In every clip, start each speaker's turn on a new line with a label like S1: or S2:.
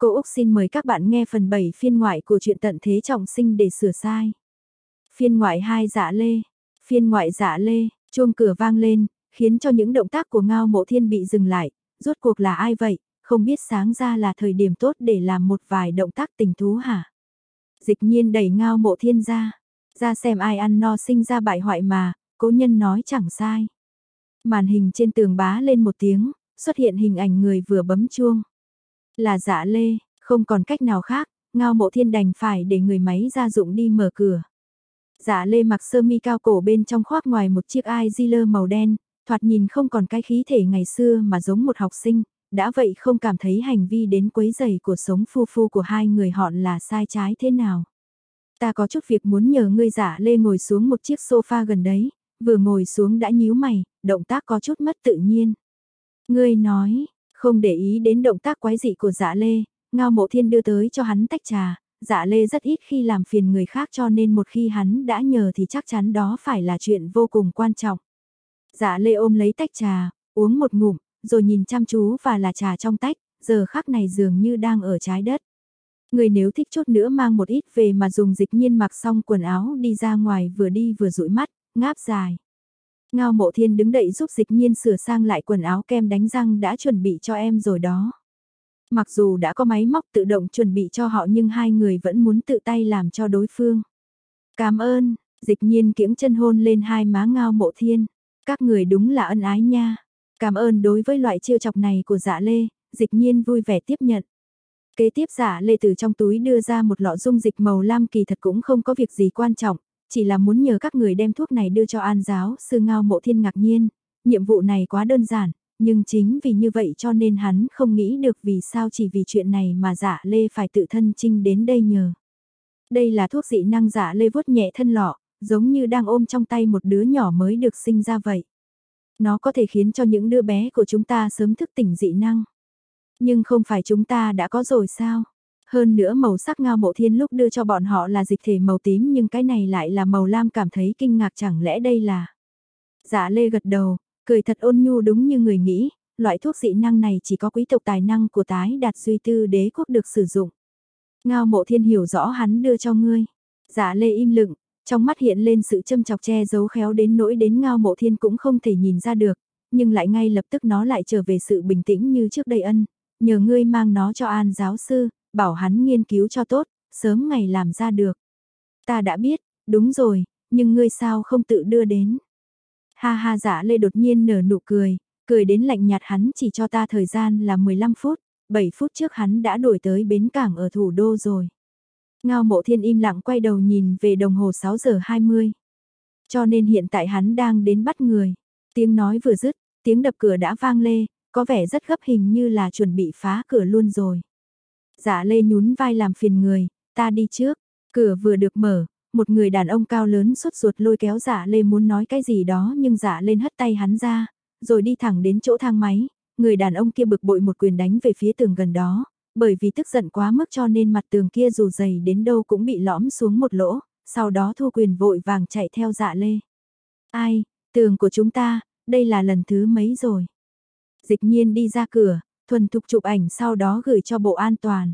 S1: Cô Úc xin mời các bạn nghe phần 7 phiên ngoại của truyện tận thế trọng sinh để sửa sai. Phiên ngoại 2 dạ lê. Phiên ngoại dạ lê, chuông cửa vang lên, khiến cho những động tác của Ngao Mộ Thiên bị dừng lại. Rốt cuộc là ai vậy? Không biết sáng ra là thời điểm tốt để làm một vài động tác tình thú hả? Dịch nhiên đẩy Ngao Mộ Thiên ra. Ra xem ai ăn no sinh ra bại hoại mà, cố nhân nói chẳng sai. Màn hình trên tường bá lên một tiếng, xuất hiện hình ảnh người vừa bấm chuông. Là dạ lê, không còn cách nào khác, ngao mộ thiên đành phải để người máy gia dụng đi mở cửa. Dạ lê mặc sơ mi cao cổ bên trong khoác ngoài một chiếc ai di lơ màu đen, thoạt nhìn không còn cái khí thể ngày xưa mà giống một học sinh, đã vậy không cảm thấy hành vi đến quấy giày của sống phu phu của hai người họ là sai trái thế nào. Ta có chút việc muốn nhờ ngươi giả lê ngồi xuống một chiếc sofa gần đấy, vừa ngồi xuống đã nhíu mày, động tác có chút mất tự nhiên. Ngươi nói, không để ý đến động tác quái dị của dạ lê, ngao mộ thiên đưa tới cho hắn tách trà, dạ lê rất ít khi làm phiền người khác cho nên một khi hắn đã nhờ thì chắc chắn đó phải là chuyện vô cùng quan trọng. Dạ lê ôm lấy tách trà, uống một ngụm, rồi nhìn chăm chú và là trà trong tách, giờ khắc này dường như đang ở trái đất. Người nếu thích chút nữa mang một ít về mà dùng dịch nhiên mặc xong quần áo đi ra ngoài vừa đi vừa dụi mắt, ngáp dài. Ngao mộ thiên đứng đậy giúp dịch nhiên sửa sang lại quần áo kem đánh răng đã chuẩn bị cho em rồi đó. Mặc dù đã có máy móc tự động chuẩn bị cho họ nhưng hai người vẫn muốn tự tay làm cho đối phương. Cảm ơn, dịch nhiên kiễng chân hôn lên hai má ngao mộ thiên. Các người đúng là ân ái nha. Cảm ơn đối với loại chiêu chọc này của dạ lê, dịch nhiên vui vẻ tiếp nhận. Kế tiếp dạ lê từ trong túi đưa ra một lọ dung dịch màu lam kỳ thật cũng không có việc gì quan trọng, chỉ là muốn nhờ các người đem thuốc này đưa cho an giáo, sư ngao mộ thiên ngạc nhiên, nhiệm vụ này quá đơn giản, nhưng chính vì như vậy cho nên hắn không nghĩ được vì sao chỉ vì chuyện này mà giả dạ lê phải tự thân trinh đến đây nhờ. Đây là thuốc dị năng giả dạ lê vuốt nhẹ thân lọ, giống như đang ôm trong tay một đứa nhỏ mới được sinh ra vậy. Nó có thể khiến cho những đứa bé của chúng ta sớm thức tỉnh dị năng. Nhưng không phải chúng ta đã có rồi sao? Hơn nữa màu sắc ngao mộ thiên lúc đưa cho bọn họ là dịch thể màu tím nhưng cái này lại là màu lam cảm thấy kinh ngạc chẳng lẽ đây là... Dạ lê gật đầu, cười thật ôn nhu đúng như người nghĩ, loại thuốc dị năng này chỉ có quý tộc tài năng của tái đạt duy tư đế quốc được sử dụng. Ngao mộ thiên hiểu rõ hắn đưa cho ngươi. Dạ lê im lặng, trong mắt hiện lên sự châm chọc che giấu khéo đến nỗi đến ngao mộ thiên cũng không thể nhìn ra được, nhưng lại ngay lập tức nó lại trở về sự bình tĩnh như trước đây ân, nhờ ngươi mang nó cho an giáo sư, bảo hắn nghiên cứu cho tốt, sớm ngày làm ra được. Ta đã biết, đúng rồi, nhưng ngươi sao không tự đưa đến. Ha ha giả lê đột nhiên nở nụ cười, cười đến lạnh nhạt hắn chỉ cho ta thời gian là 15 phút, 7 phút trước hắn đã đổi tới bến cảng ở thủ đô rồi. Ngao mộ thiên im lặng quay đầu nhìn về đồng hồ 6 giờ 20. Cho nên hiện tại hắn đang đến bắt người. Tiếng nói vừa dứt, tiếng đập cửa đã vang lê, có vẻ rất gấp hình như là chuẩn bị phá cửa luôn rồi. Dạ lê nhún vai làm phiền người, ta đi trước, cửa vừa được mở, một người đàn ông cao lớn suốt ruột lôi kéo dạ lê muốn nói cái gì đó nhưng dạ lên hất tay hắn ra, rồi đi thẳng đến chỗ thang máy, người đàn ông kia bực bội một quyền đánh về phía tường gần đó, bởi vì tức giận quá mức cho nên mặt tường kia dù dày đến đâu cũng bị lõm xuống một lỗ, sau đó thu quyền vội vàng chạy theo dạ lê. Ai, tường của chúng ta, đây là lần thứ mấy rồi. Dịch nhiên đi ra cửa, thuần thục chụp ảnh sau đó gửi cho bộ an toàn.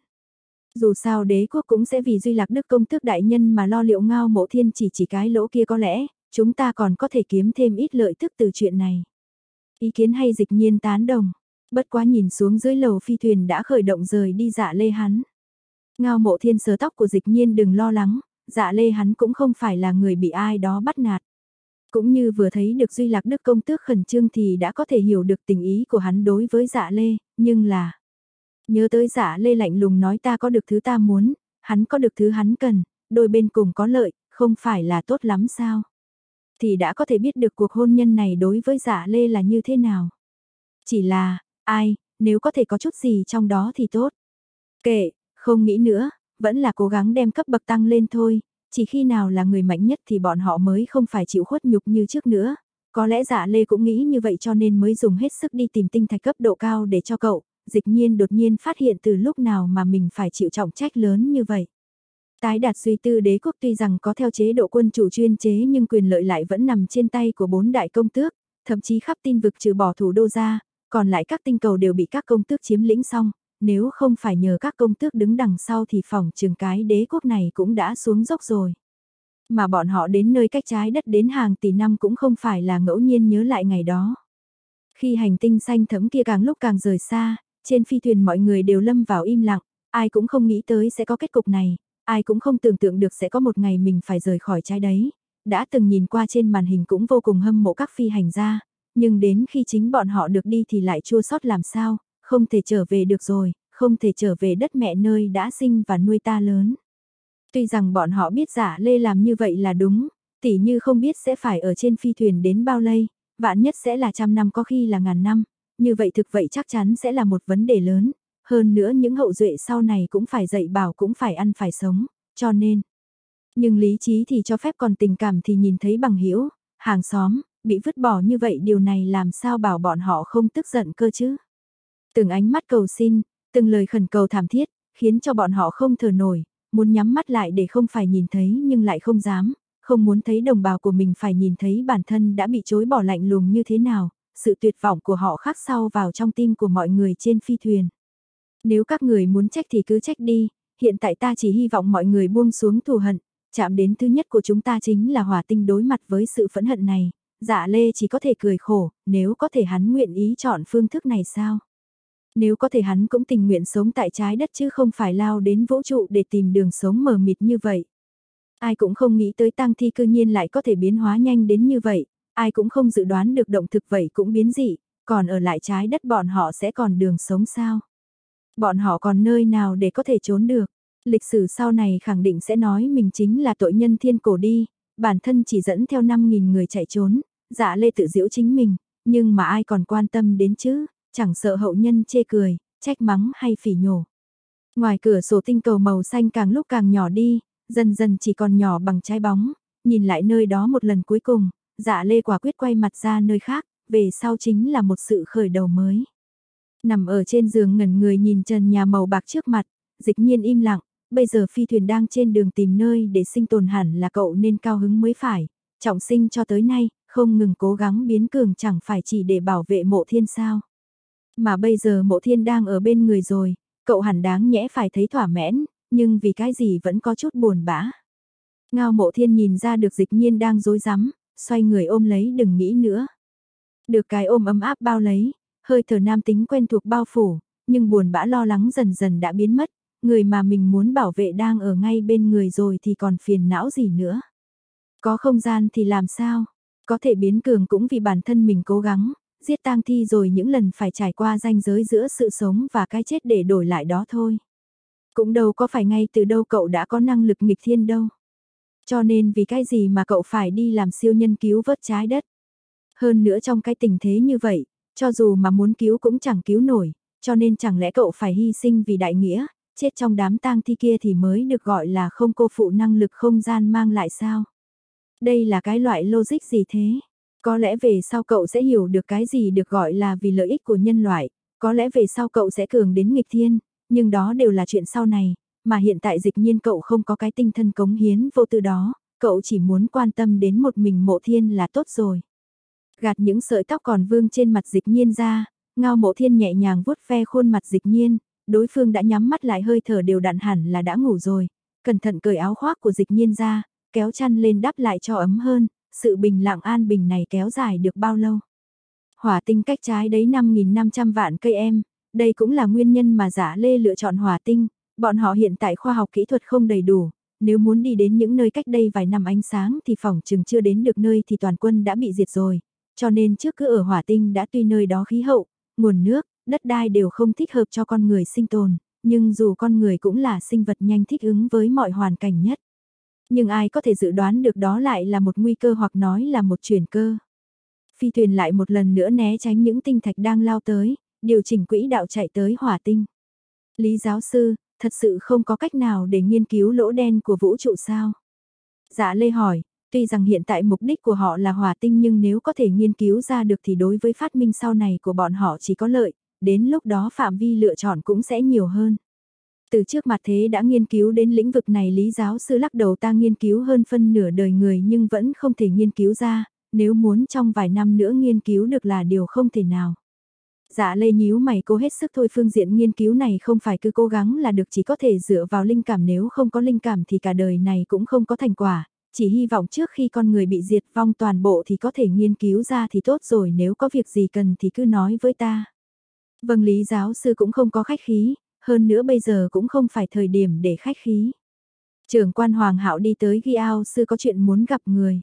S1: Dù sao đế quốc cũng sẽ vì duy lạc đức công tước đại nhân mà lo liệu ngao mộ thiên chỉ chỉ cái lỗ kia có lẽ, chúng ta còn có thể kiếm thêm ít lợi tức từ chuyện này. Ý kiến hay dịch nhiên tán đồng, bất quá nhìn xuống dưới lầu phi thuyền đã khởi động rời đi dạ lê hắn. Ngao mộ thiên sờ tóc của dịch nhiên đừng lo lắng, dạ lê hắn cũng không phải là người bị ai đó bắt nạt. Cũng như vừa thấy được Duy Lạc Đức công tước khẩn trương thì đã có thể hiểu được tình ý của hắn đối với dạ lê, nhưng là... Nhớ tới giả lê lạnh lùng nói ta có được thứ ta muốn, hắn có được thứ hắn cần, đôi bên cùng có lợi, không phải là tốt lắm sao? Thì đã có thể biết được cuộc hôn nhân này đối với giả lê là như thế nào. Chỉ là, ai, nếu có thể có chút gì trong đó thì tốt. Kệ, không nghĩ nữa, vẫn là cố gắng đem cấp bậc tăng lên thôi, chỉ khi nào là người mạnh nhất thì bọn họ mới không phải chịu khuất nhục như trước nữa. Có lẽ dạ Lê cũng nghĩ như vậy cho nên mới dùng hết sức đi tìm tinh thạch cấp độ cao để cho cậu, dịch nhiên đột nhiên phát hiện từ lúc nào mà mình phải chịu trọng trách lớn như vậy. Tái đạt suy tư đế quốc tuy rằng có theo chế độ quân chủ chuyên chế nhưng quyền lợi lại vẫn nằm trên tay của bốn đại công tước, thậm chí khắp tin vực trừ bỏ thủ đô ra, còn lại các tinh cầu đều bị các công tước chiếm lĩnh xong, nếu không phải nhờ các công tước đứng đằng sau thì phòng trường cái đế quốc này cũng đã xuống dốc rồi. Mà bọn họ đến nơi cách trái đất đến hàng tỷ năm cũng không phải là ngẫu nhiên nhớ lại ngày đó. Khi hành tinh xanh thấm kia càng lúc càng rời xa, trên phi thuyền mọi người đều lâm vào im lặng, ai cũng không nghĩ tới sẽ có kết cục này, ai cũng không tưởng tượng được sẽ có một ngày mình phải rời khỏi trái đấy. Đã từng nhìn qua trên màn hình cũng vô cùng hâm mộ các phi hành gia, nhưng đến khi chính bọn họ được đi thì lại chua sót làm sao, không thể trở về được rồi, không thể trở về đất mẹ nơi đã sinh và nuôi ta lớn. Tuy rằng bọn họ biết giả lê làm như vậy là đúng, tỉ như không biết sẽ phải ở trên phi thuyền đến bao lây, vạn nhất sẽ là trăm năm có khi là ngàn năm, như vậy thực vậy chắc chắn sẽ là một vấn đề lớn, hơn nữa những hậu duệ sau này cũng phải dạy bảo cũng phải ăn phải sống, cho nên. Nhưng lý trí thì cho phép còn tình cảm thì nhìn thấy bằng hữu hàng xóm, bị vứt bỏ như vậy điều này làm sao bảo bọn họ không tức giận cơ chứ. Từng ánh mắt cầu xin, từng lời khẩn cầu thảm thiết, khiến cho bọn họ không thở nổi, muốn nhắm mắt lại để không phải nhìn thấy nhưng lại không dám, không muốn thấy đồng bào của mình phải nhìn thấy bản thân đã bị chối bỏ lạnh lùng như thế nào, sự tuyệt vọng của họ khắc sâu vào trong tim của mọi người trên phi thuyền. Nếu các người muốn trách thì cứ trách đi, hiện tại ta chỉ hy vọng mọi người buông xuống thù hận, chạm đến thứ nhất của chúng ta chính là hỏa tinh đối mặt với sự phẫn hận này, dạ lê chỉ có thể cười khổ, nếu có thể hắn nguyện ý chọn phương thức này sao? Nếu có thể hắn cũng tình nguyện sống tại trái đất chứ không phải lao đến vũ trụ để tìm đường sống mờ mịt như vậy. Ai cũng không nghĩ tới tang thi cư nhiên lại có thể biến hóa nhanh đến như vậy, ai cũng không dự đoán được động thực vậy cũng biến dị, còn ở lại trái đất bọn họ sẽ còn đường sống sao? Bọn họ còn nơi nào để có thể trốn được? Lịch sử sau này khẳng định sẽ nói mình chính là tội nhân thiên cổ đi, bản thân chỉ dẫn theo 5.000 người chạy trốn, dạ lê tự diễu chính mình, nhưng mà ai còn quan tâm đến chứ, chẳng sợ hậu nhân chê cười, trách mắng hay phỉ nhổ. Ngoài cửa sổ tinh cầu màu xanh càng lúc càng nhỏ đi, dần dần chỉ còn nhỏ bằng trái bóng, nhìn lại nơi đó một lần cuối cùng, dạ lê quả quyết quay mặt ra nơi khác, về sau chính là một sự khởi đầu mới. Nằm ở trên giường ngẩn người nhìn trần nhà màu bạc trước mặt, dịch nhiên im lặng, bây giờ phi thuyền đang trên đường tìm nơi để sinh tồn hẳn là cậu nên cao hứng mới phải, trọng sinh cho tới nay, không ngừng cố gắng biến cường chẳng phải chỉ để bảo vệ mộ thiên sao. Mà bây giờ mộ thiên đang ở bên người rồi, cậu hẳn đáng nhẽ phải thấy thỏa mãn, nhưng vì cái gì vẫn có chút buồn bã. Ngao mộ thiên nhìn ra được dịch nhiên đang dối rắm xoay người ôm lấy đừng nghĩ nữa. Được cái ôm ấm áp bao lấy, hơi thở nam tính quen thuộc bao phủ, nhưng buồn bã lo lắng dần dần đã biến mất, người mà mình muốn bảo vệ đang ở ngay bên người rồi thì còn phiền não gì nữa. Có không gian thì làm sao? Có thể biến cường cũng vì bản thân mình cố gắng, giết tang thi rồi những lần phải trải qua ranh giới giữa sự sống và cái chết để đổi lại đó thôi. Cũng đâu có phải ngay từ đâu cậu đã có năng lực nghịch thiên đâu. Cho nên vì cái gì mà cậu phải đi làm siêu nhân cứu vớt trái đất. Hơn nữa trong cái tình thế như vậy, cho dù mà muốn cứu cũng chẳng cứu nổi, cho nên chẳng lẽ cậu phải hy sinh vì đại nghĩa, chết trong đám tang thi kia thì mới được gọi là không cô phụ năng lực không gian mang lại sao? Đây là cái loại logic gì thế? Có lẽ về sau cậu sẽ hiểu được cái gì được gọi là vì lợi ích của nhân loại, có lẽ về sau cậu sẽ cường đến nghịch thiên, nhưng đó đều là chuyện sau này, mà hiện tại dịch nhiên cậu không có cái tinh thần cống hiến vô tư đó, cậu chỉ muốn quan tâm đến một mình mộ thiên là tốt rồi. Gạt những sợi tóc còn vương trên mặt dịch nhiên ra, ngao mộ thiên nhẹ nhàng vuốt ve khuôn mặt dịch nhiên, đối phương đã nhắm mắt lại hơi thở đều đặn hẳn là đã ngủ rồi, cẩn thận cởi áo khoác của dịch nhiên ra, kéo chăn lên đắp lại cho ấm hơn, sự bình lặng an bình này kéo dài được bao lâu. Hỏa tinh cách trái đấy 5.500 vạn cây em, đây cũng là nguyên nhân mà giả lê lựa chọn hỏa tinh, bọn họ hiện tại khoa học kỹ thuật không đầy đủ, nếu muốn đi đến những nơi cách đây vài năm ánh sáng thì phòng chừng chưa đến được nơi thì toàn quân đã bị diệt rồi, cho nên trước cứ ở hỏa tinh đã tuy nơi đó khí hậu, nguồn nước, đất đai đều không thích hợp cho con người sinh tồn, nhưng dù con người cũng là sinh vật nhanh thích ứng với mọi hoàn cảnh nhất. Nhưng ai có thể dự đoán được đó lại là một nguy cơ hoặc nói là một chuyển cơ. Phi thuyền lại một lần nữa né tránh những tinh thạch đang lao tới, điều chỉnh quỹ đạo chạy tới hỏa tinh. Lý giáo sư, thật sự không có cách nào để nghiên cứu lỗ đen của vũ trụ sao? Dạ Lê hỏi, tuy rằng hiện tại mục đích của họ là hỏa tinh nhưng nếu có thể nghiên cứu ra được thì đối với phát minh sau này của bọn họ chỉ có lợi, đến lúc đó phạm vi lựa chọn cũng sẽ nhiều hơn. Từ trước mặt thế đã nghiên cứu đến lĩnh vực này lý giáo sư lắc đầu ta nghiên cứu hơn phân nửa đời người nhưng vẫn không thể nghiên cứu ra, nếu muốn trong vài năm nữa nghiên cứu được là điều không thể nào. Dạ lê nhíu mày cố hết sức thôi phương diện nghiên cứu này không phải cứ cố gắng là được chỉ có thể dựa vào linh cảm nếu không có linh cảm thì cả đời này cũng không có thành quả, chỉ hy vọng trước khi con người bị diệt vong toàn bộ thì có thể nghiên cứu ra thì tốt rồi nếu có việc gì cần thì cứ nói với ta. Vâng lý giáo sư cũng không có khách khí, hơn nữa bây giờ cũng không phải thời điểm để khách khí. Trưởng quan Hoàng Hạo đi tới ghi ao sư có chuyện muốn gặp người.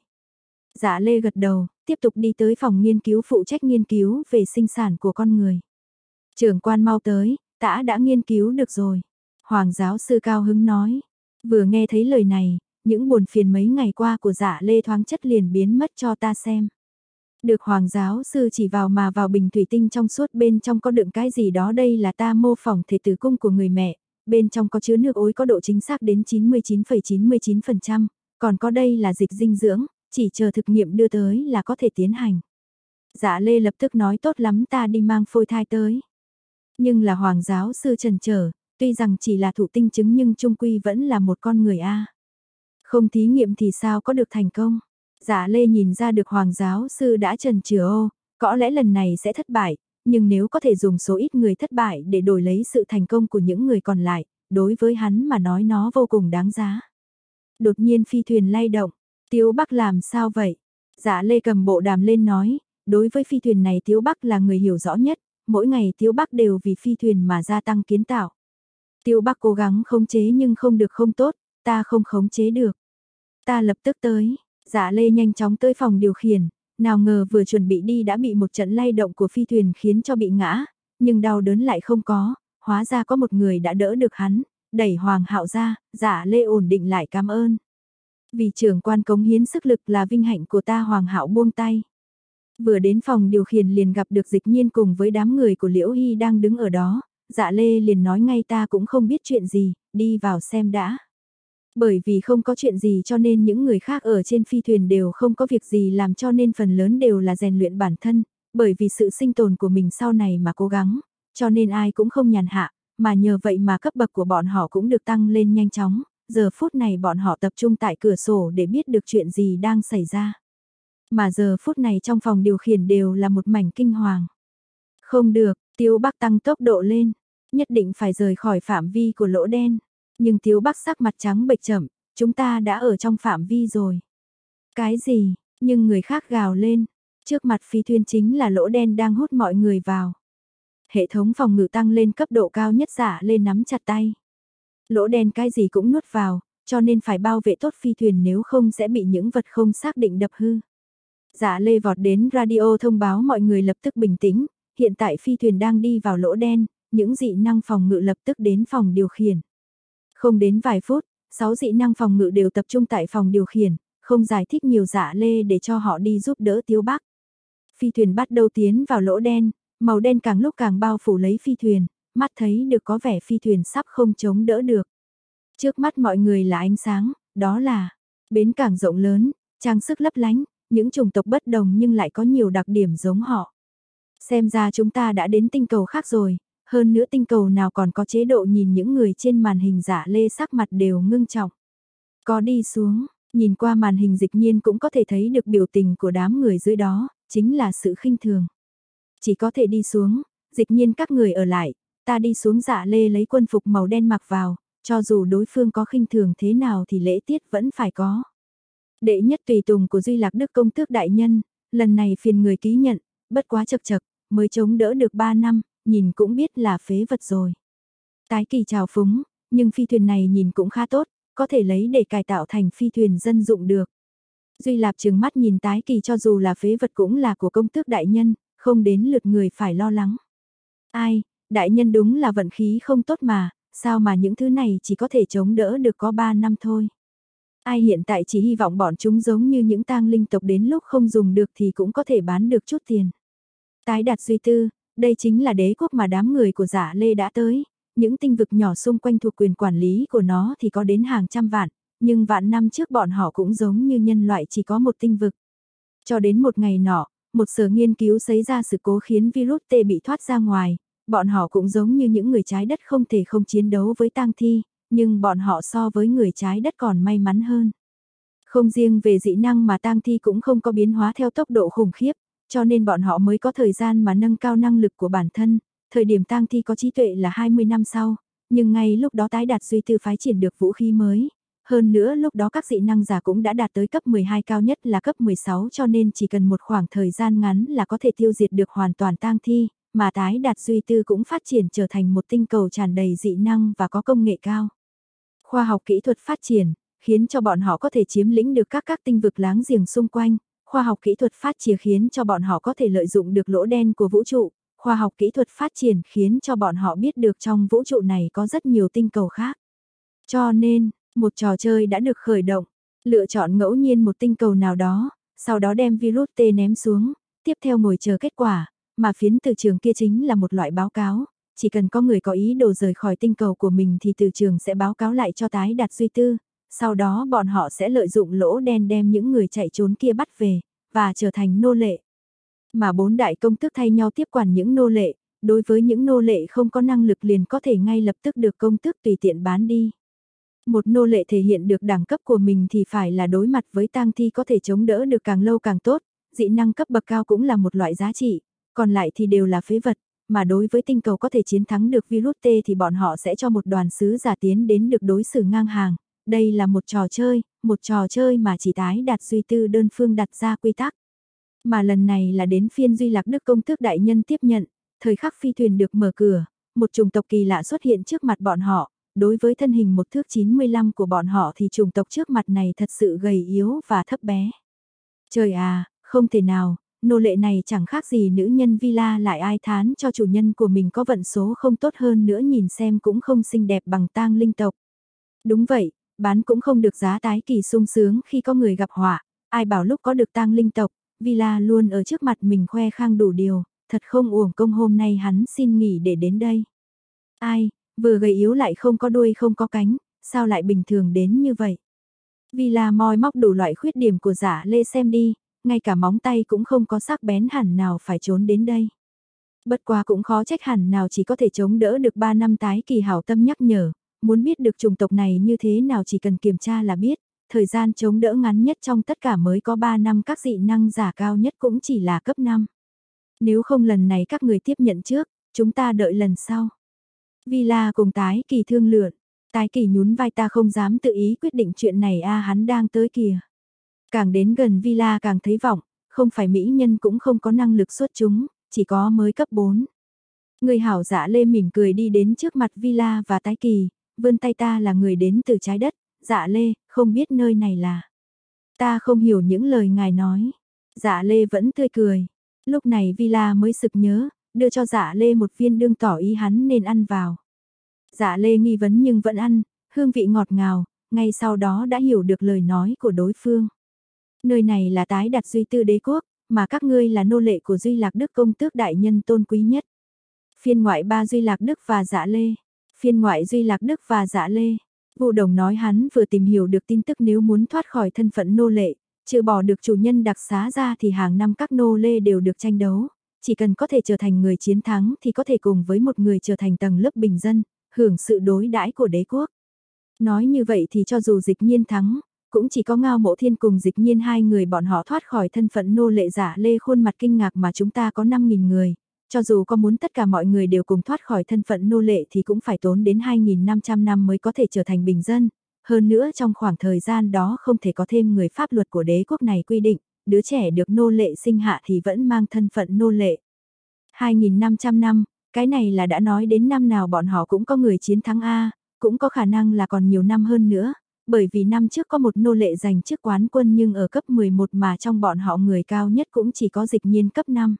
S1: Dạ Lê gật đầu, tiếp tục đi tới phòng nghiên cứu phụ trách nghiên cứu về sinh sản của con người. Trưởng quan mau tới, tã đã nghiên cứu được rồi. Hoàng giáo sư cao hứng nói. Vừa nghe thấy lời này, những buồn phiền mấy ngày qua của dạ lê thoáng chất liền biến mất cho ta xem. Được hoàng giáo sư chỉ vào mà vào bình thủy tinh trong suốt bên trong có đựng cái gì đó đây là ta mô phỏng thể tử cung của người mẹ, bên trong có chứa nước ối có độ chính xác đến 99,99%, ,99%, còn có đây là dịch dinh dưỡng, chỉ chờ thực nghiệm đưa tới là có thể tiến hành. Dạ Lê lập tức nói tốt lắm ta đi mang phôi thai tới. Nhưng là hoàng giáo sư trần trở, tuy rằng chỉ là thụ tinh chứng nhưng trung quy vẫn là một con người A. Không thí nghiệm thì sao có được thành công? Dạ Lê nhìn ra được hoàng giáo sư đã trần trừ ô, có lẽ lần này sẽ thất bại, nhưng nếu có thể dùng số ít người thất bại để đổi lấy sự thành công của những người còn lại, đối với hắn mà nói nó vô cùng đáng giá. Đột nhiên phi thuyền lay động, Tiếu Bắc làm sao vậy? Dạ Lê cầm bộ đàm lên nói, đối với phi thuyền này Tiếu Bắc là người hiểu rõ nhất, mỗi ngày Tiếu Bắc đều vì phi thuyền mà gia tăng kiến tạo. Tiếu Bắc cố gắng khống chế nhưng không được không tốt, ta không khống chế được. Ta lập tức tới, dạ Lê nhanh chóng tới phòng điều khiển, nào ngờ vừa chuẩn bị đi đã bị một trận lay động của phi thuyền khiến cho bị ngã, nhưng đau đớn lại không có, hóa ra có một người đã đỡ được hắn, đẩy Hoàng Hạo ra, dạ Lê ổn định lại cảm ơn. Vì trưởng quan cống hiến sức lực là vinh hạnh của ta Hoàng Hạo buông tay. Vừa đến phòng điều khiển liền gặp được dịch nhiên cùng với đám người của Liễu Hy đang đứng ở đó, dạ Lê liền nói ngay ta cũng không biết chuyện gì, đi vào xem đã. Bởi vì không có chuyện gì cho nên những người khác ở trên phi thuyền đều không có việc gì làm cho nên phần lớn đều là rèn luyện bản thân, bởi vì sự sinh tồn của mình sau này mà cố gắng, cho nên ai cũng không nhàn hạ, mà nhờ vậy mà cấp bậc của bọn họ cũng được tăng lên nhanh chóng, giờ phút này bọn họ tập trung tại cửa sổ để biết được chuyện gì đang xảy ra. Mà giờ phút này trong phòng điều khiển đều là một mảnh kinh hoàng. Không được, Tiêu Bắc tăng tốc độ lên, nhất định phải rời khỏi phạm vi của lỗ đen. Nhưng Tiếu Bắc sắc mặt trắng bệch chậm, chúng ta đã ở trong phạm vi rồi. Cái gì, nhưng người khác gào lên, trước mặt phi thuyền chính là lỗ đen đang hút mọi người vào. Hệ thống phòng ngự tăng lên cấp độ cao nhất giả lên nắm chặt tay. Lỗ đen cái gì cũng nuốt vào, cho nên phải bao vệ tốt phi thuyền nếu không sẽ bị những vật không xác định đập hư. Giả lê vọt đến radio thông báo mọi người lập tức bình tĩnh, hiện tại phi thuyền đang đi vào lỗ đen, những dị năng phòng ngự lập tức đến phòng điều khiển. Không đến vài phút, sáu dị năng phòng ngự đều tập trung tại phòng điều khiển, không giải thích nhiều giả lê để cho họ đi giúp đỡ Tiếu Bắc. Phi thuyền bắt đầu tiến vào lỗ đen, màu đen càng lúc càng bao phủ lấy phi thuyền, mắt thấy được có vẻ phi thuyền sắp không chống đỡ được. Trước mắt mọi người là ánh sáng, đó là bến cảng rộng lớn, trang sức lấp lánh, những chủng tộc bất đồng nhưng lại có nhiều đặc điểm giống họ. Xem ra chúng ta đã đến tinh cầu khác rồi, hơn nữa tinh cầu nào còn có chế độ nhìn những người trên màn hình giả lê sắc mặt đều ngưng trọng. Có đi xuống, nhìn qua màn hình dịch nhiên cũng có thể thấy được biểu tình của đám người dưới đó, chính là sự khinh thường. Chỉ có thể đi xuống, dịch nhiên các người ở lại, ta đi xuống dạ lê lấy quân phục màu đen mặc vào, cho dù đối phương có khinh thường thế nào thì lễ tiết vẫn phải có. Đệ nhất tùy tùng của Duy Lạc Đức Công Tước Đại Nhân, lần này phiền người ký nhận, bất quá chật chật, mới chống đỡ được 3 năm, nhìn cũng biết là phế vật rồi. Tái kỳ chào phúng, nhưng phi thuyền này nhìn cũng khá tốt, có thể lấy để cải tạo thành phi thuyền dân dụng được. Duy Lạp trừng mắt nhìn tái kỳ cho dù là phế vật cũng là của công tước đại nhân, không đến lượt người phải lo lắng. Ai, đại nhân đúng là vận khí không tốt mà, sao mà những thứ này chỉ có thể chống đỡ được có 3 năm thôi. Ai hiện tại chỉ hy vọng bọn chúng giống như những tang linh tộc đến lúc không dùng được thì cũng có thể bán được chút tiền. Tái đạt duy tư, đây chính là đế quốc mà đám người của giả lê đã tới, những tinh vực nhỏ xung quanh thuộc quyền quản lý của nó thì có đến hàng trăm vạn, nhưng vạn năm trước bọn họ cũng giống như nhân loại chỉ có một tinh vực. Cho đến một ngày nọ, một sở nghiên cứu xảy ra sự cố khiến virus T bị thoát ra ngoài, bọn họ cũng giống như những người trái đất không thể không chiến đấu với tang thi, nhưng bọn họ so với người trái đất còn may mắn hơn. Không riêng về dị năng mà tang thi cũng không có biến hóa theo tốc độ khủng khiếp, cho nên bọn họ mới có thời gian mà nâng cao năng lực của bản thân, thời điểm tang thi có trí tuệ là 20 năm sau, nhưng ngay lúc đó tái đạt duy tư phái triển được vũ khí mới. Hơn nữa lúc đó các dị năng giả cũng đã đạt tới cấp 12 cao nhất là cấp 16 cho nên chỉ cần một khoảng thời gian ngắn là có thể tiêu diệt được hoàn toàn tang thi, mà tái đạt duy tư cũng phát triển trở thành một tinh cầu tràn đầy dị năng và có công nghệ cao. Khoa học kỹ thuật phát triển, khiến cho bọn họ có thể chiếm lĩnh được các các tinh vực láng giềng xung quanh, khoa học kỹ thuật phát triển khiến cho bọn họ có thể lợi dụng được lỗ đen của vũ trụ, khoa học kỹ thuật phát triển khiến cho bọn họ biết được trong vũ trụ này có rất nhiều tinh cầu khác. Cho nên, một trò chơi đã được khởi động, lựa chọn ngẫu nhiên một tinh cầu nào đó, sau đó đem virus T ném xuống, tiếp theo ngồi chờ kết quả, mà phiến từ trường kia chính là một loại báo cáo, chỉ cần có người có ý đồ rời khỏi tinh cầu của mình thì từ trường sẽ báo cáo lại cho tái đạt duy tư, sau đó bọn họ sẽ lợi dụng lỗ đen đem những người chạy trốn kia bắt về, và trở thành nô lệ. Mà bốn đại công tước thay nhau tiếp quản những nô lệ, đối với những nô lệ không có năng lực liền có thể ngay lập tức được công tước tùy tiện bán đi. Một nô lệ thể hiện được đẳng cấp của mình thì phải là đối mặt với tang thi có thể chống đỡ được càng lâu càng tốt, dị năng cấp bậc cao cũng là một loại giá trị, còn lại thì đều là phế vật, mà đối với tinh cầu có thể chiến thắng được virus T thì bọn họ sẽ cho một đoàn sứ giả tiến đến được đối xử ngang hàng. Đây là một trò chơi, một trò chơi mà chỉ tái đạt duy tư đơn phương đặt ra quy tắc. Mà lần này là đến phiên Duy Lạc Đức công tước đại nhân tiếp nhận, thời khắc phi thuyền được mở cửa, một chủng tộc kỳ lạ xuất hiện trước mặt bọn họ, đối với thân hình một thước 95 của bọn họ thì chủng tộc trước mặt này thật sự gầy yếu và thấp bé. Trời à, không thể nào, nô lệ này chẳng khác gì nữ nhân villa lại ai thán cho chủ nhân của mình có vận số không tốt hơn nữa nhìn xem cũng không xinh đẹp bằng tang linh tộc. Đúng vậy, bán cũng không được giá tái kỳ sung sướng khi có người gặp họa, ai bảo lúc có được tang linh tộc, villa luôn ở trước mặt mình khoe khang đủ điều, thật không uổng công hôm nay hắn xin nghỉ để đến đây. Ai, vừa gầy yếu lại không có đuôi không có cánh, sao lại bình thường đến như vậy? Villa moi móc đủ loại khuyết điểm của giả lê xem đi, ngay cả móng tay cũng không có sắc bén hẳn nào phải trốn đến đây. Bất quá cũng khó trách hẳn nào chỉ có thể chống đỡ được 3 năm tái kỳ hảo tâm nhắc nhở, muốn biết được chủng tộc này như thế nào chỉ cần kiểm tra là biết, thời gian chống đỡ ngắn nhất trong tất cả mới có 3 năm các dị năng giả cao nhất cũng chỉ là cấp 5. Nếu không lần này các người tiếp nhận trước, chúng ta đợi lần sau. Villa cùng tái kỳ thương lượn, tái kỳ nhún vai ta không dám tự ý quyết định chuyện này a hắn đang tới kìa. Càng đến gần villa càng thấy vọng, không phải mỹ nhân cũng không có năng lực xuất chúng, chỉ có mới cấp 4. Người hảo giả lê mỉm cười đi đến trước mặt villa và tái kỳ, vươn tay ta là người đến từ trái đất, dạ lê, không biết nơi này là. Ta không hiểu những lời ngài nói. Dạ lê vẫn tươi cười. Lúc này villa mới sực nhớ, đưa cho dạ lê một viên đương tỏ ý hắn nên ăn vào. Dạ lê nghi vấn nhưng vẫn ăn, hương vị ngọt ngào, ngay sau đó đã hiểu được lời nói của đối phương. Nơi này là tái đặt duy tư đế quốc, mà các ngươi là nô lệ của Duy Lạc Đức công tước đại nhân tôn quý nhất. Phiên ngoại ba Duy Lạc Đức và Dạ Lê. Phiên ngoại Duy Lạc Đức và Dạ Lê. Vụ đồng nói hắn vừa tìm hiểu được tin tức nếu muốn thoát khỏi thân phận nô lệ, trừ bỏ được chủ nhân đặc xá ra thì hàng năm các nô lê đều được tranh đấu. Chỉ cần có thể trở thành người chiến thắng thì có thể cùng với một người trở thành tầng lớp bình dân, hưởng sự đối đãi của đế quốc. Nói như vậy thì cho dù dịch nhiên thắng, cũng chỉ có ngao mộ thiên cùng dịch nhiên hai người bọn họ thoát khỏi thân phận nô lệ giả lê khuôn mặt kinh ngạc mà chúng ta có 5.000 người. Cho dù có muốn tất cả mọi người đều cùng thoát khỏi thân phận nô lệ thì cũng phải tốn đến 2.500 năm mới có thể trở thành bình dân. Hơn nữa trong khoảng thời gian đó không thể có thêm người pháp luật của đế quốc này quy định, đứa trẻ được nô lệ sinh hạ thì vẫn mang thân phận nô lệ. 2.500 năm, cái này là đã nói đến năm nào bọn họ cũng có người chiến thắng A, cũng có khả năng là còn nhiều năm hơn nữa, bởi vì năm trước có một nô lệ giành chức quán quân nhưng ở cấp 11 mà trong bọn họ người cao nhất cũng chỉ có dịch nhiên cấp 5.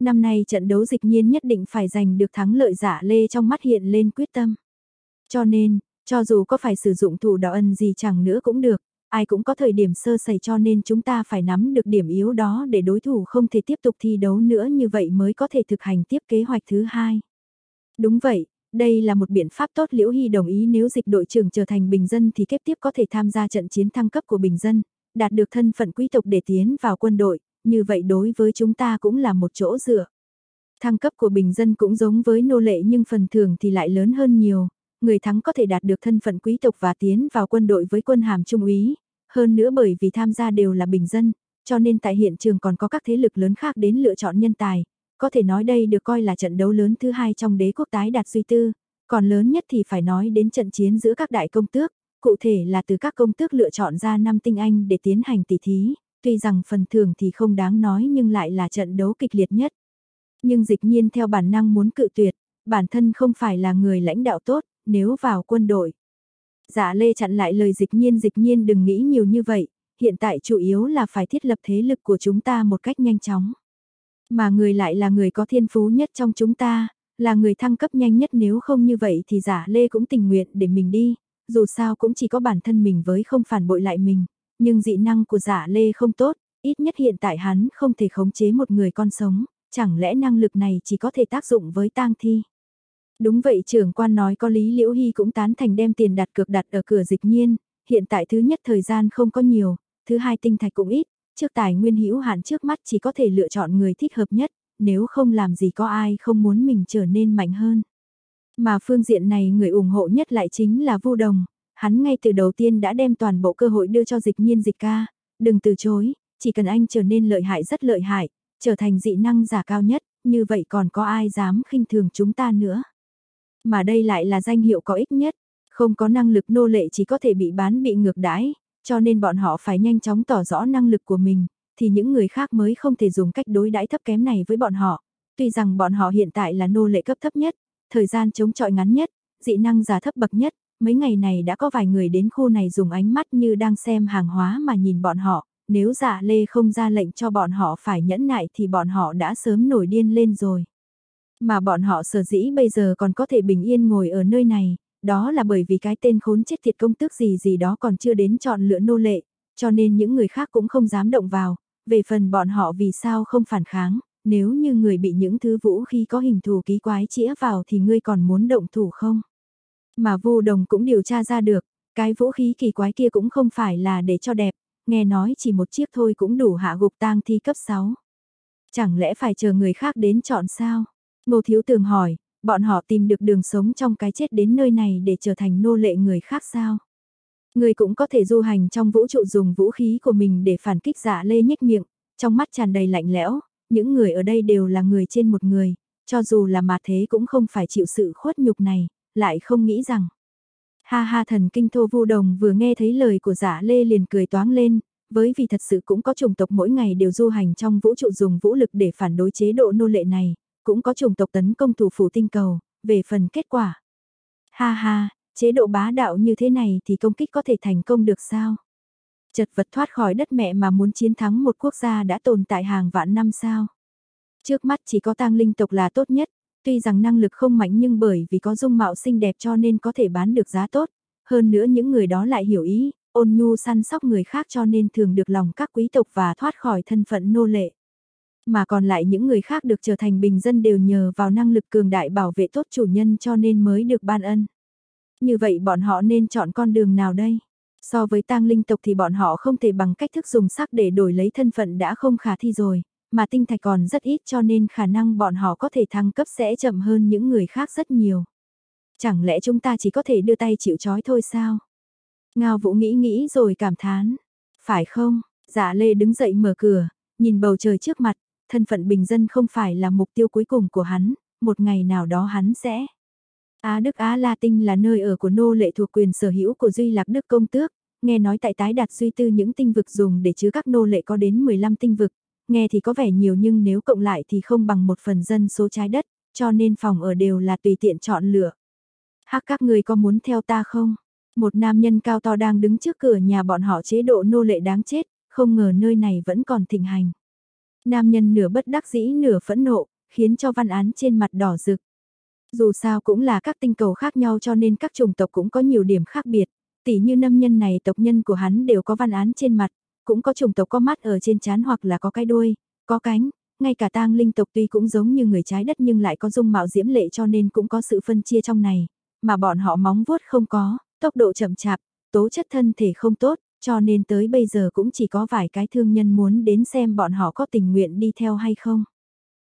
S1: Năm nay trận đấu dịch nhiên nhất định phải giành được thắng lợi giả lê trong mắt hiện lên quyết tâm. Cho nên, cho dù có phải sử dụng thủ đạo ân gì chẳng nữa cũng được, ai cũng có thời điểm sơ sẩy cho nên chúng ta phải nắm được điểm yếu đó để đối thủ không thể tiếp tục thi đấu nữa như vậy mới có thể thực hành tiếp kế hoạch thứ hai. Đúng vậy, đây là một biện pháp tốt Liễu Hy đồng ý nếu dịch đội trưởng trở thành bình dân thì kế tiếp có thể tham gia trận chiến thăng cấp của bình dân, đạt được thân phận quý tộc để tiến vào quân đội, như vậy đối với chúng ta cũng là một chỗ dựa. Thăng cấp của bình dân cũng giống với nô lệ nhưng phần thưởng thì lại lớn hơn nhiều, người thắng có thể đạt được thân phận quý tộc và tiến vào quân đội với quân hàm trung úy, hơn nữa bởi vì tham gia đều là bình dân, cho nên tại hiện trường còn có các thế lực lớn khác đến lựa chọn nhân tài. Có thể nói đây được coi là trận đấu lớn thứ hai trong đế quốc tái đạt suy tư, còn lớn nhất thì phải nói đến trận chiến giữa các đại công tước, cụ thể là từ các công tước lựa chọn ra năm tinh anh để tiến hành tỷ thí, tuy rằng phần thưởng thì không đáng nói nhưng lại là trận đấu kịch liệt nhất. Nhưng dịch nhiên theo bản năng muốn cự tuyệt, bản thân không phải là người lãnh đạo tốt, nếu vào quân đội. Dạ Lê chặn lại lời dịch nhiên dịch nhiên đừng nghĩ nhiều như vậy, hiện tại chủ yếu là phải thiết lập thế lực của chúng ta một cách nhanh chóng. Mà người lại là người có thiên phú nhất trong chúng ta, là người thăng cấp nhanh nhất nếu không như vậy thì giả Lê cũng tình nguyện để mình đi, dù sao cũng chỉ có bản thân mình với không phản bội lại mình, nhưng dị năng của giả Lê không tốt, ít nhất hiện tại hắn không thể khống chế một người con sống, chẳng lẽ năng lực này chỉ có thể tác dụng với tang thi. Đúng vậy trưởng quan nói có lý Liễu Hy cũng tán thành đem tiền đặt cược đặt ở cửa dịch nhiên, hiện tại thứ nhất thời gian không có nhiều, thứ hai tinh thạch cũng ít, trước tài nguyên hữu hạn trước mắt chỉ có thể lựa chọn người thích hợp nhất, nếu không làm gì có ai không muốn mình trở nên mạnh hơn. Mà phương diện này người ủng hộ nhất lại chính là Vu Đồng, hắn ngay từ đầu tiên đã đem toàn bộ cơ hội đưa cho dịch nhiên dịch ca, đừng từ chối, chỉ cần anh trở nên lợi hại rất lợi hại, trở thành dị năng giả cao nhất, như vậy còn có ai dám khinh thường chúng ta nữa. Mà đây lại là danh hiệu có ích nhất, không có năng lực nô lệ chỉ có thể bị bán bị ngược đãi, cho nên bọn họ phải nhanh chóng tỏ rõ năng lực của mình, thì những người khác mới không thể dùng cách đối đãi thấp kém này với bọn họ. Tuy rằng bọn họ hiện tại là nô lệ cấp thấp nhất, thời gian chống chọi ngắn nhất, dị năng giả thấp bậc nhất, mấy ngày này đã có vài người đến khu này dùng ánh mắt như đang xem hàng hóa mà nhìn bọn họ, nếu dạ lê không ra lệnh cho bọn họ phải nhẫn nại thì bọn họ đã sớm nổi điên lên rồi. Mà bọn họ sở dĩ bây giờ còn có thể bình yên ngồi ở nơi này, đó là bởi vì cái tên khốn chết thiệt công tước gì gì đó còn chưa đến chọn lựa nô lệ, cho nên những người khác cũng không dám động vào, về phần bọn họ vì sao không phản kháng, nếu như người bị những thứ vũ khí có hình thù ký quái chĩa vào thì ngươi còn muốn động thủ không? Mà vô đồng cũng điều tra ra được, cái vũ khí kỳ quái kia cũng không phải là để cho đẹp, nghe nói chỉ một chiếc thôi cũng đủ hạ gục tang thi cấp 6. Chẳng lẽ phải chờ người khác đến chọn sao? Ngô Thiếu Tường hỏi, bọn họ tìm được đường sống trong cái chết đến nơi này để trở thành nô lệ người khác sao? Người cũng có thể du hành trong vũ trụ dùng vũ khí của mình để phản kích giả lê nhếch miệng, trong mắt tràn đầy lạnh lẽo, những người ở đây đều là người trên một người, cho dù là mà thế cũng không phải chịu sự khuất nhục này, lại không nghĩ rằng. Ha ha thần kinh thô vu đồng vừa nghe thấy lời của giả lê liền cười toáng lên, với vì thật sự cũng có chủng tộc mỗi ngày đều du hành trong vũ trụ dùng vũ lực để phản đối chế độ nô lệ này, cũng có chủng tộc tấn công thủ phủ tinh cầu, về phần kết quả. Ha ha, chế độ bá đạo như thế này thì công kích có thể thành công được sao? Chật vật thoát khỏi đất mẹ mà muốn chiến thắng một quốc gia đã tồn tại hàng vạn năm sao? Trước mắt chỉ có tang linh tộc là tốt nhất, tuy rằng năng lực không mạnh nhưng bởi vì có dung mạo xinh đẹp cho nên có thể bán được giá tốt, hơn nữa những người đó lại hiểu ý, ôn nhu săn sóc người khác cho nên thường được lòng các quý tộc và thoát khỏi thân phận nô lệ. Mà còn lại những người khác được trở thành bình dân đều nhờ vào năng lực cường đại bảo vệ tốt chủ nhân cho nên mới được ban ân. Như vậy bọn họ nên chọn con đường nào đây? So với tang linh tộc thì bọn họ không thể bằng cách thức dùng sắc để đổi lấy thân phận đã không khả thi rồi, mà tinh thạch còn rất ít cho nên khả năng bọn họ có thể thăng cấp sẽ chậm hơn những người khác rất nhiều. Chẳng lẽ chúng ta chỉ có thể đưa tay chịu chói thôi sao? Ngao Vũ nghĩ nghĩ rồi cảm thán. Phải không? Dạ Lê đứng dậy mở cửa, nhìn bầu trời trước mặt, thân phận bình dân không phải là mục tiêu cuối cùng của hắn, một ngày nào đó hắn sẽ. Á Đức Á La Tinh là nơi ở của nô lệ thuộc quyền sở hữu của Duy Lạc Đức Công Tước, nghe nói tại tái đạt suy tư những tinh vực dùng để chứa các nô lệ có đến 15 tinh vực, nghe thì có vẻ nhiều nhưng nếu cộng lại thì không bằng một phần dân số trái đất, cho nên phòng ở đều là tùy tiện chọn lựa. Hắc các người có muốn theo ta không? Một nam nhân cao to đang đứng trước cửa nhà bọn họ chế độ nô lệ đáng chết, không ngờ nơi này vẫn còn thịnh hành. Nam nhân nửa bất đắc dĩ nửa phẫn nộ, khiến cho văn án trên mặt đỏ rực. Dù sao cũng là các tinh cầu khác nhau cho nên các chủng tộc cũng có nhiều điểm khác biệt. Tỷ như năm nhân này tộc nhân của hắn đều có văn án trên mặt, cũng có chủng tộc có mắt ở trên trán hoặc là có cái đuôi, có cánh, ngay cả tang linh tộc tuy cũng giống như người trái đất nhưng lại có dung mạo diễm lệ cho nên cũng có sự phân chia trong này, mà bọn họ móng vuốt không có, tốc độ chậm chạp, tố chất thân thể không tốt, cho nên tới bây giờ cũng chỉ có vài cái thương nhân muốn đến xem bọn họ có tình nguyện đi theo hay không.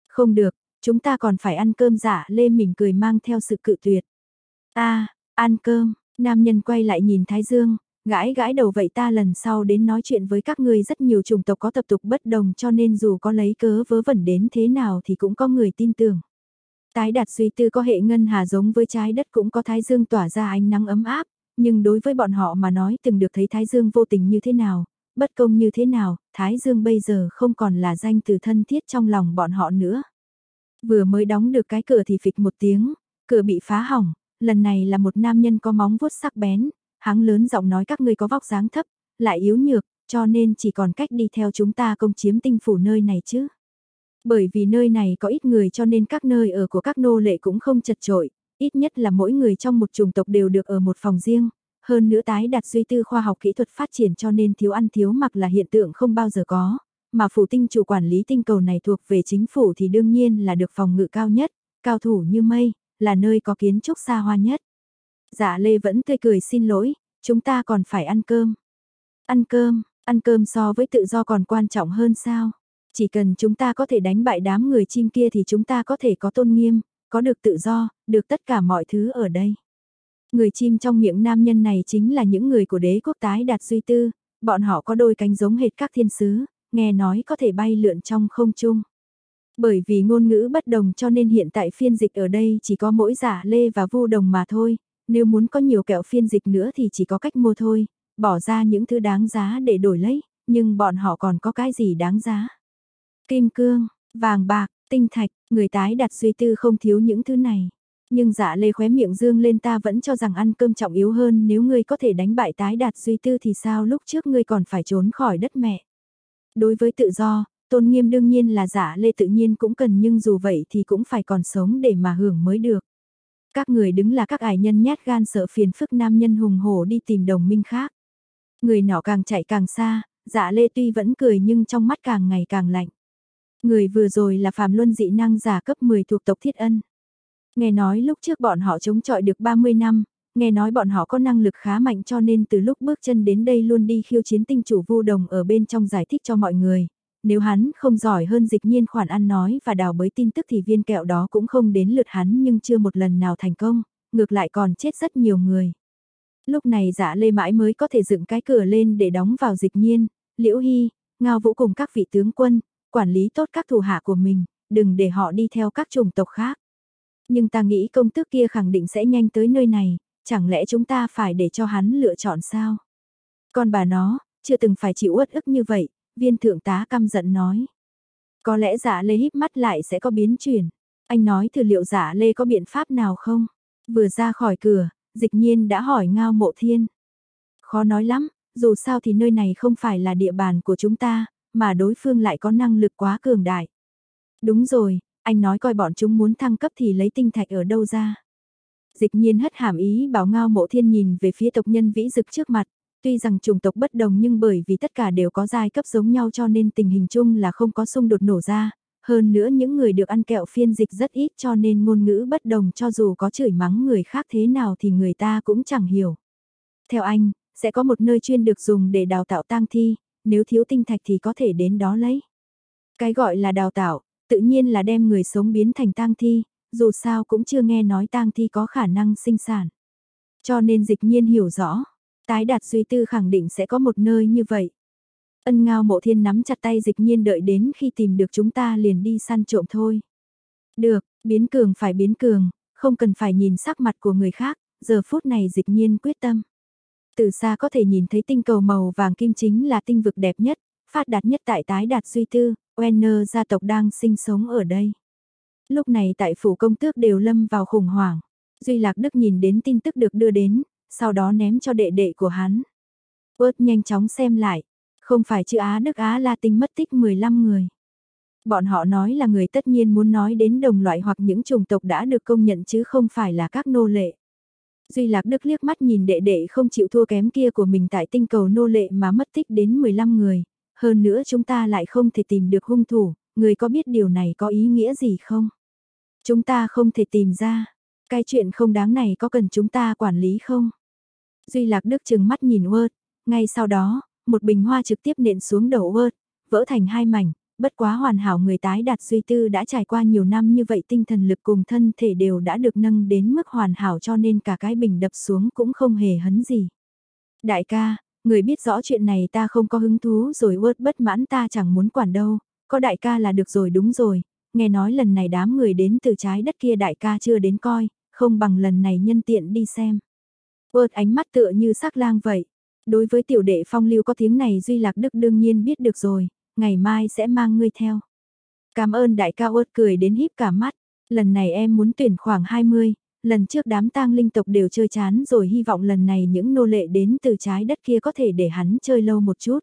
S1: Không được, chúng ta còn phải ăn cơm giả lê mình cười mang theo sự cự tuyệt. a ăn cơm, nam nhân quay lại nhìn Thái Dương, Gãi gãi đầu vậy ta lần sau đến nói chuyện với các ngươi rất nhiều chủng tộc có tập tục bất đồng cho nên dù có lấy cớ vớ vẩn đến thế nào thì cũng có người tin tưởng. Tái đạt suy tư có hệ ngân hà giống với trái đất cũng có thái dương tỏa ra ánh nắng ấm áp, nhưng đối với bọn họ mà nói từng được thấy thái dương vô tình như thế nào, bất công như thế nào, thái dương bây giờ không còn là danh từ thân thiết trong lòng bọn họ nữa. Vừa mới đóng được cái cửa thì phịch một tiếng, cửa bị phá hỏng, lần này là một nam nhân có móng vuốt sắc bén, hắn lớn giọng nói các ngươi có vóc dáng thấp, lại yếu nhược, cho nên chỉ còn cách đi theo chúng ta công chiếm tinh phủ nơi này chứ. Bởi vì nơi này có ít người cho nên các nơi ở của các nô lệ cũng không chật trội, ít nhất là mỗi người trong một chủng tộc đều được ở một phòng riêng. Hơn nữa tái đặt duy tư khoa học kỹ thuật phát triển cho nên thiếu ăn thiếu mặc là hiện tượng không bao giờ có, mà phủ tinh chủ quản lý tinh cầu này thuộc về chính phủ thì đương nhiên là được phòng ngự cao nhất, cao thủ như mây, là nơi có kiến trúc xa hoa nhất. Dạ Lê vẫn tươi cười xin lỗi, chúng ta còn phải ăn cơm. Ăn cơm, ăn cơm so với tự do còn quan trọng hơn sao? Chỉ cần chúng ta có thể đánh bại đám người chim kia thì chúng ta có thể có tôn nghiêm, có được tự do, được tất cả mọi thứ ở đây. Người chim trong miệng nam nhân này chính là những người của đế quốc tái đạt duy tư, bọn họ có đôi cánh giống hệt các thiên sứ, nghe nói có thể bay lượn trong không trung. Bởi vì ngôn ngữ bất đồng cho nên hiện tại phiên dịch ở đây chỉ có mỗi giả lê và vu đồng mà thôi, nếu muốn có nhiều kẹo phiên dịch nữa thì chỉ có cách mua thôi, bỏ ra những thứ đáng giá để đổi lấy, nhưng bọn họ còn có cái gì đáng giá. Kim cương, vàng bạc, tinh thạch, người tái đặt suy tư không thiếu những thứ này. Nhưng dạ lê khóe miệng dương lên ta vẫn cho rằng ăn cơm trọng yếu hơn nếu ngươi có thể đánh bại tái đạt suy tư thì sao lúc trước ngươi còn phải trốn khỏi đất mẹ. Đối với tự do, tôn nghiêm đương nhiên là dạ lê tự nhiên cũng cần nhưng dù vậy thì cũng phải còn sống để mà hưởng mới được. Các người đứng là các ải nhân nhát gan sợ phiền phức nam nhân hùng hổ đi tìm đồng minh khác. Người nọ càng chạy càng xa, dạ lê tuy vẫn cười nhưng trong mắt càng ngày càng lạnh. Người vừa rồi là phàm luân dị năng giả cấp 10 thuộc tộc thiết ân. Nghe nói lúc trước bọn họ chống chọi được 30 năm, nghe nói bọn họ có năng lực khá mạnh cho nên từ lúc bước chân đến đây luôn đi khiêu chiến tinh chủ vu đồng ở bên trong giải thích cho mọi người. Nếu hắn không giỏi hơn dịch nhiên khoản ăn nói và đào bới tin tức thì viên kẹo đó cũng không đến lượt hắn nhưng chưa một lần nào thành công, ngược lại còn chết rất nhiều người. Lúc này dạ lê mãi mới có thể dựng cái cửa lên để đóng vào dịch nhiên, liễu hy, ngao vũ cùng các vị tướng quân, quản lý tốt các thủ hạ của mình, đừng để họ đi theo các chủng tộc khác. Nhưng ta nghĩ công tước kia khẳng định sẽ nhanh tới nơi này, chẳng lẽ chúng ta phải để cho hắn lựa chọn sao? Còn bà nó, chưa từng phải chịu uất ức như vậy, viên thượng tá căm giận nói. Có lẽ giả lê híp mắt lại sẽ có biến chuyển. Anh nói thử liệu giả lê có biện pháp nào không? Vừa ra khỏi cửa, dịch nhiên đã hỏi ngao mộ thiên. Khó nói lắm, dù sao thì nơi này không phải là địa bàn của chúng ta, mà đối phương lại có năng lực quá cường đại. Đúng rồi, anh nói coi bọn chúng muốn thăng cấp thì lấy tinh thạch ở đâu ra. Dịch nhiên hất hàm ý bảo ngao mộ thiên nhìn về phía tộc nhân vĩ dực trước mặt, tuy rằng chủng tộc bất đồng nhưng bởi vì tất cả đều có giai cấp giống nhau cho nên tình hình chung là không có xung đột nổ ra. Hơn nữa những người được ăn kẹo phiên dịch rất ít cho nên ngôn ngữ bất đồng cho dù có chửi mắng người khác thế nào thì người ta cũng chẳng hiểu. Theo anh, sẽ có một nơi chuyên được dùng để đào tạo tang thi, nếu thiếu tinh thạch thì có thể đến đó lấy. Cái gọi là đào tạo, tự nhiên là đem người sống biến thành tang thi, dù sao cũng chưa nghe nói tang thi có khả năng sinh sản. Cho nên dịch nhiên hiểu rõ, tái đạt suy tư khẳng định sẽ có một nơi như vậy. Ân ngao mộ thiên nắm chặt tay dịch nhiên đợi đến khi tìm được chúng ta liền đi săn trộm thôi. Được, biến cường phải biến cường, không cần phải nhìn sắc mặt của người khác, giờ phút này dịch nhiên quyết tâm. Từ xa có thể nhìn thấy tinh cầu màu vàng kim chính là tinh vực đẹp nhất, phát đạt nhất tại tái đạt suy tư, Wenner gia tộc đang sinh sống ở đây. Lúc này tại phủ công tước đều lâm vào khủng hoảng. Duy Lạc Đức nhìn đến tin tức được đưa đến, sau đó ném cho đệ đệ của hắn. Ướt nhanh chóng xem lại, không phải chữ Á Đức Á La Tinh mất tích 15 người. Bọn họ nói là người tất nhiên muốn nói đến đồng loại hoặc những chủng tộc đã được công nhận chứ không phải là các nô lệ. Duy Lạc Đức liếc mắt nhìn đệ đệ không chịu thua kém kia của mình tại tinh cầu nô lệ mà mất tích đến 15 người. Hơn nữa chúng ta lại không thể tìm được hung thủ, người có biết điều này có ý nghĩa gì không? Chúng ta không thể tìm ra. Cái chuyện không đáng này có cần chúng ta quản lý không? Duy Lạc Đức chừng mắt nhìn Word. Ngay sau đó, một bình hoa trực tiếp nện xuống đầu Word, vỡ thành hai mảnh. Bất quá hoàn hảo người tái đạt suy tư đã trải qua nhiều năm như vậy tinh thần lực cùng thân thể đều đã được nâng đến mức hoàn hảo cho nên cả cái bình đập xuống cũng không hề hấn gì. Đại ca, người biết rõ chuyện này ta không có hứng thú rồi Word bất mãn ta chẳng muốn quản đâu, có đại ca là được rồi đúng rồi, nghe nói lần này đám người đến từ trái đất kia đại ca chưa đến coi, không bằng lần này nhân tiện đi xem. Uất ánh mắt tựa như sắc lang vậy. Đối với tiểu đệ phong lưu có tiếng này Duy Lạc Đức đương nhiên biết được rồi, ngày mai sẽ mang ngươi theo. Cảm ơn đại ca ớt cười đến híp cả mắt, lần này em muốn tuyển khoảng 20, lần trước đám tang linh tộc đều chơi chán rồi hy vọng lần này những nô lệ đến từ trái đất kia có thể để hắn chơi lâu một chút.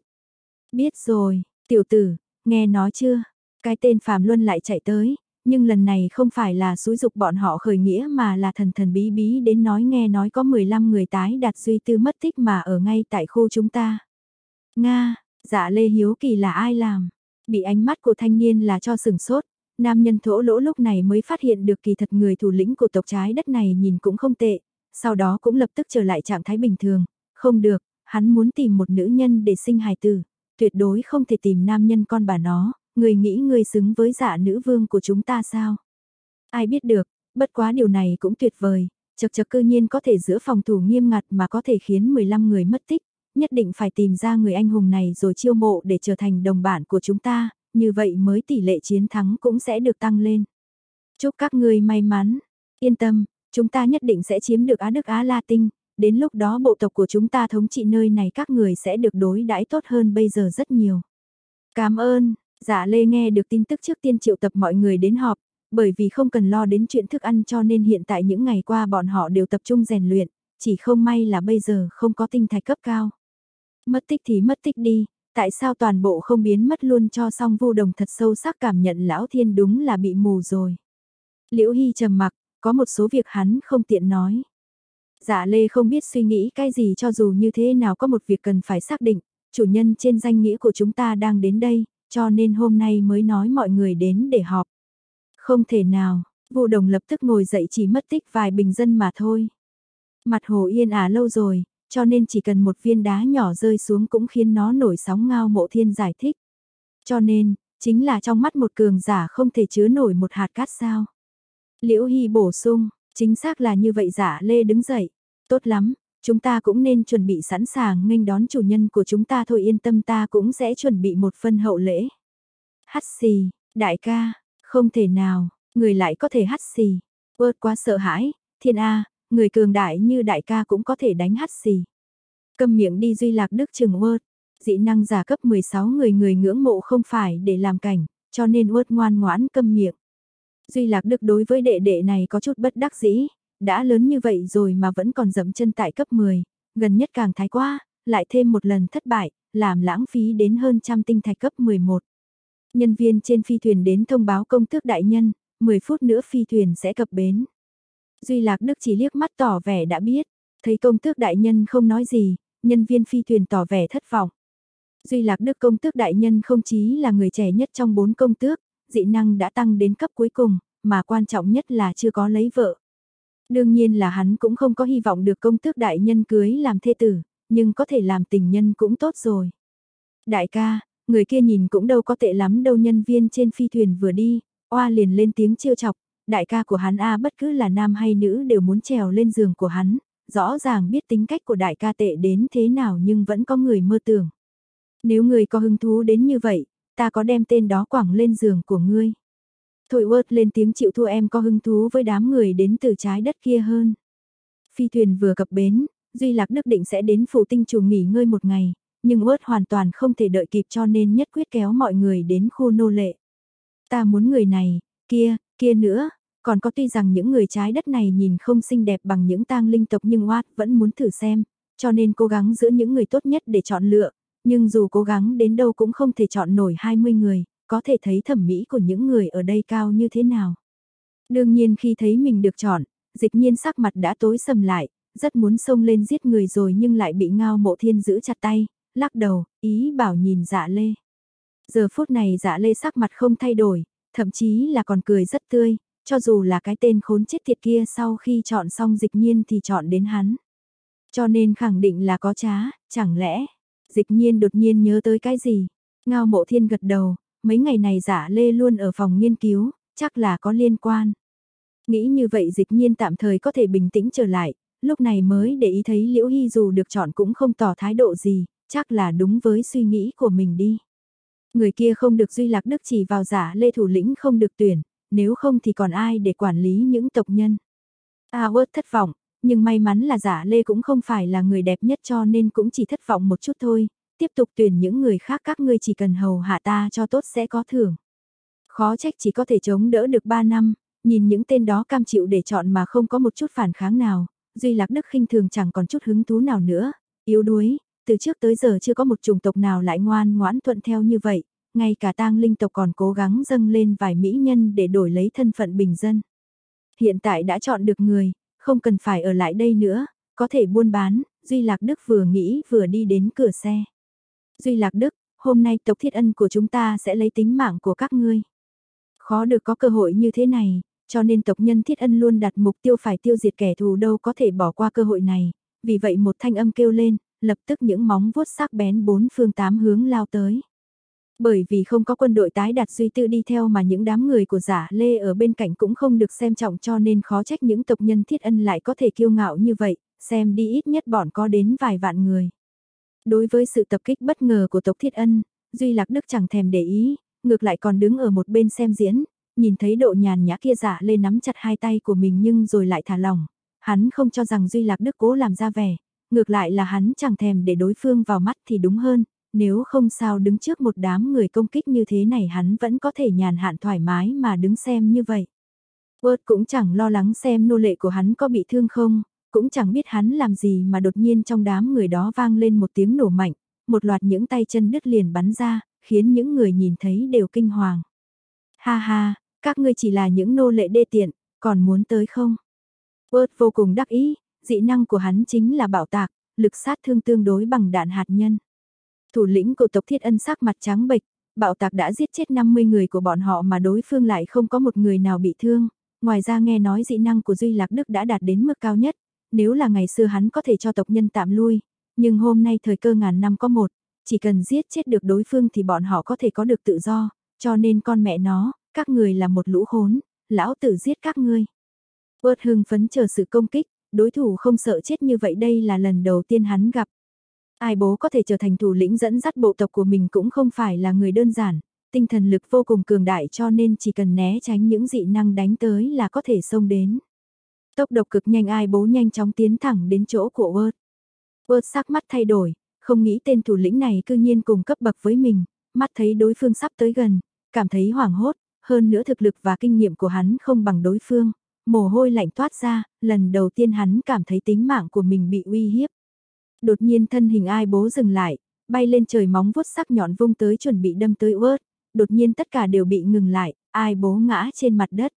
S1: Biết rồi, tiểu tử, nghe nói chưa? Cái tên Phạm Luân lại chạy tới, nhưng lần này không phải là xúi dục bọn họ khởi nghĩa mà là thần thần bí bí đến nói nghe nói có 15 người tái đạt duy tư mất tích mà ở ngay tại khu chúng ta. Nga, dạ Lê Hiếu Kỳ là ai làm? Bị ánh mắt của thanh niên là cho sừng sốt, nam nhân thổ lỗ lúc này mới phát hiện được kỳ thật người thủ lĩnh của tộc trái đất này nhìn cũng không tệ, sau đó cũng lập tức trở lại trạng thái bình thường, không được, hắn muốn tìm một nữ nhân để sinh hài tử, tuyệt đối không thể tìm nam nhân con bà nó, người nghĩ người xứng với dạ nữ vương của chúng ta sao? Ai biết được, bất quá điều này cũng tuyệt vời, chật chật cơ nhiên có thể giữa phòng thủ nghiêm ngặt mà có thể khiến 15 người mất tích, nhất định phải tìm ra người anh hùng này rồi chiêu mộ để trở thành đồng bạn của chúng ta, như vậy mới tỷ lệ chiến thắng cũng sẽ được tăng lên. Chúc các ngươi may mắn, yên tâm, chúng ta nhất định sẽ chiếm được Á Đức Á La Tinh, đến lúc đó bộ tộc của chúng ta thống trị nơi này các người sẽ được đối đãi tốt hơn bây giờ rất nhiều. Cảm ơn, dạ Lê nghe được tin tức trước tiên triệu tập mọi người đến họp, bởi vì không cần lo đến chuyện thức ăn cho nên hiện tại những ngày qua bọn họ đều tập trung rèn luyện, chỉ không may là bây giờ không có tinh thạch cấp cao. Mất tích thì mất tích đi, tại sao toàn bộ không biến mất luôn cho xong vu đồng thật sâu sắc cảm nhận lão thiên đúng là bị mù rồi. Liễu Hy trầm mặc, có một số việc hắn không tiện nói. Dạ Lê không biết suy nghĩ cái gì cho dù như thế nào có một việc cần phải xác định, chủ nhân trên danh nghĩa của chúng ta đang đến đây, cho nên hôm nay mới nói mọi người đến để họp. Không thể nào, Vu Đồng lập tức ngồi dậy chỉ mất tích vài bình dân mà thôi. Mặt hồ yên ả lâu rồi, cho nên chỉ cần một viên đá nhỏ rơi xuống cũng khiến nó nổi sóng ngao mộ thiên giải thích. Cho nên, chính là trong mắt một cường giả không thể chứa nổi một hạt cát sao. Liễu Hy bổ sung, chính xác là như vậy giả Lê đứng dậy. Tốt lắm, chúng ta cũng nên chuẩn bị sẵn sàng nghênh đón chủ nhân của chúng ta thôi yên tâm ta cũng sẽ chuẩn bị một phân hậu lễ. Hắt xì, đại ca, không thể nào, người lại có thể hắt xì. Bớt quá sợ hãi, thiên A, người cường đại như đại ca cũng có thể đánh hắt xì. Câm miệng đi Duy Lạc Đức Trừng Word, dị năng giả cấp 16 người người ngưỡng mộ không phải để làm cảnh, cho nên Word ngoan ngoãn câm miệng. Duy Lạc Đức đối với đệ đệ này có chút bất đắc dĩ, đã lớn như vậy rồi mà vẫn còn dẫm chân tại cấp 10, gần nhất càng thái quá, lại thêm một lần thất bại, làm lãng phí đến hơn trăm tinh thạch cấp 11. Nhân viên trên phi thuyền đến thông báo công tước đại nhân, 10 phút nữa phi thuyền sẽ cập bến. Duy Lạc Đức chỉ liếc mắt tỏ vẻ đã biết, thấy công tước đại nhân không nói gì, nhân viên phi thuyền tỏ vẻ thất vọng. Duy Lạc Đức công tước đại nhân không chí là người trẻ nhất trong bốn công tước, dị năng đã tăng đến cấp cuối cùng, mà quan trọng nhất là chưa có lấy vợ. Đương nhiên là hắn cũng không có hy vọng được công tước đại nhân cưới làm thê tử, nhưng có thể làm tình nhân cũng tốt rồi. Đại ca, người kia nhìn cũng đâu có tệ lắm đâu nhân viên trên phi thuyền vừa đi, oa liền lên tiếng chiêu chọc, đại ca của hắn a bất cứ là nam hay nữ đều muốn trèo lên giường của hắn, rõ ràng biết tính cách của đại ca tệ đến thế nào nhưng vẫn có người mơ tưởng. Nếu người có hứng thú đến như vậy, ta có đem tên đó quẳng lên giường của ngươi. Thôi Word lên tiếng chịu thua em có hứng thú với đám người đến từ trái đất kia hơn. Phi thuyền vừa cập bến, Duy Lạc Đức định sẽ đến phủ tinh trùng nghỉ ngơi một ngày, nhưng Word hoàn toàn không thể đợi kịp cho nên nhất quyết kéo mọi người đến khu nô lệ. Ta muốn người này, kia, kia nữa, còn có tuy rằng những người trái đất này nhìn không xinh đẹp bằng những tang linh tộc nhưng Watt vẫn muốn thử xem, cho nên cố gắng giữa những người tốt nhất để chọn lựa, nhưng dù cố gắng đến đâu cũng không thể chọn nổi 20 người, có thể thấy thẩm mỹ của những người ở đây cao như thế nào. Đương nhiên khi thấy mình được chọn, dịch nhiên sắc mặt đã tối sầm lại, rất muốn xông lên giết người rồi nhưng lại bị ngao mộ thiên giữ chặt tay, lắc đầu, ý bảo nhìn dạ lê. Giờ phút này dạ lê sắc mặt không thay đổi, thậm chí là còn cười rất tươi, cho dù là cái tên khốn chết tiệt kia sau khi chọn xong dịch nhiên thì chọn đến hắn. Cho nên khẳng định là có trá, chẳng lẽ, dịch nhiên đột nhiên nhớ tới cái gì? Ngao mộ thiên gật đầu, mấy ngày này giả lê luôn ở phòng nghiên cứu, chắc là có liên quan. Nghĩ như vậy dịch nhiên tạm thời có thể bình tĩnh trở lại, lúc này mới để ý thấy Liễu Hy dù được chọn cũng không tỏ thái độ gì, chắc là đúng với suy nghĩ của mình đi. Người kia không được Duy Lạc Đức chỉ vào giả lê thủ lĩnh không được tuyển, nếu không thì còn ai để quản lý những tộc nhân. Howard thất vọng, nhưng may mắn là giả lê cũng không phải là người đẹp nhất cho nên cũng chỉ thất vọng một chút thôi, tiếp tục tuyển những người khác các ngươi chỉ cần hầu hạ ta cho tốt sẽ có thưởng. Khó trách chỉ có thể chống đỡ được 3 năm, nhìn những tên đó cam chịu để chọn mà không có một chút phản kháng nào, Duy Lạc Đức khinh thường chẳng còn chút hứng thú nào nữa, yếu đuối, từ trước tới giờ chưa có một chủng tộc nào lại ngoan ngoãn thuận theo như vậy, ngay cả tang linh tộc còn cố gắng dâng lên vài mỹ nhân để đổi lấy thân phận bình dân. Hiện tại đã chọn được người, không cần phải ở lại đây nữa, có thể buôn bán, Duy Lạc Đức vừa nghĩ vừa đi đến cửa xe. Duy Lạc Đức, hôm nay tộc thiết ân của chúng ta sẽ lấy tính mạng của các ngươi. Khó được có cơ hội như thế này, cho nên tộc nhân thiết ân luôn đặt mục tiêu phải tiêu diệt kẻ thù đâu có thể bỏ qua cơ hội này. Vì vậy một thanh âm kêu lên, lập tức những móng vuốt sắc bén bốn phương tám hướng lao tới. Bởi vì không có quân đội tái đạt suy tư đi theo mà những đám người của giả lê ở bên cạnh cũng không được xem trọng cho nên khó trách những tộc nhân thiết ân lại có thể kiêu ngạo như vậy, xem đi ít nhất bọn có đến vài vạn người. Đối với sự tập kích bất ngờ của tộc thiết ân, Duy Lạc Đức chẳng thèm để ý, ngược lại còn đứng ở một bên xem diễn, nhìn thấy độ nhàn nhã kia giả lên nắm chặt hai tay của mình nhưng rồi lại thả lỏng. Hắn không cho rằng Duy Lạc Đức cố làm ra vẻ, ngược lại là hắn chẳng thèm để đối phương vào mắt thì đúng hơn, nếu không sao đứng trước một đám người công kích như thế này hắn vẫn có thể nhàn hạn thoải mái mà đứng xem như vậy. Word cũng chẳng lo lắng xem nô lệ của hắn có bị thương không, cũng chẳng biết hắn làm gì mà đột nhiên trong đám người đó vang lên một tiếng nổ mạnh, một loạt những tay chân đứt liền bắn ra, khiến những người nhìn thấy đều kinh hoàng. Ha ha, các ngươi chỉ là những nô lệ đê tiện, còn muốn tới không? Word vô cùng đắc ý, dị năng của hắn chính là bảo tạc, lực sát thương tương đối bằng đạn hạt nhân. Thủ lĩnh của tộc Thiết Ân sắc mặt trắng bệch, bạo tạc đã giết chết 50 người của bọn họ mà đối phương lại không có một người nào bị thương. Ngoài ra nghe nói dị năng của Duy Lạc Đức đã đạt đến mức cao nhất, nếu là ngày xưa hắn có thể cho tộc nhân tạm lui, nhưng hôm nay thời cơ ngàn năm có một, chỉ cần giết chết được đối phương thì bọn họ có thể có được tự do, cho nên con mẹ nó, các người là một lũ khốn, lão tử giết các ngươi. Bớt hưng phấn chờ sự công kích, đối thủ không sợ chết như vậy đây là lần đầu tiên hắn gặp. Ai bố có thể trở thành thủ lĩnh dẫn dắt bộ tộc của mình cũng không phải là người đơn giản, tinh thần lực vô cùng cường đại cho nên chỉ cần né tránh những dị năng đánh tới là có thể xông đến. Tốc độ cực nhanh ai bố nhanh chóng tiến thẳng đến chỗ của Word. Word sắc mắt thay đổi, không nghĩ tên thủ lĩnh này cư nhiên cùng cấp bậc với mình, mắt thấy đối phương sắp tới gần, cảm thấy hoảng hốt, hơn nữa thực lực và kinh nghiệm của hắn không bằng đối phương, mồ hôi lạnh toát ra, lần đầu tiên hắn cảm thấy tính mạng của mình bị uy hiếp. Đột nhiên thân hình ai bố dừng lại, bay lên trời móng vuốt sắc nhọn vung tới chuẩn bị đâm tới Word, đột nhiên tất cả đều bị ngừng lại, ai bố ngã trên mặt đất.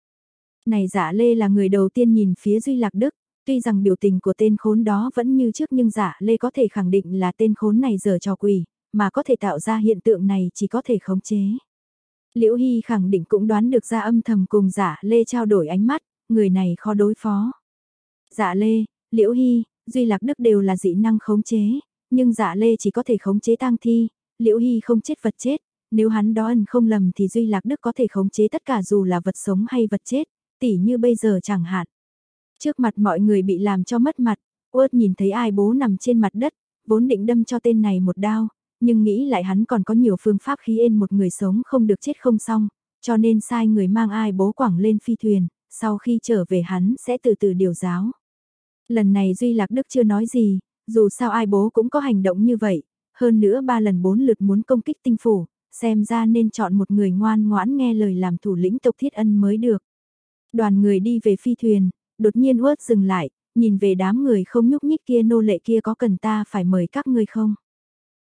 S1: Này giả lê là người đầu tiên nhìn phía Duy Lạc Đức, tuy rằng biểu tình của tên khốn đó vẫn như trước nhưng giả lê có thể khẳng định là tên khốn này giờ trò quỷ, mà có thể tạo ra hiện tượng này chỉ có thể khống chế. Liễu Hy khẳng định cũng đoán được ra âm thầm cùng giả lê trao đổi ánh mắt, người này khó đối phó. Giả lê, Liễu Hy, Duy Lạc Đức đều là dị năng khống chế, nhưng giả lê chỉ có thể khống chế tang thi, Liễu Hy không chết vật chết, nếu hắn đó ẩn không lầm thì Duy Lạc Đức có thể khống chế tất cả dù là vật sống hay vật chết, tỉ như bây giờ chẳng hạn. Trước mặt mọi người bị làm cho mất mặt, Uất nhìn thấy ai bố nằm trên mặt đất, vốn định đâm cho tên này một đao, nhưng nghĩ lại hắn còn có nhiều phương pháp khí ên một người sống không được chết không xong, cho nên sai người mang ai bố quảng lên phi thuyền, sau khi trở về hắn sẽ từ từ điều giáo. Lần này Duy Lạc Đức chưa nói gì, dù sao ai bố cũng có hành động như vậy, hơn nữa ba lần bốn lượt muốn công kích tinh phủ, xem ra nên chọn một người ngoan ngoãn nghe lời làm thủ lĩnh tộc thiết ân mới được. Đoàn người đi về phi thuyền, đột nhiên uất dừng lại, nhìn về đám người không nhúc nhích kia nô lệ kia có cần ta phải mời các ngươi không?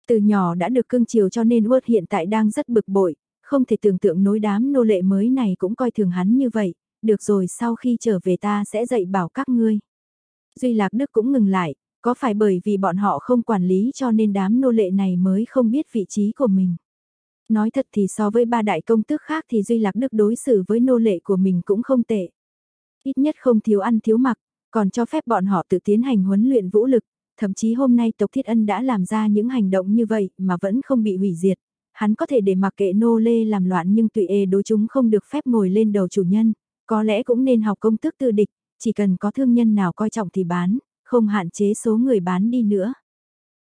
S1: Từ nhỏ đã được cưng chiều cho nên uất hiện tại đang rất bực bội, không thể tưởng tượng nối đám nô lệ mới này cũng coi thường hắn như vậy, được rồi sau khi trở về ta sẽ dạy bảo các ngươi. Duy Lạc Đức cũng ngừng lại, có phải bởi vì bọn họ không quản lý cho nên đám nô lệ này mới không biết vị trí của mình. Nói thật thì so với ba đại công tước khác thì Duy Lạc Đức đối xử với nô lệ của mình cũng không tệ. Ít nhất không thiếu ăn thiếu mặc, còn cho phép bọn họ tự tiến hành huấn luyện vũ lực, thậm chí hôm nay tộc Thiết Ân đã làm ra những hành động như vậy mà vẫn không bị hủy diệt. Hắn có thể để mặc kệ nô lê làm loạn nhưng tùy ê đối chúng không được phép ngồi lên đầu chủ nhân, có lẽ cũng nên học công tước tư địch, chỉ cần có thương nhân nào coi trọng thì bán, không hạn chế số người bán đi nữa.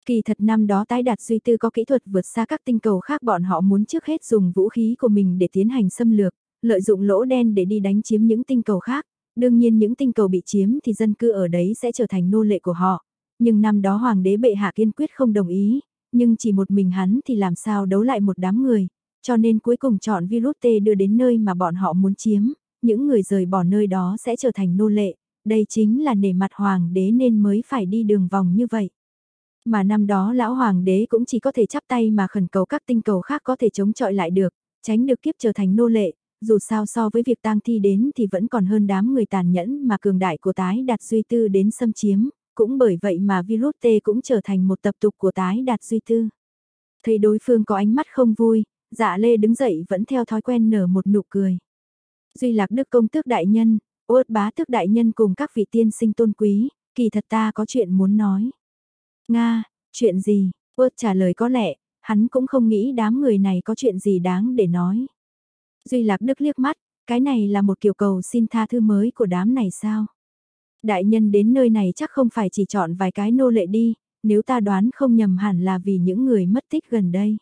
S1: Kỳ thật năm đó tái đạt duy tư có kỹ thuật vượt xa các tinh cầu khác bọn họ muốn trước hết dùng vũ khí của mình để tiến hành xâm lược, lợi dụng lỗ đen để đi đánh chiếm những tinh cầu khác. Đương nhiên những tinh cầu bị chiếm thì dân cư ở đấy sẽ trở thành nô lệ của họ. Nhưng năm đó hoàng đế bệ hạ kiên quyết không đồng ý, nhưng chỉ một mình hắn thì làm sao đấu lại một đám người, cho nên cuối cùng chọn virus T đưa đến nơi mà bọn họ muốn chiếm, những người rời bỏ nơi đó sẽ trở thành nô lệ, đây chính là nể mặt hoàng đế nên mới phải đi đường vòng như vậy. Mà năm đó lão hoàng đế cũng chỉ có thể chắp tay mà khẩn cầu các tinh cầu khác có thể chống chọi lại được, tránh được kiếp trở thành nô lệ, dù sao so với việc tang thi đến thì vẫn còn hơn đám người tàn nhẫn mà cường đại của tái đạt duy tư đến xâm chiếm, cũng bởi vậy mà virus T cũng trở thành một tập tục của tái đạt duy tư. Thấy đối phương có ánh mắt không vui, dạ lê đứng dậy vẫn theo thói quen nở một nụ cười. Duy lạc đức công tước đại nhân, uất bá tước đại nhân cùng các vị tiên sinh tôn quý, kỳ thật ta có chuyện muốn nói. Nga, chuyện gì? Uất trả lời có lẽ, hắn cũng không nghĩ đám người này có chuyện gì đáng để nói. Duy lạc đức liếc mắt, cái này là một kiểu cầu xin tha thư mới của đám này sao? Đại nhân đến nơi này chắc không phải chỉ chọn vài cái nô lệ đi, nếu ta đoán không nhầm hẳn là vì những người mất tích gần đây.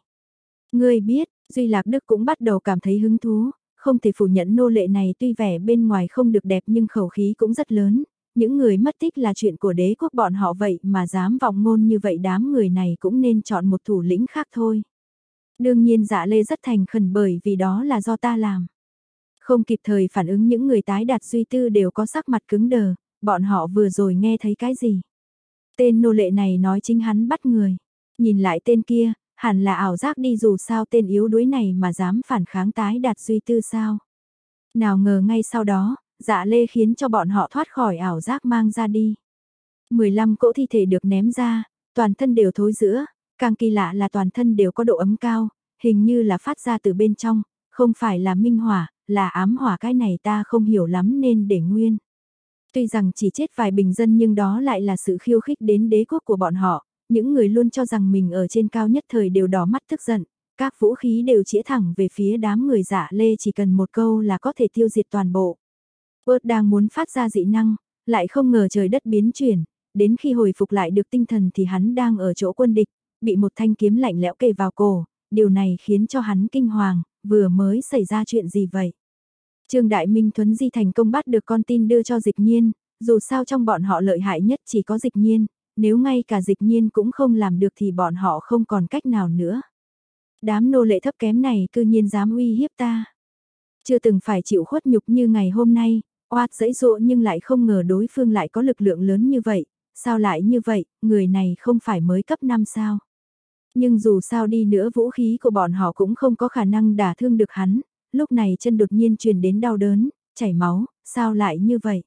S1: Ngươi biết, Duy Lạc Đức cũng bắt đầu cảm thấy hứng thú, không thể phủ nhận nô lệ này tuy vẻ bên ngoài không được đẹp nhưng khẩu khí cũng rất lớn. Những người mất tích là chuyện của đế quốc bọn họ vậy mà dám vọng ngôn như vậy đám người này cũng nên chọn một thủ lĩnh khác thôi. Đương nhiên dạ lê rất thành khẩn bởi vì đó là do ta làm. Không kịp thời phản ứng những người tái đạt suy tư đều có sắc mặt cứng đờ, bọn họ vừa rồi nghe thấy cái gì. Tên nô lệ này nói chính hắn bắt người. Nhìn lại tên kia, hẳn là ảo giác đi dù sao tên yếu đuối này mà dám phản kháng tái đạt suy tư sao. Nào ngờ ngay sau đó, dạ lê khiến cho bọn họ thoát khỏi ảo giác mang ra đi. 15 cỗ thi thể được ném ra, toàn thân đều thối giữa, càng kỳ lạ là toàn thân đều có độ ấm cao, hình như là phát ra từ bên trong, không phải là minh hỏa, là ám hỏa cái này ta không hiểu lắm nên để nguyên. Tuy rằng chỉ chết vài bình dân nhưng đó lại là sự khiêu khích đến đế quốc của bọn họ, những người luôn cho rằng mình ở trên cao nhất thời đều đỏ mắt tức giận, các vũ khí đều chĩa thẳng về phía đám người giả lê chỉ cần một câu là có thể tiêu diệt toàn bộ. Word đang muốn phát ra dị năng, lại không ngờ trời đất biến chuyển, đến khi hồi phục lại được tinh thần thì hắn đang ở chỗ quân địch, bị một thanh kiếm lạnh lẽo kề vào cổ, điều này khiến cho hắn kinh hoàng, vừa mới xảy ra chuyện gì vậy? Trương Đại Minh Thuấn Di thành công bắt được con tin đưa cho dịch nhiên, dù sao trong bọn họ lợi hại nhất chỉ có dịch nhiên, nếu ngay cả dịch nhiên cũng không làm được thì bọn họ không còn cách nào nữa. Đám nô lệ thấp kém này cư nhiên dám uy hiếp ta. Chưa từng phải chịu khuất nhục như ngày hôm nay, oát dễ dụa nhưng lại không ngờ đối phương lại có lực lượng lớn như vậy, sao lại như vậy, người này không phải mới cấp 5 sao. Nhưng dù sao đi nữa vũ khí của bọn họ cũng không có khả năng đả thương được hắn, lúc này chân đột nhiên truyền đến đau đớn, chảy máu, sao lại như vậy?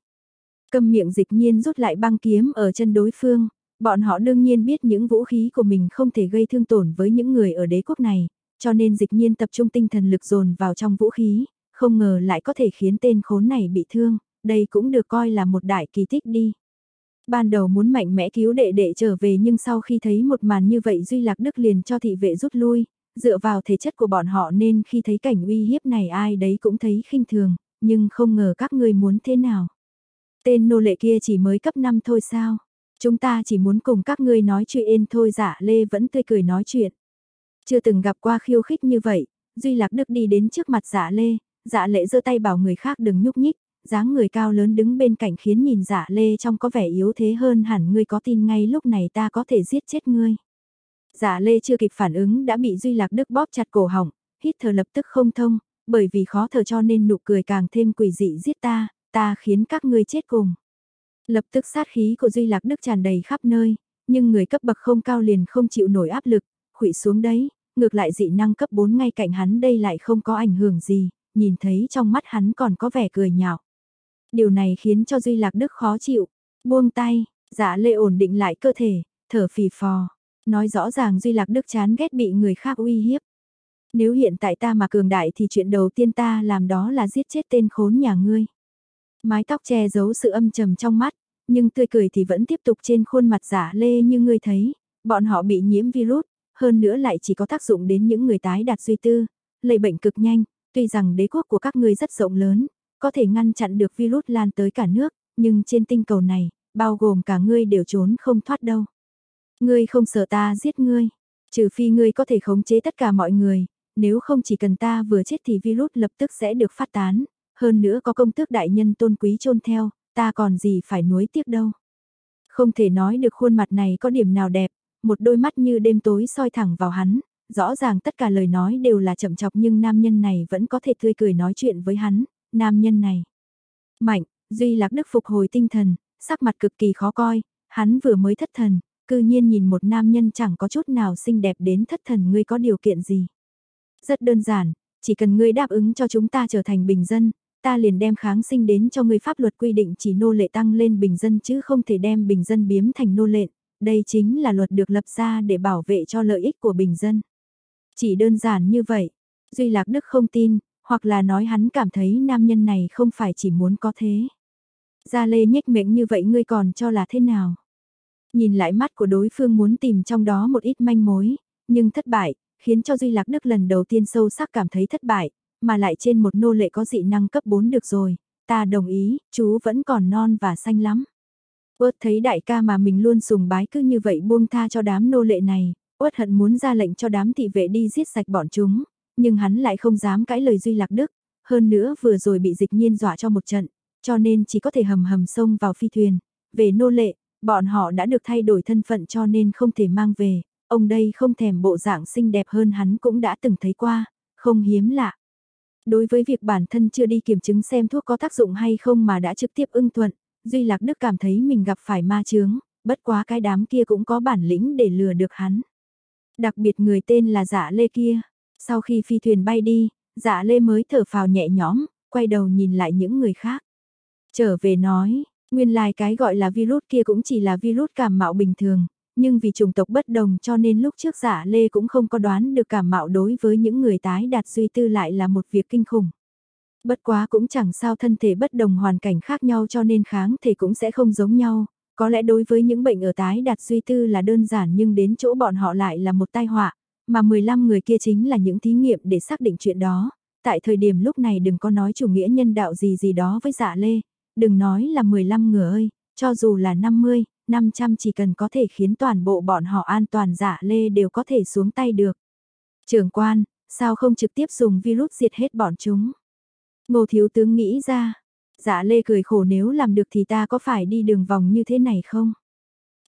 S1: Cầm miệng dịch nhiên rút lại băng kiếm ở chân đối phương, bọn họ đương nhiên biết những vũ khí của mình không thể gây thương tổn với những người ở đế quốc này, cho nên dịch nhiên tập trung tinh thần lực dồn vào trong vũ khí, không ngờ lại có thể khiến tên khốn này bị thương, đây cũng được coi là một đại kỳ tích đi. Ban đầu muốn mạnh mẽ cứu đệ đệ trở về nhưng sau khi thấy một màn như vậy Duy Lạc Đức liền cho thị vệ rút lui, dựa vào thể chất của bọn họ nên khi thấy cảnh uy hiếp này ai đấy cũng thấy khinh thường, nhưng không ngờ các ngươi muốn thế nào. Tên nô lệ kia chỉ mới cấp 5 thôi sao? Chúng ta chỉ muốn cùng các ngươi nói chuyện thôi giả dạ Lê vẫn tươi cười nói chuyện. Chưa từng gặp qua khiêu khích như vậy, Duy Lạc Đức đi đến trước mặt giả dạ Lê, dạ lệ giơ tay bảo người khác đừng nhúc nhích, dáng người cao lớn đứng bên cạnh khiến nhìn Dạ Lê trong có vẻ yếu thế hơn hẳn ngươi có tin ngay lúc này ta có thể giết chết ngươi. Dạ Lê chưa kịp phản ứng đã bị Duy Lạc Đức bóp chặt cổ họng, hít thở lập tức không thông, bởi vì khó thở cho nên nụ cười càng thêm quỷ dị giết ta, ta khiến các ngươi chết cùng. Lập tức sát khí của Duy Lạc Đức tràn đầy khắp nơi, nhưng người cấp bậc không cao liền không chịu nổi áp lực, khủy xuống đấy, ngược lại dị năng cấp 4 ngay cạnh hắn đây lại không có ảnh hưởng gì, nhìn thấy trong mắt hắn còn có vẻ cười nhạo. Điều này khiến cho Duy Lạc Đức khó chịu, buông tay, dạ lệ ổn định lại cơ thể, thở phì phò, nói rõ ràng Duy Lạc Đức chán ghét bị người khác uy hiếp. Nếu hiện tại ta mà cường đại thì chuyện đầu tiên ta làm đó là giết chết tên khốn nhà ngươi. Mái tóc che giấu sự âm trầm trong mắt, nhưng tươi cười thì vẫn tiếp tục trên khuôn mặt giả lê như ngươi thấy, bọn họ bị nhiễm virus, hơn nữa lại chỉ có tác dụng đến những người tái đạt suy tư, lây bệnh cực nhanh, tuy rằng đế quốc của các ngươi rất rộng lớn, có thể ngăn chặn được virus lan tới cả nước, nhưng trên tinh cầu này, bao gồm cả ngươi đều trốn không thoát đâu. Ngươi không sợ ta giết ngươi, trừ phi ngươi có thể khống chế tất cả mọi người, nếu không chỉ cần ta vừa chết thì virus lập tức sẽ được phát tán, hơn nữa có công tước đại nhân tôn quý chôn theo, ta còn gì phải nuối tiếc đâu. Không thể nói được khuôn mặt này có điểm nào đẹp, một đôi mắt như đêm tối soi thẳng vào hắn, rõ ràng tất cả lời nói đều là chậm chọc nhưng nam nhân này vẫn có thể tươi cười nói chuyện với hắn, nam nhân này. Mạnh, Duy Lạc Đức phục hồi tinh thần, sắc mặt cực kỳ khó coi, hắn vừa mới thất thần, cư nhiên nhìn một nam nhân chẳng có chút nào xinh đẹp đến thất thần ngươi có điều kiện gì. Rất đơn giản, chỉ cần ngươi đáp ứng cho chúng ta trở thành bình dân, ta liền đem kháng sinh đến cho ngươi pháp luật quy định chỉ nô lệ tăng lên bình dân chứ không thể đem bình dân biếm thành nô lệ. Đây chính là luật được lập ra để bảo vệ cho lợi ích của bình dân. Chỉ đơn giản như vậy, Duy Lạc Đức không tin, hoặc là nói hắn cảm thấy nam nhân này không phải chỉ muốn có thế. Gia Lê nhếch miệng như vậy ngươi còn cho là thế nào? Nhìn lại mắt của đối phương muốn tìm trong đó một ít manh mối, nhưng thất bại, khiến cho Duy Lạc Đức lần đầu tiên sâu sắc cảm thấy thất bại, mà lại trên một nô lệ có dị năng cấp 4 được rồi, ta đồng ý, chú vẫn còn non và xanh lắm. Uất thấy đại ca mà mình luôn sùng bái cứ như vậy buông tha cho đám nô lệ này, Uất hận muốn ra lệnh cho đám thị vệ đi giết sạch bọn chúng, nhưng hắn lại không dám cãi lời Duy Lạc Đức, hơn nữa vừa rồi bị dịch nhiên dọa cho một trận, cho nên chỉ có thể hầm hầm xông vào phi thuyền. Về nô lệ, bọn họ đã được thay đổi thân phận cho nên không thể mang về, ông đây không thèm bộ dạng xinh đẹp hơn hắn cũng đã từng thấy qua, không hiếm lạ. Đối với việc bản thân chưa đi kiểm chứng xem thuốc có tác dụng hay không mà đã trực tiếp ưng thuận, Duy Lạc Đức cảm thấy mình gặp phải ma chướng, bất quá cái đám kia cũng có bản lĩnh để lừa được hắn. Đặc biệt người tên là dạ lê kia, sau khi phi thuyền bay đi, dạ lê mới thở phào nhẹ nhõm, quay đầu nhìn lại những người khác. Trở về nói, nguyên lai cái gọi là virus kia cũng chỉ là virus cảm mạo bình thường, nhưng vì chủng tộc bất đồng cho nên lúc trước giả lê cũng không có đoán được cảm mạo đối với những người tái đạt suy tư lại là một việc kinh khủng. Bất quá cũng chẳng sao thân thể bất đồng hoàn cảnh khác nhau cho nên kháng thể cũng sẽ không giống nhau. Có lẽ đối với những bệnh ở tái đạt suy tư là đơn giản nhưng đến chỗ bọn họ lại là một tai họa, mà 15 người kia chính là những thí nghiệm để xác định chuyện đó. Tại thời điểm lúc này đừng có nói chủ nghĩa nhân đạo gì gì đó với dạ lê, đừng nói là 15 người ơi, cho dù là 50, 500 chỉ cần có thể khiến toàn bộ bọn họ an toàn dạ lê đều có thể xuống tay được. Trưởng quan, sao không trực tiếp dùng virus diệt hết bọn chúng? Ngô Thiếu Tướng nghĩ ra, dạ lê cười khổ nếu làm được thì ta có phải đi đường vòng như thế này không?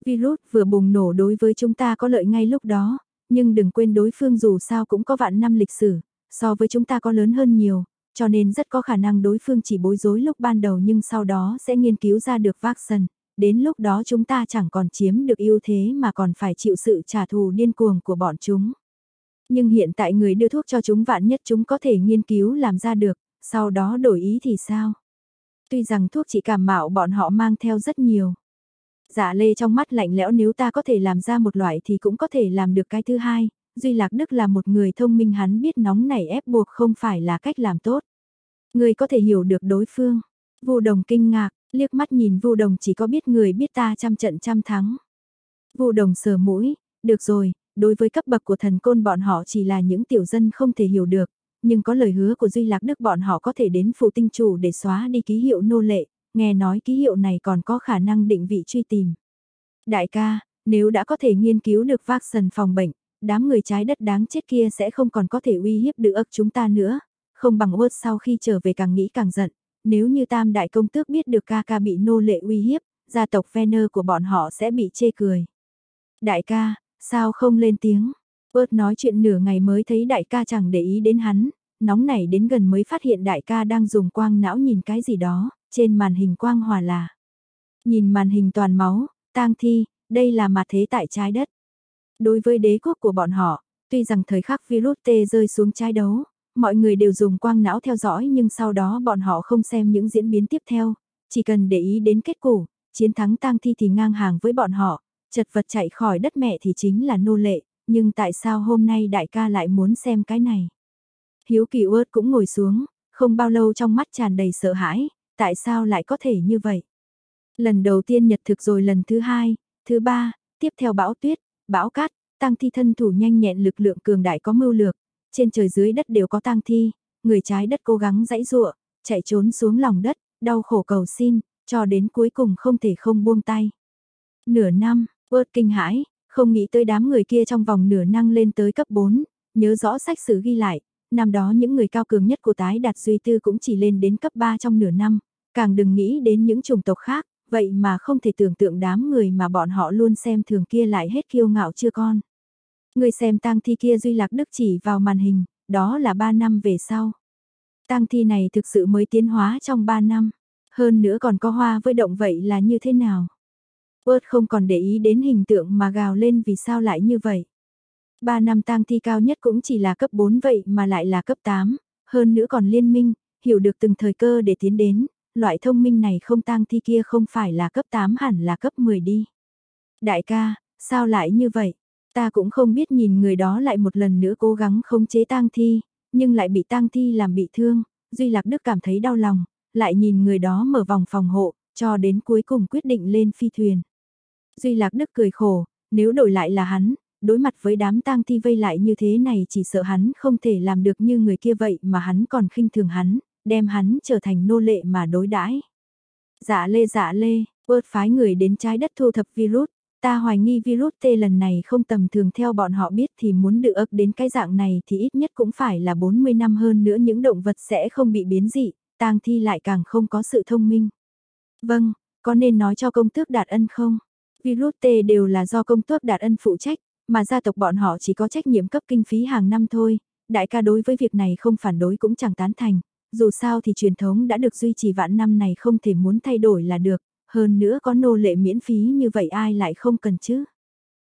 S1: Virus vừa bùng nổ đối với chúng ta có lợi ngay lúc đó, nhưng đừng quên đối phương dù sao cũng có vạn năm lịch sử, so với chúng ta có lớn hơn nhiều, cho nên rất có khả năng đối phương chỉ bối rối lúc ban đầu nhưng sau đó sẽ nghiên cứu ra được vaccine, đến lúc đó chúng ta chẳng còn chiếm được ưu thế mà còn phải chịu sự trả thù điên cuồng của bọn chúng. Nhưng hiện tại người đưa thuốc cho chúng vạn nhất chúng có thể nghiên cứu làm ra được, sau đó đổi ý thì sao? Tuy rằng thuốc trị cảm mạo bọn họ mang theo rất nhiều. Dạ lê trong mắt lạnh lẽo nếu ta có thể làm ra một loại thì cũng có thể làm được cái thứ hai. Duy Lạc Đức là một người thông minh hắn biết nóng nảy ép buộc không phải là cách làm tốt. Người có thể hiểu được đối phương. Vu đồng kinh ngạc, liếc mắt nhìn Vu đồng chỉ có biết người biết ta trăm trận trăm thắng. Vu đồng sờ mũi, được rồi, đối với cấp bậc của thần côn bọn họ chỉ là những tiểu dân không thể hiểu được, nhưng có lời hứa của Duy Lạc Đức bọn họ có thể đến phụ tinh chủ để xóa đi ký hiệu nô lệ, nghe nói ký hiệu này còn có khả năng định vị truy tìm. Đại ca, nếu đã có thể nghiên cứu được vaccine phòng bệnh, đám người trái đất đáng chết kia sẽ không còn có thể uy hiếp được chúng ta nữa, không bằng ớt sau khi trở về càng nghĩ càng giận, nếu như tam đại công tước biết được ca ca bị nô lệ uy hiếp, gia tộc Venner của bọn họ sẽ bị chê cười. Đại ca, sao không lên tiếng? Bớt nói chuyện nửa ngày mới thấy đại ca chẳng để ý đến hắn, nóng nảy đến gần mới phát hiện đại ca đang dùng quang não nhìn cái gì đó, trên màn hình quang hòa là. Nhìn màn hình toàn máu, tang thi, đây là mặt thế tại trái đất. Đối với đế quốc của bọn họ, tuy rằng thời khắc virus T rơi xuống trái đấu, mọi người đều dùng quang não theo dõi nhưng sau đó bọn họ không xem những diễn biến tiếp theo, chỉ cần để ý đến kết cục, chiến thắng tang thi thì ngang hàng với bọn họ, chật vật chạy khỏi đất mẹ thì chính là nô lệ, nhưng tại sao hôm nay đại ca lại muốn xem cái này? Hiếu kỳ uất cũng ngồi xuống, không bao lâu trong mắt tràn đầy sợ hãi, tại sao lại có thể như vậy? Lần đầu tiên nhật thực rồi lần thứ hai, thứ ba, tiếp theo bão tuyết, bão cát, tăng thi thân thủ nhanh nhẹn lực lượng cường đại có mưu lược, trên trời dưới đất đều có tăng thi, người trái đất cố gắng dãy dụa, chạy trốn xuống lòng đất, đau khổ cầu xin, cho đến cuối cùng không thể không buông tay. Nửa năm, ớt kinh hãi, không nghĩ tới đám người kia trong vòng nửa năng lên tới cấp 4, nhớ rõ sách sử ghi lại, năm đó những người cao cường nhất của tái đạt duy tư cũng chỉ lên đến cấp 3 trong nửa năm, càng đừng nghĩ đến những chủng tộc khác, vậy mà không thể tưởng tượng đám người mà bọn họ luôn xem thường kia lại hết kiêu ngạo chưa con. Người xem tang thi kia Duy Lạc Đức chỉ vào màn hình, đó là 3 năm về sau. Tang thi này thực sự mới tiến hóa trong 3 năm, hơn nữa còn có hoa với động vậy là như thế nào? Ơt không còn để ý đến hình tượng mà gào lên vì sao lại như vậy. 3 năm tang thi cao nhất cũng chỉ là cấp 4 vậy mà lại là cấp 8, hơn nữa còn liên minh, hiểu được từng thời cơ để tiến đến, loại thông minh này không tang thi kia không phải là cấp 8 hẳn là cấp 10 đi. Đại ca, sao lại như vậy? Ta cũng không biết nhìn người đó lại một lần nữa cố gắng khống chế tang thi, nhưng lại bị tang thi làm bị thương, Duy Lạc Đức cảm thấy đau lòng, lại nhìn người đó mở vòng phòng hộ, cho đến cuối cùng quyết định lên phi thuyền. Duy Lạc Đức cười khổ, nếu đổi lại là hắn, đối mặt với đám tang thi vây lại như thế này chỉ sợ hắn không thể làm được như người kia vậy mà hắn còn khinh thường hắn, đem hắn trở thành nô lệ mà đối đãi. Dạ lê dạ lê, bớt phái người đến trái đất thu thập virus, ta hoài nghi virus T lần này không tầm thường theo bọn họ biết thì muốn được ức đến cái dạng này thì ít nhất cũng phải là 40 năm hơn nữa những động vật sẽ không bị biến dị, tang thi lại càng không có sự thông minh. Vâng, có nên nói cho công tước đạt ân không? Virus T đều là do công tước đạt ân phụ trách, mà gia tộc bọn họ chỉ có trách nhiệm cấp kinh phí hàng năm thôi, đại ca đối với việc này không phản đối cũng chẳng tán thành, dù sao thì truyền thống đã được duy trì vạn năm này không thể muốn thay đổi là được, hơn nữa có nô lệ miễn phí như vậy ai lại không cần chứ.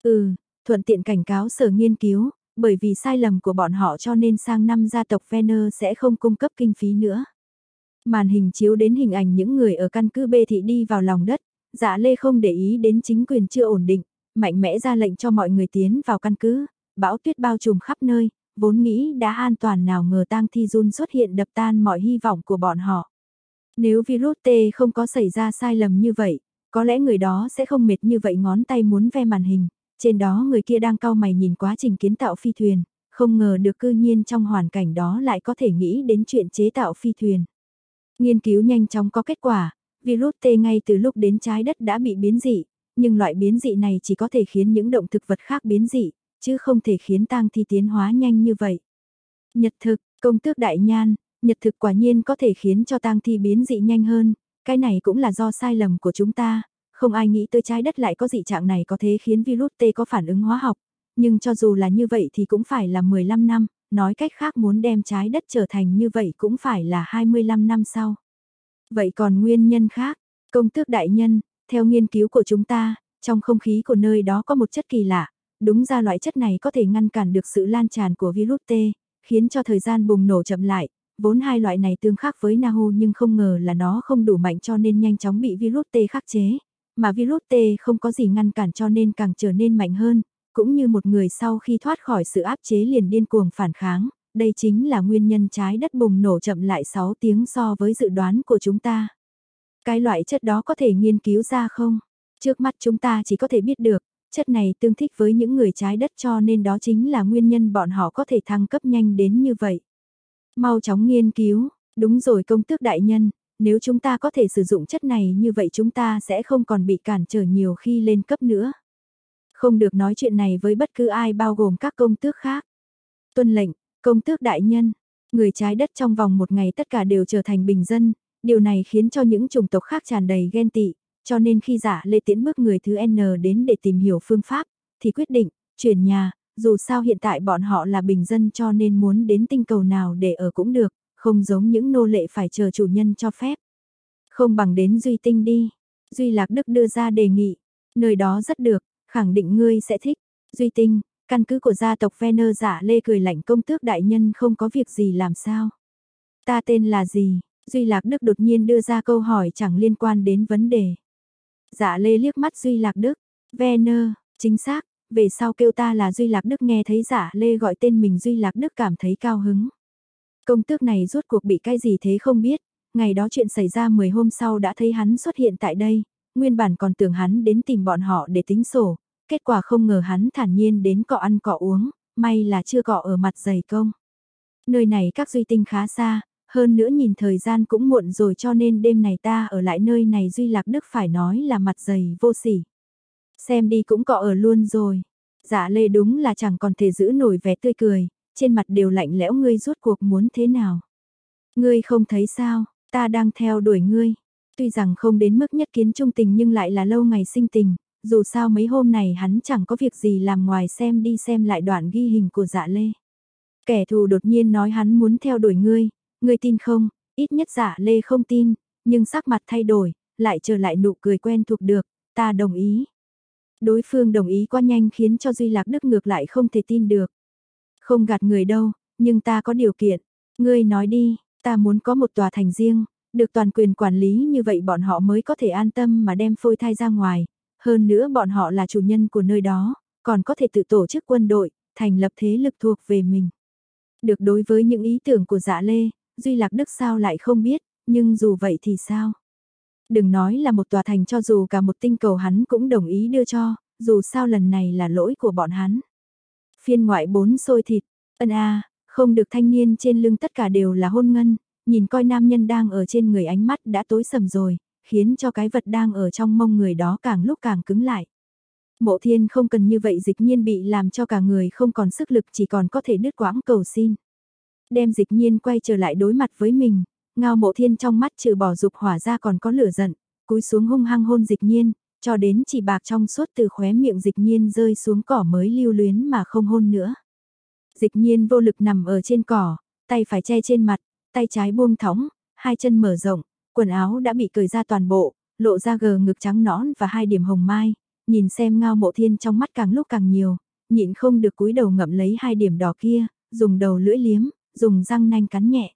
S1: Ừ, thuận tiện cảnh cáo sở nghiên cứu, bởi vì sai lầm của bọn họ cho nên sang năm gia tộc Venner sẽ không cung cấp kinh phí nữa. Màn hình chiếu đến hình ảnh những người ở căn cứ bê thị đi vào lòng đất, dạ lê không để ý đến chính quyền chưa ổn định, mạnh mẽ ra lệnh cho mọi người tiến vào căn cứ, bão tuyết bao trùm khắp nơi, vốn nghĩ đã an toàn nào ngờ tang thi run xuất hiện đập tan mọi hy vọng của bọn họ. Nếu virus T không có xảy ra sai lầm như vậy, có lẽ người đó sẽ không mệt như vậy ngón tay muốn ve màn hình, trên đó người kia đang cau mày nhìn quá trình kiến tạo phi thuyền, không ngờ được cư nhiên trong hoàn cảnh đó lại có thể nghĩ đến chuyện chế tạo phi thuyền. Nghiên cứu nhanh chóng có kết quả, virus T ngay từ lúc đến trái đất đã bị biến dị, nhưng loại biến dị này chỉ có thể khiến những động thực vật khác biến dị, chứ không thể khiến tang thi tiến hóa nhanh như vậy. Nhật thực, công tước đại nhan, nhật thực quả nhiên có thể khiến cho tang thi biến dị nhanh hơn, cái này cũng là do sai lầm của chúng ta, không ai nghĩ tới trái đất lại có dị trạng này có thể khiến virus T có phản ứng hóa học, nhưng cho dù là như vậy thì cũng phải là 15 năm, nói cách khác muốn đem trái đất trở thành như vậy cũng phải là 25 năm sau. Vậy còn nguyên nhân khác, công tước đại nhân, theo nghiên cứu của chúng ta, trong không khí của nơi đó có một chất kỳ lạ, đúng ra loại chất này có thể ngăn cản được sự lan tràn của virus T, khiến cho thời gian bùng nổ chậm lại. Vốn hai loại này tương khắc với Nahu nhưng không ngờ là nó không đủ mạnh cho nên nhanh chóng bị virus T khắc chế, mà virus T không có gì ngăn cản cho nên càng trở nên mạnh hơn, cũng như một người sau khi thoát khỏi sự áp chế liền điên cuồng phản kháng, đây chính là nguyên nhân trái đất bùng nổ chậm lại 6 tiếng so với dự đoán của chúng ta. Cái loại chất đó có thể nghiên cứu ra không? Trước mắt chúng ta chỉ có thể biết được, chất này tương thích với những người trái đất cho nên đó chính là nguyên nhân bọn họ có thể thăng cấp nhanh đến như vậy. Mau chóng nghiên cứu, đúng rồi công tước đại nhân, nếu chúng ta có thể sử dụng chất này như vậy chúng ta sẽ không còn bị cản trở nhiều khi lên cấp nữa. Không được nói chuyện này với bất cứ ai bao gồm các công tước khác. Tuân lệnh, công tước đại nhân, người trái đất trong vòng một ngày tất cả đều trở thành bình dân, điều này khiến cho những chủng tộc khác tràn đầy ghen tị, cho nên khi giả lê tiễn bước người thứ N đến để tìm hiểu phương pháp, thì quyết định, chuyển nhà, dù sao hiện tại bọn họ là bình dân cho nên muốn đến tinh cầu nào để ở cũng được, không giống những nô lệ phải chờ chủ nhân cho phép. Không bằng đến Duy Tinh đi. Duy Lạc Đức đưa ra đề nghị, nơi đó rất được, khẳng định ngươi sẽ thích. Duy Tinh, căn cứ của gia tộc Venner giả lê cười lạnh công tước đại nhân không có việc gì làm sao. Ta tên là gì? Duy Lạc Đức đột nhiên đưa ra câu hỏi chẳng liên quan đến vấn đề. Dạ lê liếc mắt Duy Lạc Đức, Venner, chính xác, về sau kêu ta là Duy Lạc Đức nghe thấy dạ lê gọi tên mình Duy Lạc Đức cảm thấy cao hứng. Công tước này rốt cuộc bị cái gì thế không biết, ngày đó chuyện xảy ra 10 hôm sau đã thấy hắn xuất hiện tại đây, nguyên bản còn tưởng hắn đến tìm bọn họ để tính sổ, kết quả không ngờ hắn thản nhiên đến cọ ăn cọ uống, may là chưa cọ ở mặt dày công. Nơi này các duy tinh khá xa, hơn nữa nhìn thời gian cũng muộn rồi cho nên đêm này ta ở lại nơi này Duy Lạc Đức phải nói là mặt dày vô sỉ. Xem đi cũng cọ ở luôn rồi. Dạ lê đúng là chẳng còn thể giữ nổi vẻ tươi cười, trên mặt đều lạnh lẽo ngươi rốt cuộc muốn thế nào. Ngươi không thấy sao, ta đang theo đuổi ngươi. Tuy rằng không đến mức nhất kiến trung tình nhưng lại là lâu ngày sinh tình, dù sao mấy hôm này hắn chẳng có việc gì làm ngoài xem đi xem lại đoạn ghi hình của dạ lê. Kẻ thù đột nhiên nói hắn muốn theo đuổi ngươi, ngươi tin không, ít nhất giả lê không tin, nhưng sắc mặt thay đổi, lại trở lại nụ cười quen thuộc được, ta đồng ý. Đối phương đồng ý quá nhanh khiến cho Duy Lạc Đức ngược lại không thể tin được. Không gạt người đâu, nhưng ta có điều kiện. Ngươi nói đi, ta muốn có một tòa thành riêng, được toàn quyền quản lý như vậy bọn họ mới có thể an tâm mà đem phôi thai ra ngoài. Hơn nữa bọn họ là chủ nhân của nơi đó, còn có thể tự tổ chức quân đội, thành lập thế lực thuộc về mình. Được đối với những ý tưởng của dạ lê, Duy Lạc Đức sao lại không biết, nhưng dù vậy thì sao? Đừng nói là một tòa thành cho dù cả một tinh cầu hắn cũng đồng ý đưa cho, dù sao lần này là lỗi của bọn hắn. Phiên ngoại bốn xôi thịt, ân a, không được thanh niên trên lưng tất cả đều là hôn ngân, nhìn coi nam nhân đang ở trên người ánh mắt đã tối sầm rồi, khiến cho cái vật đang ở trong mông người đó càng lúc càng cứng lại. Mộ thiên không cần như vậy dịch nhiên bị làm cho cả người không còn sức lực chỉ còn có thể đứt quãng cầu xin. Đem dịch nhiên quay trở lại đối mặt với mình, ngao mộ thiên trong mắt trừ bỏ dục hỏa ra còn có lửa giận, cúi xuống hung hăng hôn dịch nhiên, cho đến chỉ bạc trong suốt từ khóe miệng dịch nhiên rơi xuống cỏ mới lưu luyến mà không hôn nữa. Dịch nhiên vô lực nằm ở trên cỏ, tay phải che trên mặt, tay trái buông thõng, hai chân mở rộng, quần áo đã bị cởi ra toàn bộ, lộ ra gờ ngực trắng nõn và hai điểm hồng mai, nhìn xem ngao mộ thiên trong mắt càng lúc càng nhiều, nhịn không được cúi đầu ngậm lấy hai điểm đỏ kia, dùng đầu lưỡi liếm, dùng răng nanh cắn nhẹ.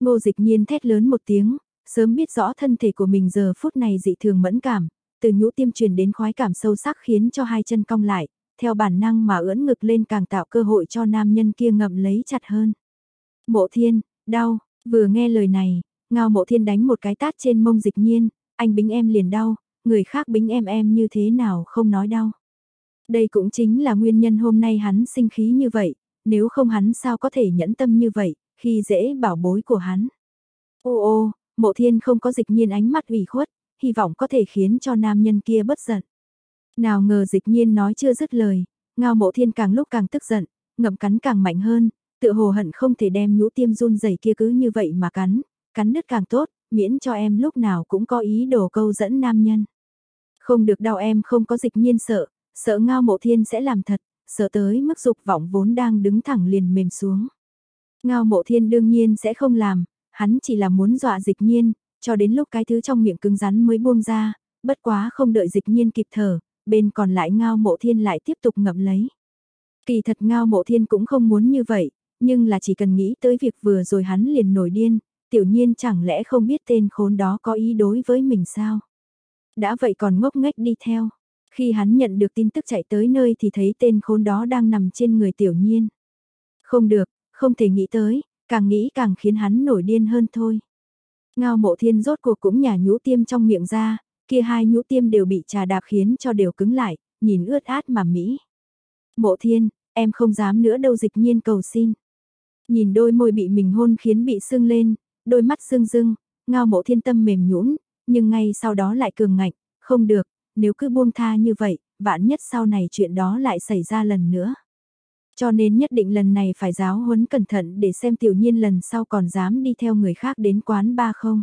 S1: Ngô dịch nhiên thét lớn một tiếng, sớm biết rõ thân thể của mình giờ phút này dị thường mẫn cảm, từ nhũ tiêm truyền đến khoái cảm sâu sắc khiến cho hai chân cong lại, theo bản năng mà ưỡn ngực lên càng tạo cơ hội cho nam nhân kia ngậm lấy chặt hơn. Mộ thiên, đau, vừa nghe lời này, ngao mộ thiên đánh một cái tát trên mông dịch nhiên, anh bính em liền đau, người khác bính em em như thế nào không nói đau. Đây cũng chính là nguyên nhân hôm nay hắn sinh khí như vậy, nếu không hắn sao có thể nhẫn tâm như vậy, khi dễ bảo bối của hắn. Ô ô, mộ thiên không có dịch nhiên ánh mắt ủy khuất, hy vọng có thể khiến cho nam nhân kia bất giận. Nào ngờ dịch nhiên nói chưa dứt lời, ngao mộ thiên càng lúc càng tức giận, ngậm cắn càng mạnh hơn, tự hồ hận không thể đem nhũ tiêm run rẩy kia cứ như vậy mà cắn, cắn đứt càng tốt, miễn cho em lúc nào cũng có ý đồ câu dẫn nam nhân. Không được đau em không có dịch nhiên sợ, sợ ngao mộ thiên sẽ làm thật, sợ tới mức dục vọng vốn đang đứng thẳng liền mềm xuống. Ngao mộ thiên đương nhiên sẽ không làm, hắn chỉ là muốn dọa dịch nhiên, cho đến lúc cái thứ trong miệng cứng rắn mới buông ra, bất quá không đợi dịch nhiên kịp thở, bên còn lại ngao mộ thiên lại tiếp tục ngậm lấy. Kỳ thật ngao mộ thiên cũng không muốn như vậy, nhưng là chỉ cần nghĩ tới việc vừa rồi hắn liền nổi điên, tiểu nhiên chẳng lẽ không biết tên khốn đó có ý đối với mình sao? Đã vậy còn ngốc nghếch đi theo. Khi hắn nhận được tin tức chạy tới nơi thì thấy tên khốn đó đang nằm trên người tiểu nhiên. Không được, không thể nghĩ tới, càng nghĩ càng khiến hắn nổi điên hơn thôi. Ngao mộ thiên rốt cuộc cũng nhả nhũ tiêm trong miệng ra, kia hai nhũ tiêm đều bị trà đạp khiến cho đều cứng lại, nhìn ướt át mà mỹ. Mộ thiên, em không dám nữa đâu dịch nhiên cầu xin. Nhìn đôi môi bị mình hôn khiến bị sưng lên, đôi mắt sưng rưng, ngao mộ thiên tâm mềm nhũn nhưng ngay sau đó lại cường ngạnh, không được, nếu cứ buông tha như vậy, vạn nhất sau này chuyện đó lại xảy ra lần nữa. Cho nên nhất định lần này phải giáo huấn cẩn thận để xem tiểu nhiên lần sau còn dám đi theo người khác đến quán ba không.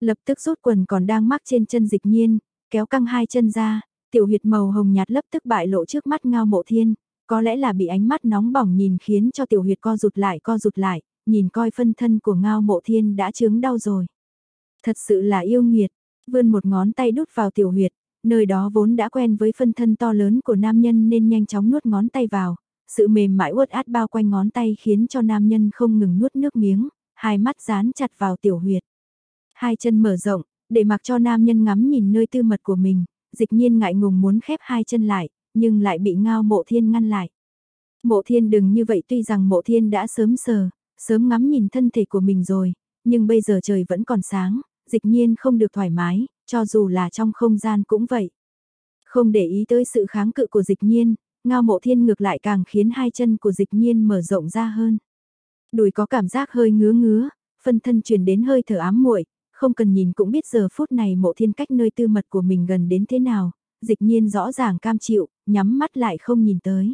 S1: Lập tức rút quần còn đang mắc trên chân dịch nhiên, kéo căng hai chân ra, tiểu huyệt màu hồng nhạt lập tức bại lộ trước mắt ngao mộ thiên, có lẽ là bị ánh mắt nóng bỏng nhìn khiến cho tiểu huyệt co rụt lại co rụt lại, nhìn coi phân thân của ngao mộ thiên đã chướng đau rồi. Thật sự là yêu nghiệt, vươn một ngón tay đút vào tiểu huyệt, nơi đó vốn đã quen với phân thân to lớn của nam nhân nên nhanh chóng nuốt ngón tay vào, sự mềm mại uất át bao quanh ngón tay khiến cho nam nhân không ngừng nuốt nước miếng, hai mắt dán chặt vào tiểu huyệt. Hai chân mở rộng, để mặc cho nam nhân ngắm nhìn nơi tư mật của mình, dịch nhiên ngại ngùng muốn khép hai chân lại, nhưng lại bị ngao mộ thiên ngăn lại. Mộ thiên đừng như vậy tuy rằng mộ thiên đã sớm sờ, sớm ngắm nhìn thân thể của mình rồi, nhưng bây giờ trời vẫn còn sáng, dịch nhiên không được thoải mái, cho dù là trong không gian cũng vậy. Không để ý tới sự kháng cự của dịch nhiên, ngao mộ thiên ngược lại càng khiến hai chân của dịch nhiên mở rộng ra hơn. Đùi có cảm giác hơi ngứa ngứa, phân thân truyền đến hơi thở ám muội, không cần nhìn cũng biết giờ phút này mộ thiên cách nơi tư mật của mình gần đến thế nào, dịch nhiên rõ ràng cam chịu, nhắm mắt lại không nhìn tới.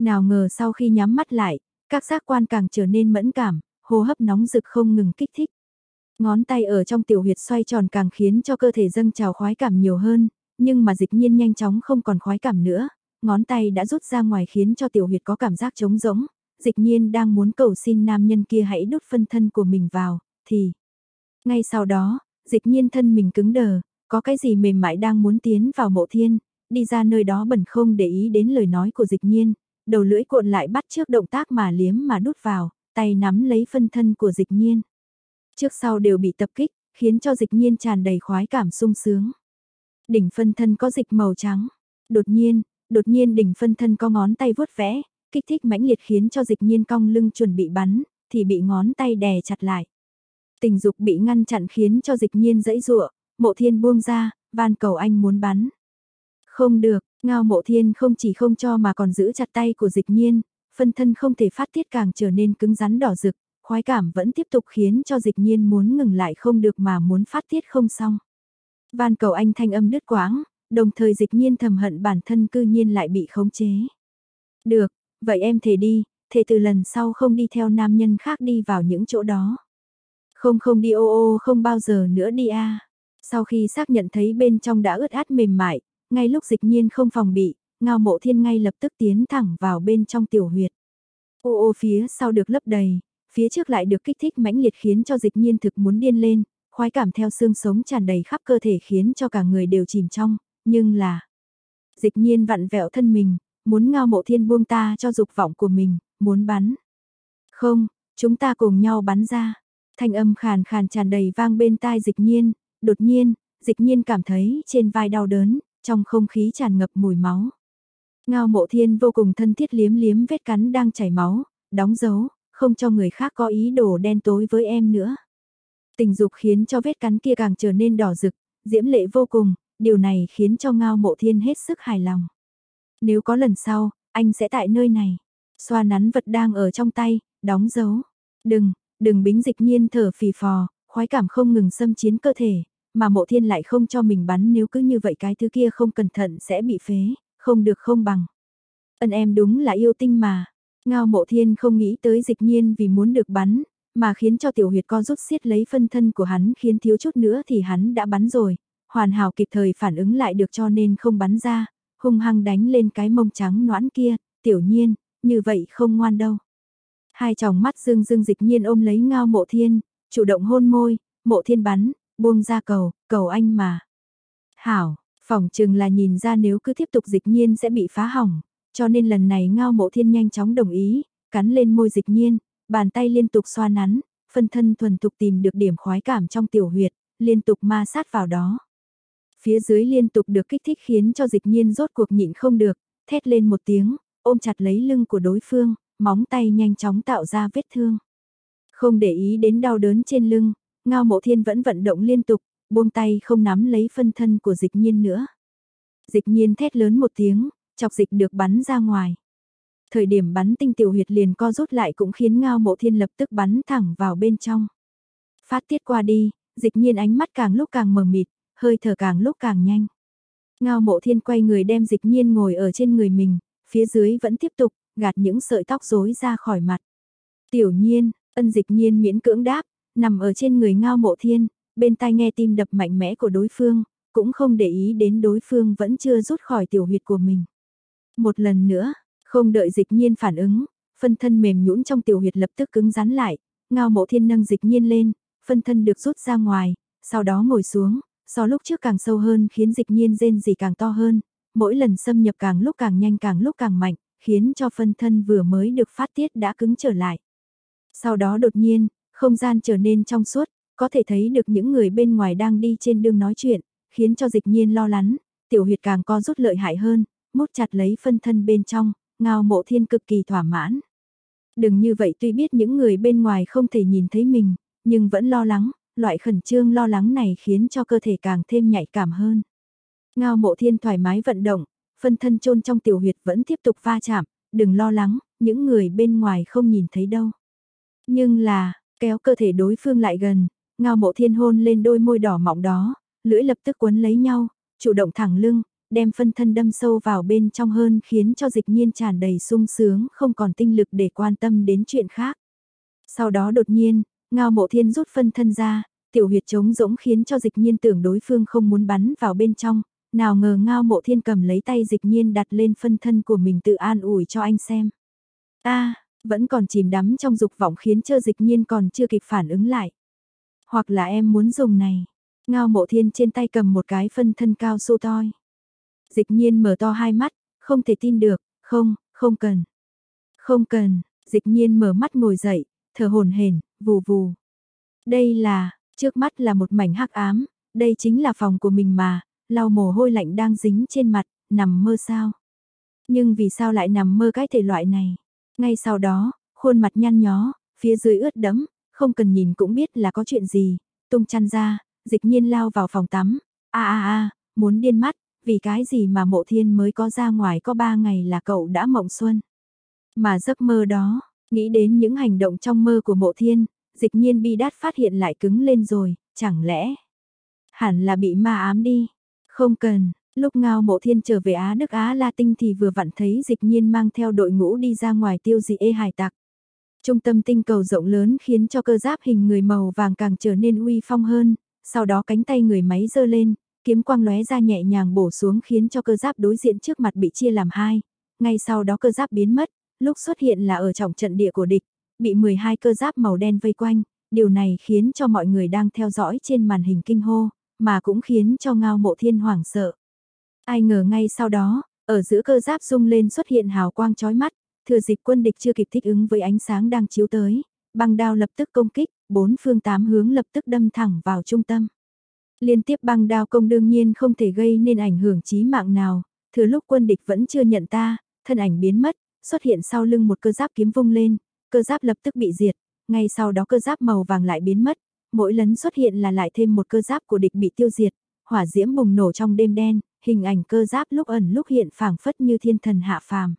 S1: Nào ngờ sau khi nhắm mắt lại, các giác quan càng trở nên mẫn cảm, hô hấp nóng rực không ngừng kích thích. Ngón tay ở trong tiểu huyệt xoay tròn càng khiến cho cơ thể dâng trào khoái cảm nhiều hơn, nhưng mà dịch nhiên nhanh chóng không còn khoái cảm nữa, ngón tay đã rút ra ngoài khiến cho tiểu huyệt có cảm giác trống rỗng, dịch nhiên đang muốn cầu xin nam nhân kia hãy đốt phân thân của mình vào, thì... Ngay sau đó, dịch nhiên thân mình cứng đờ, có cái gì mềm mại đang muốn tiến vào mộ thiên, đi ra nơi đó bẩn không để ý đến lời nói của dịch nhiên, đầu lưỡi cuộn lại bắt trước động tác mà liếm mà đút vào, tay nắm lấy phân thân của dịch nhiên. Trước sau đều bị tập kích, khiến cho dịch nhiên tràn đầy khoái cảm sung sướng. Đỉnh phân thân có dịch màu trắng. Đột nhiên, đột nhiên đỉnh phân thân có ngón tay vuốt vẽ, kích thích mãnh liệt khiến cho dịch nhiên cong lưng chuẩn bị bắn, thì bị ngón tay đè chặt lại. Tình dục bị ngăn chặn khiến cho dịch nhiên dẫy dụa, mộ thiên buông ra, van cầu anh muốn bắn. Không được, ngao mộ thiên không chỉ không cho mà còn giữ chặt tay của dịch nhiên, phân thân không thể phát tiết càng trở nên cứng rắn đỏ rực, khoái cảm vẫn tiếp tục khiến cho dịch nhiên muốn ngừng lại không được mà muốn phát tiết không xong. Van cầu anh thanh âm đứt quãng, đồng thời dịch nhiên thầm hận bản thân cư nhiên lại bị khống chế. Được, vậy em thề đi, thề từ lần sau không đi theo nam nhân khác đi vào những chỗ đó. Không không đi ô ô không bao giờ nữa đi a. Sau khi xác nhận thấy bên trong đã ướt át mềm mại, ngay lúc dịch nhiên không phòng bị, ngao mộ thiên ngay lập tức tiến thẳng vào bên trong tiểu huyệt. Ô ô phía sau được lấp đầy, phía trước lại được kích thích mãnh liệt khiến cho dịch nhiên thực muốn điên lên, khoái cảm theo xương sống tràn đầy khắp cơ thể khiến cho cả người đều chìm trong, nhưng là... Dịch nhiên vặn vẹo thân mình, muốn ngao mộ thiên buông ta cho dục vọng của mình, muốn bắn. Không, chúng ta cùng nhau bắn ra. Thanh âm khàn khàn tràn đầy vang bên tai dịch nhiên, đột nhiên, dịch nhiên cảm thấy trên vai đau đớn, trong không khí tràn ngập mùi máu. Ngao mộ thiên vô cùng thân thiết liếm liếm vết cắn đang chảy máu, đóng dấu, không cho người khác có ý đồ đen tối với em nữa. Tình dục khiến cho vết cắn kia càng trở nên đỏ rực, diễm lệ vô cùng, điều này khiến cho ngao mộ thiên hết sức hài lòng. Nếu có lần sau, anh sẽ tại nơi này. Xoa nắn vật đang ở trong tay, đóng dấu. Đừng, đừng bính dịch nhiên thở phì phò, khoái cảm không ngừng xâm chiến cơ thể, mà mộ thiên lại không cho mình bắn nếu cứ như vậy cái thứ kia không cẩn thận sẽ bị phế, không được không bằng. Ân em đúng là yêu tinh mà. Ngao mộ thiên không nghĩ tới dịch nhiên vì muốn được bắn, mà khiến cho tiểu huyệt co rút xiết lấy phân thân của hắn khiến thiếu chút nữa thì hắn đã bắn rồi. Hoàn hảo kịp thời phản ứng lại được cho nên không bắn ra, hung hăng đánh lên cái mông trắng noãn kia, tiểu nhiên, như vậy không ngoan đâu. Hai tròng mắt dương dương dịch nhiên ôm lấy ngao mộ thiên, chủ động hôn môi, mộ thiên bắn, buông ra cầu, cầu anh mà. Hảo, phỏng chừng là nhìn ra nếu cứ tiếp tục dịch nhiên sẽ bị phá hỏng, cho nên lần này ngao mộ thiên nhanh chóng đồng ý, cắn lên môi dịch nhiên, bàn tay liên tục xoa nắn, phân thân thuần tục tìm được điểm khoái cảm trong tiểu huyệt, liên tục ma sát vào đó. Phía dưới liên tục được kích thích khiến cho dịch nhiên rốt cuộc nhịn không được, thét lên một tiếng, ôm chặt lấy lưng của đối phương, móng tay nhanh chóng tạo ra vết thương. Không để ý đến đau đớn trên lưng, ngao mộ thiên vẫn vận động liên tục, buông tay không nắm lấy phân thân của dịch nhiên nữa. Dịch nhiên thét lớn một tiếng, chọc dịch được bắn ra ngoài. Thời điểm bắn tinh tiểu huyệt liền co rút lại cũng khiến ngao mộ thiên lập tức bắn thẳng vào bên trong. Phát tiết qua đi, dịch nhiên ánh mắt càng lúc càng mờ mịt, hơi thở càng lúc càng nhanh. Ngao mộ thiên quay người đem dịch nhiên ngồi ở trên người mình, phía dưới vẫn tiếp tục, gạt những sợi tóc rối ra khỏi mặt. Tiểu nhiên, ân dịch nhiên miễn cưỡng đáp, nằm ở trên người ngao mộ thiên, bên tai nghe tim đập mạnh mẽ của đối phương, cũng không để ý đến đối phương vẫn chưa rút khỏi tiểu huyệt của mình. Một lần nữa, không đợi dịch nhiên phản ứng, phân thân mềm nhũn trong tiểu huyệt lập tức cứng rắn lại, ngao mộ thiên nâng dịch nhiên lên, phân thân được rút ra ngoài, sau đó ngồi xuống, so lúc trước càng sâu hơn khiến dịch nhiên rên gì càng to hơn, mỗi lần xâm nhập càng lúc càng nhanh càng lúc càng mạnh, khiến cho phân thân vừa mới được phát tiết đã cứng trở lại. Sau đó đột nhiên, không gian trở nên trong suốt, có thể thấy được những người bên ngoài đang đi trên đường nói chuyện, khiến cho dịch nhiên lo lắng, tiểu huyệt càng co rút lợi hại hơn, mút chặt lấy phân thân bên trong, ngao mộ thiên cực kỳ thỏa mãn. Đừng như vậy tuy biết những người bên ngoài không thể nhìn thấy mình, nhưng vẫn lo lắng, loại khẩn trương lo lắng này khiến cho cơ thể càng thêm nhạy cảm hơn. Ngao mộ thiên thoải mái vận động, phân thân chôn trong tiểu huyệt vẫn tiếp tục va chạm, đừng lo lắng, những người bên ngoài không nhìn thấy đâu. Nhưng là, Kéo cơ thể đối phương lại gần, ngao mộ thiên hôn lên đôi môi đỏ mọng đó, lưỡi lập tức quấn lấy nhau, chủ động thẳng lưng, đem phân thân đâm sâu vào bên trong hơn khiến cho dịch nhiên tràn đầy sung sướng không còn tinh lực để quan tâm đến chuyện khác. Sau đó đột nhiên, ngao mộ thiên rút phân thân ra, tiểu huyệt trống rỗng khiến cho dịch nhiên tưởng đối phương không muốn bắn vào bên trong, nào ngờ ngao mộ thiên cầm lấy tay dịch nhiên đặt lên phân thân của mình tự an ủi cho anh xem. a vẫn còn chìm đắm trong dục vọng khiến cho dịch nhiên còn chưa kịp phản ứng lại. Hoặc là em muốn dùng này. Ngao mộ thiên trên tay cầm một cái phân thân cao su toi. Dịch nhiên mở to hai mắt, không thể tin được, không, không cần. Không cần, dịch nhiên mở mắt ngồi dậy, thở hồn hển, vù vù. Đây là, trước mắt là một mảnh hắc ám, đây chính là phòng của mình mà, lau mồ hôi lạnh đang dính trên mặt, nằm mơ sao. Nhưng vì sao lại nằm mơ cái thể loại này? Ngay sau đó, khuôn mặt nhăn nhó, phía dưới ướt đẫm, không cần nhìn cũng biết là có chuyện gì, tung chăn ra, dịch nhiên lao vào phòng tắm, a a a, muốn điên mắt, vì cái gì mà mộ thiên mới có ra ngoài có ba ngày là cậu đã mộng xuân. Mà giấc mơ đó, nghĩ đến những hành động trong mơ của mộ thiên, dịch nhiên bi đát phát hiện lại cứng lên rồi, chẳng lẽ hẳn là bị ma ám đi. Không cần, lúc ngao mộ thiên trở về Á Đức Á La Tinh thì vừa vặn thấy dịch nhiên mang theo đội ngũ đi ra ngoài tiêu dị ê hải tặc. Trung tâm tinh cầu rộng lớn khiến cho cơ giáp hình người màu vàng càng trở nên uy phong hơn, sau đó cánh tay người máy dơ lên, kiếm quang lóe ra nhẹ nhàng bổ xuống khiến cho cơ giáp đối diện trước mặt bị chia làm hai, ngay sau đó cơ giáp biến mất, lúc xuất hiện là ở trọng trận địa của địch, bị 12 cơ giáp màu đen vây quanh, điều này khiến cho mọi người đang theo dõi trên màn hình kinh hô, mà cũng khiến cho ngao mộ thiên hoảng sợ. Ai ngờ ngay sau đó, ở giữa cơ giáp rung lên xuất hiện hào quang chói mắt, thừa dịp quân địch chưa kịp thích ứng với ánh sáng đang chiếu tới, băng đao lập tức công kích, bốn phương tám hướng lập tức đâm thẳng vào trung tâm. Liên tiếp băng đao công đương nhiên không thể gây nên ảnh hưởng chí mạng nào, thừa lúc quân địch vẫn chưa nhận ta, thân ảnh biến mất, xuất hiện sau lưng một cơ giáp kiếm vung lên, cơ giáp lập tức bị diệt, ngay sau đó cơ giáp màu vàng lại biến mất, mỗi lần xuất hiện là lại thêm một cơ giáp của địch bị tiêu diệt, hỏa diễm bùng nổ trong đêm đen, hình ảnh cơ giáp lúc ẩn lúc hiện phảng phất như thiên thần hạ phàm.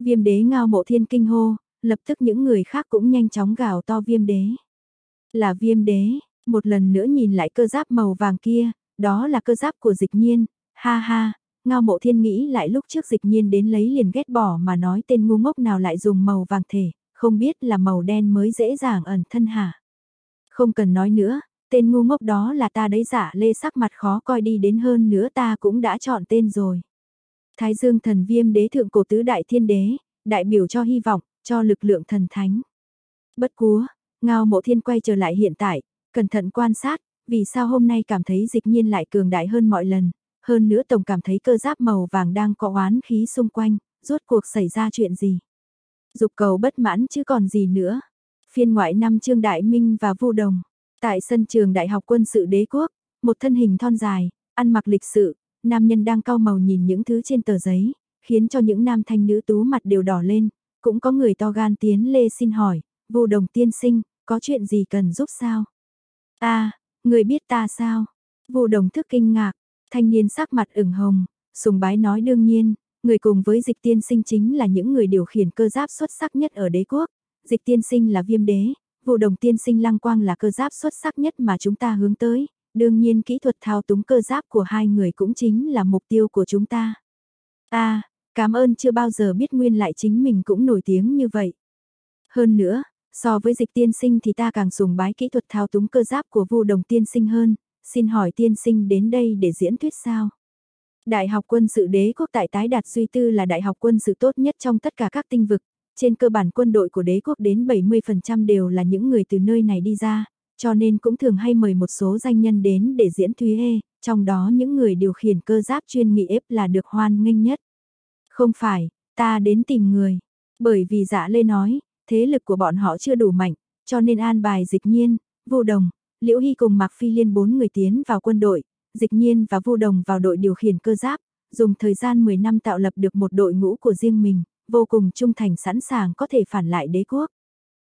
S1: Viêm đế ngao mộ thiên kinh hô, lập tức những người khác cũng nhanh chóng gào to viêm đế. Là viêm đế, một lần nữa nhìn lại cơ giáp màu vàng kia, đó là cơ giáp của dịch nhiên, ha ha, ngao mộ thiên nghĩ lại lúc trước dịch nhiên đến lấy liền ghét bỏ mà nói tên ngu ngốc nào lại dùng màu vàng thể, không biết là màu đen mới dễ dàng ẩn thân hả. Không cần nói nữa, tên ngu ngốc đó là ta đấy giả lê sắc mặt khó coi đi đến hơn nữa ta cũng đã chọn tên rồi. Thái dương thần viêm đế thượng cổ tứ đại thiên đế, đại biểu cho hy vọng, cho lực lượng thần thánh. Bất cúa, ngao mộ thiên quay trở lại hiện tại, cẩn thận quan sát, vì sao hôm nay cảm thấy dịch nhiên lại cường đại hơn mọi lần, hơn nữa tổng cảm thấy cơ giáp màu vàng đang có oán khí xung quanh, rốt cuộc xảy ra chuyện gì. Dục cầu bất mãn chứ còn gì nữa. Phiên ngoại năm Trương Đại Minh và Vu Đồng. Tại sân trường Đại học quân sự đế quốc, một thân hình thon dài, ăn mặc lịch sự, nam nhân đang cao màu nhìn những thứ trên tờ giấy, khiến cho những nam thanh nữ tú mặt đều đỏ lên, cũng có người to gan tiến lê xin hỏi, Vu Đồng tiên sinh, có chuyện gì cần giúp sao? Ta, người biết ta sao? Vô Đồng thức kinh ngạc, thanh niên sắc mặt ửng hồng, sùng bái nói đương nhiên, người cùng với dịch tiên sinh chính là những người điều khiển cơ giáp xuất sắc nhất ở đế quốc, dịch tiên sinh là viêm đế, vụ đồng tiên sinh lăng quang là cơ giáp xuất sắc nhất mà chúng ta hướng tới, đương nhiên kỹ thuật thao túng cơ giáp của hai người cũng chính là mục tiêu của chúng ta. Ta, cảm ơn chưa bao giờ biết nguyên lại chính mình cũng nổi tiếng như vậy. Hơn nữa, so với dịch tiên sinh thì ta càng dùng bái kỹ thuật thao túng cơ giáp của vu đồng tiên sinh hơn, xin hỏi tiên sinh đến đây để diễn thuyết sao? Đại học quân sự đế quốc tại tái đạt suy tư là đại học quân sự tốt nhất trong tất cả các tinh vực, trên cơ bản quân đội của đế quốc đến 70% đều là những người từ nơi này đi ra, cho nên cũng thường hay mời một số danh nhân đến để diễn thúy hê, trong đó những người điều khiển cơ giáp chuyên nghị ép là được hoan nghênh nhất. Không phải, ta đến tìm người, bởi vì dạ lê nói, thế lực của bọn họ chưa đủ mạnh, cho nên an bài dịch nhiên, vô đồng, liễu hy cùng Mạc Phi Liên bốn người tiến vào quân đội, dịch nhiên và vô đồng vào đội điều khiển cơ giáp, dùng thời gian 10 năm tạo lập được một đội ngũ của riêng mình, vô cùng trung thành sẵn sàng có thể phản lại đế quốc.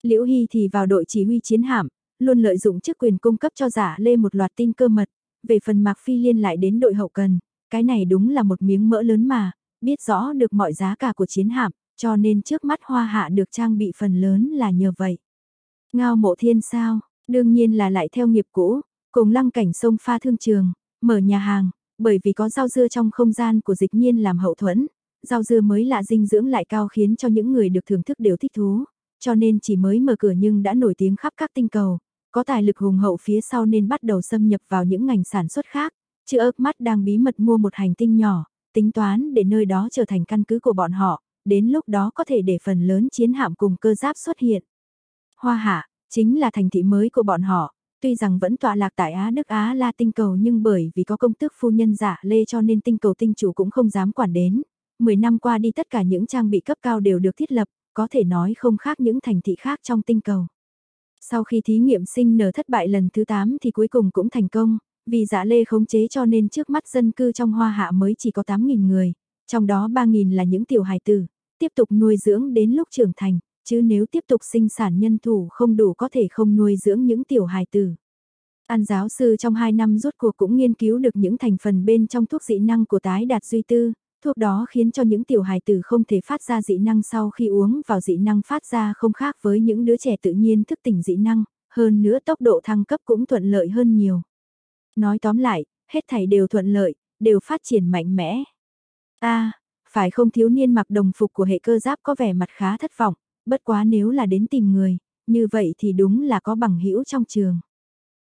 S1: Liễu Hy thì vào đội chỉ huy chiến hạm, luôn lợi dụng chức quyền cung cấp cho giả lê một loạt tin cơ mật, về phần Mạc Phi liên lại đến đội hậu cần, cái này đúng là một miếng mỡ lớn mà, biết rõ được mọi giá cả của chiến hạm, cho nên trước mắt hoa hạ được trang bị phần lớn là nhờ vậy. Ngao mộ thiên sao, đương nhiên là lại theo nghiệp cũ, cùng lăng cảnh sông pha thương trường, mở nhà hàng, bởi vì có rau dưa trong không gian của dịch nhiên làm hậu thuẫn, rau dưa mới lạ dinh dưỡng lại cao khiến cho những người được thưởng thức đều thích thú, cho nên chỉ mới mở cửa nhưng đã nổi tiếng khắp các tinh cầu, có tài lực hùng hậu phía sau nên bắt đầu xâm nhập vào những ngành sản xuất khác, chứ ớt mắt đang bí mật mua một hành tinh nhỏ, tính toán để nơi đó trở thành căn cứ của bọn họ, đến lúc đó có thể để phần lớn chiến hạm cùng cơ giáp xuất hiện. Hoa hạ, chính là thành thị mới của bọn họ, tuy rằng vẫn tọa lạc tại Á Đức Á La tinh cầu nhưng bởi vì có công tước phu nhân giả lê cho nên tinh cầu tinh chủ cũng không dám quản đến. 10 năm qua đi tất cả những trang bị cấp cao đều được thiết lập, có thể nói không khác những thành thị khác trong tinh cầu. Sau khi thí nghiệm sinh nở thất bại lần thứ 8 thì cuối cùng cũng thành công, vì giả lê khống chế cho nên trước mắt dân cư trong hoa hạ mới chỉ có 8.000 người, trong đó 3.000 là những tiểu hài tử, tiếp tục nuôi dưỡng đến lúc trưởng thành, chứ nếu tiếp tục sinh sản nhân thủ không đủ có thể không nuôi dưỡng những tiểu hài tử. An giáo sư trong 2 năm rốt cuộc cũng nghiên cứu được những thành phần bên trong thuốc dị năng của tái đạt duy tư, thuốc đó khiến cho những tiểu hài tử không thể phát ra dị năng sau khi uống vào dị năng phát ra không khác với những đứa trẻ tự nhiên thức tỉnh dị năng, hơn nữa tốc độ thăng cấp cũng thuận lợi hơn nhiều. Nói tóm lại, hết thảy đều thuận lợi, đều phát triển mạnh mẽ. A, phải không thiếu niên mặc đồng phục của hệ cơ giáp có vẻ mặt khá thất vọng, bất quá nếu là đến tìm người, như vậy thì đúng là có bằng hữu trong trường.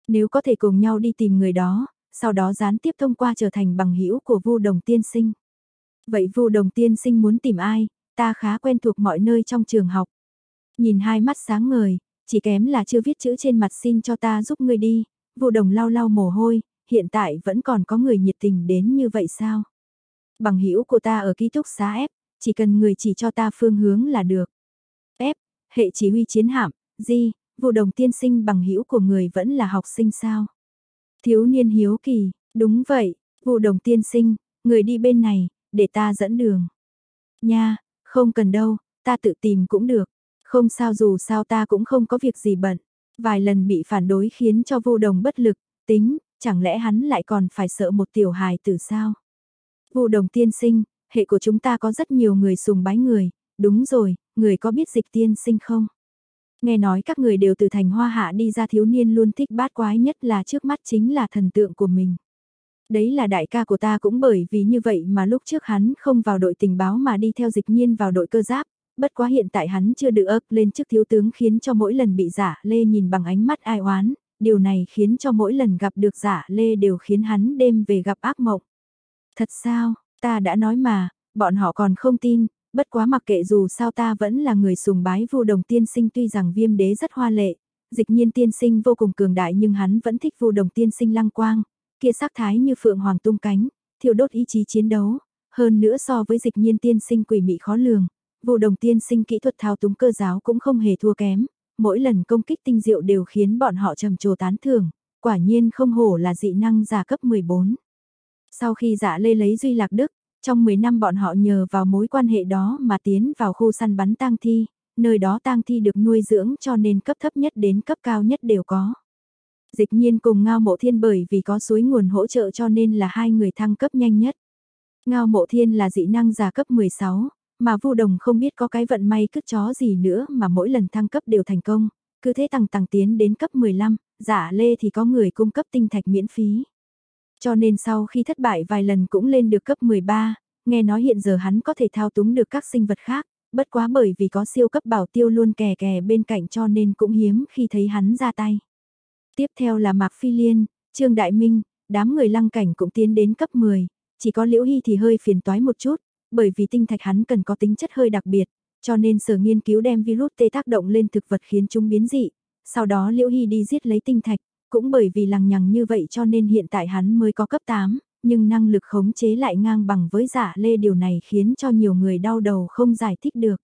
S1: Nếu có thể cùng nhau đi tìm người đó, sau đó gián tiếp thông qua trở thành bằng hữu của Vu Đồng tiên sinh. Vậy Vu Đồng tiên sinh muốn tìm ai? Ta khá quen thuộc mọi nơi trong trường học. Nhìn hai mắt sáng ngời, chỉ kém là chưa viết chữ trên mặt xin cho ta giúp ngươi đi. Vu Đồng lau lau mồ hôi, hiện tại vẫn còn có người nhiệt tình đến như vậy sao? Bằng hữu của ta ở ký túc xá ép, chỉ cần người chỉ cho ta phương hướng là được. F, hệ chỉ huy chiến hạm, Di, vụ đồng tiên sinh bằng hữu của người vẫn là học sinh sao? Thiếu niên hiếu kỳ, đúng vậy, vụ đồng tiên sinh, người đi bên này, để ta dẫn đường. Nha, không cần đâu, ta tự tìm cũng được. Không sao dù sao ta cũng không có việc gì bận. Vài lần bị phản đối khiến cho vô đồng bất lực, tính, chẳng lẽ hắn lại còn phải sợ một tiểu hài tử sao? Vô đồng tiên sinh, hệ của chúng ta có rất nhiều người sùng bái người, đúng rồi, người có biết dịch tiên sinh không? Nghe nói các người đều từ thành hoa hạ đi ra thiếu niên luôn thích bát quái nhất là trước mắt chính là thần tượng của mình. Đấy là đại ca của ta cũng bởi vì như vậy mà lúc trước hắn không vào đội tình báo mà đi theo dịch nhiên vào đội cơ giáp, bất quá hiện tại hắn chưa được ấp lên trước thiếu tướng khiến cho mỗi lần bị giả lê nhìn bằng ánh mắt ai oán, điều này khiến cho mỗi lần gặp được giả lê đều khiến hắn đêm về gặp ác mộng. Thật sao, ta đã nói mà, bọn họ còn không tin, bất quá mặc kệ dù sao ta vẫn là người sùng bái vu đồng tiên sinh tuy rằng viêm đế rất hoa lệ, dịch nhiên tiên sinh vô cùng cường đại nhưng hắn vẫn thích vu đồng tiên sinh lăng quang, kia sắc thái như phượng hoàng tung cánh, thiêu đốt ý chí chiến đấu, hơn nữa so với dịch nhiên tiên sinh quỷ mị khó lường, vu đồng tiên sinh kỹ thuật thao túng cơ giáo cũng không hề thua kém, mỗi lần công kích tinh diệu đều khiến bọn họ trầm trồ tán thưởng, quả nhiên không hổ là dị năng giả cấp 14. Sau khi dạ lê lấy Duy Lạc Đức, trong 10 năm bọn họ nhờ vào mối quan hệ đó mà tiến vào khu săn bắn tang thi, nơi đó tang thi được nuôi dưỡng cho nên cấp thấp nhất đến cấp cao nhất đều có. Dịch nhiên cùng Ngao Mộ Thiên bởi vì có suối nguồn hỗ trợ cho nên là hai người thăng cấp nhanh nhất. Ngao Mộ Thiên là dị năng giả cấp 16, mà Vu Đồng không biết có cái vận may cứt chó gì nữa mà mỗi lần thăng cấp đều thành công, cứ thế tăng tăng tiến đến cấp 15, giả dạ lê thì có người cung cấp tinh thạch miễn phí. Cho nên sau khi thất bại vài lần cũng lên được cấp 13, nghe nói hiện giờ hắn có thể thao túng được các sinh vật khác, bất quá bởi vì có siêu cấp bảo tiêu luôn kè kè bên cạnh cho nên cũng hiếm khi thấy hắn ra tay. Tiếp theo là Mạc Phi Liên, Trương Đại Minh, đám người lăng cảnh cũng tiến đến cấp 10, chỉ có Liễu Hy thì hơi phiền toái một chút, bởi vì tinh thạch hắn cần có tính chất hơi đặc biệt, cho nên sở nghiên cứu đem virus tê tác động lên thực vật khiến chúng biến dị, sau đó Liễu Hy đi giết lấy tinh thạch, cũng bởi vì lằng nhằng như vậy cho nên hiện tại hắn mới có cấp 8, nhưng năng lực khống chế lại ngang bằng với giả lê điều này khiến cho nhiều người đau đầu không giải thích được.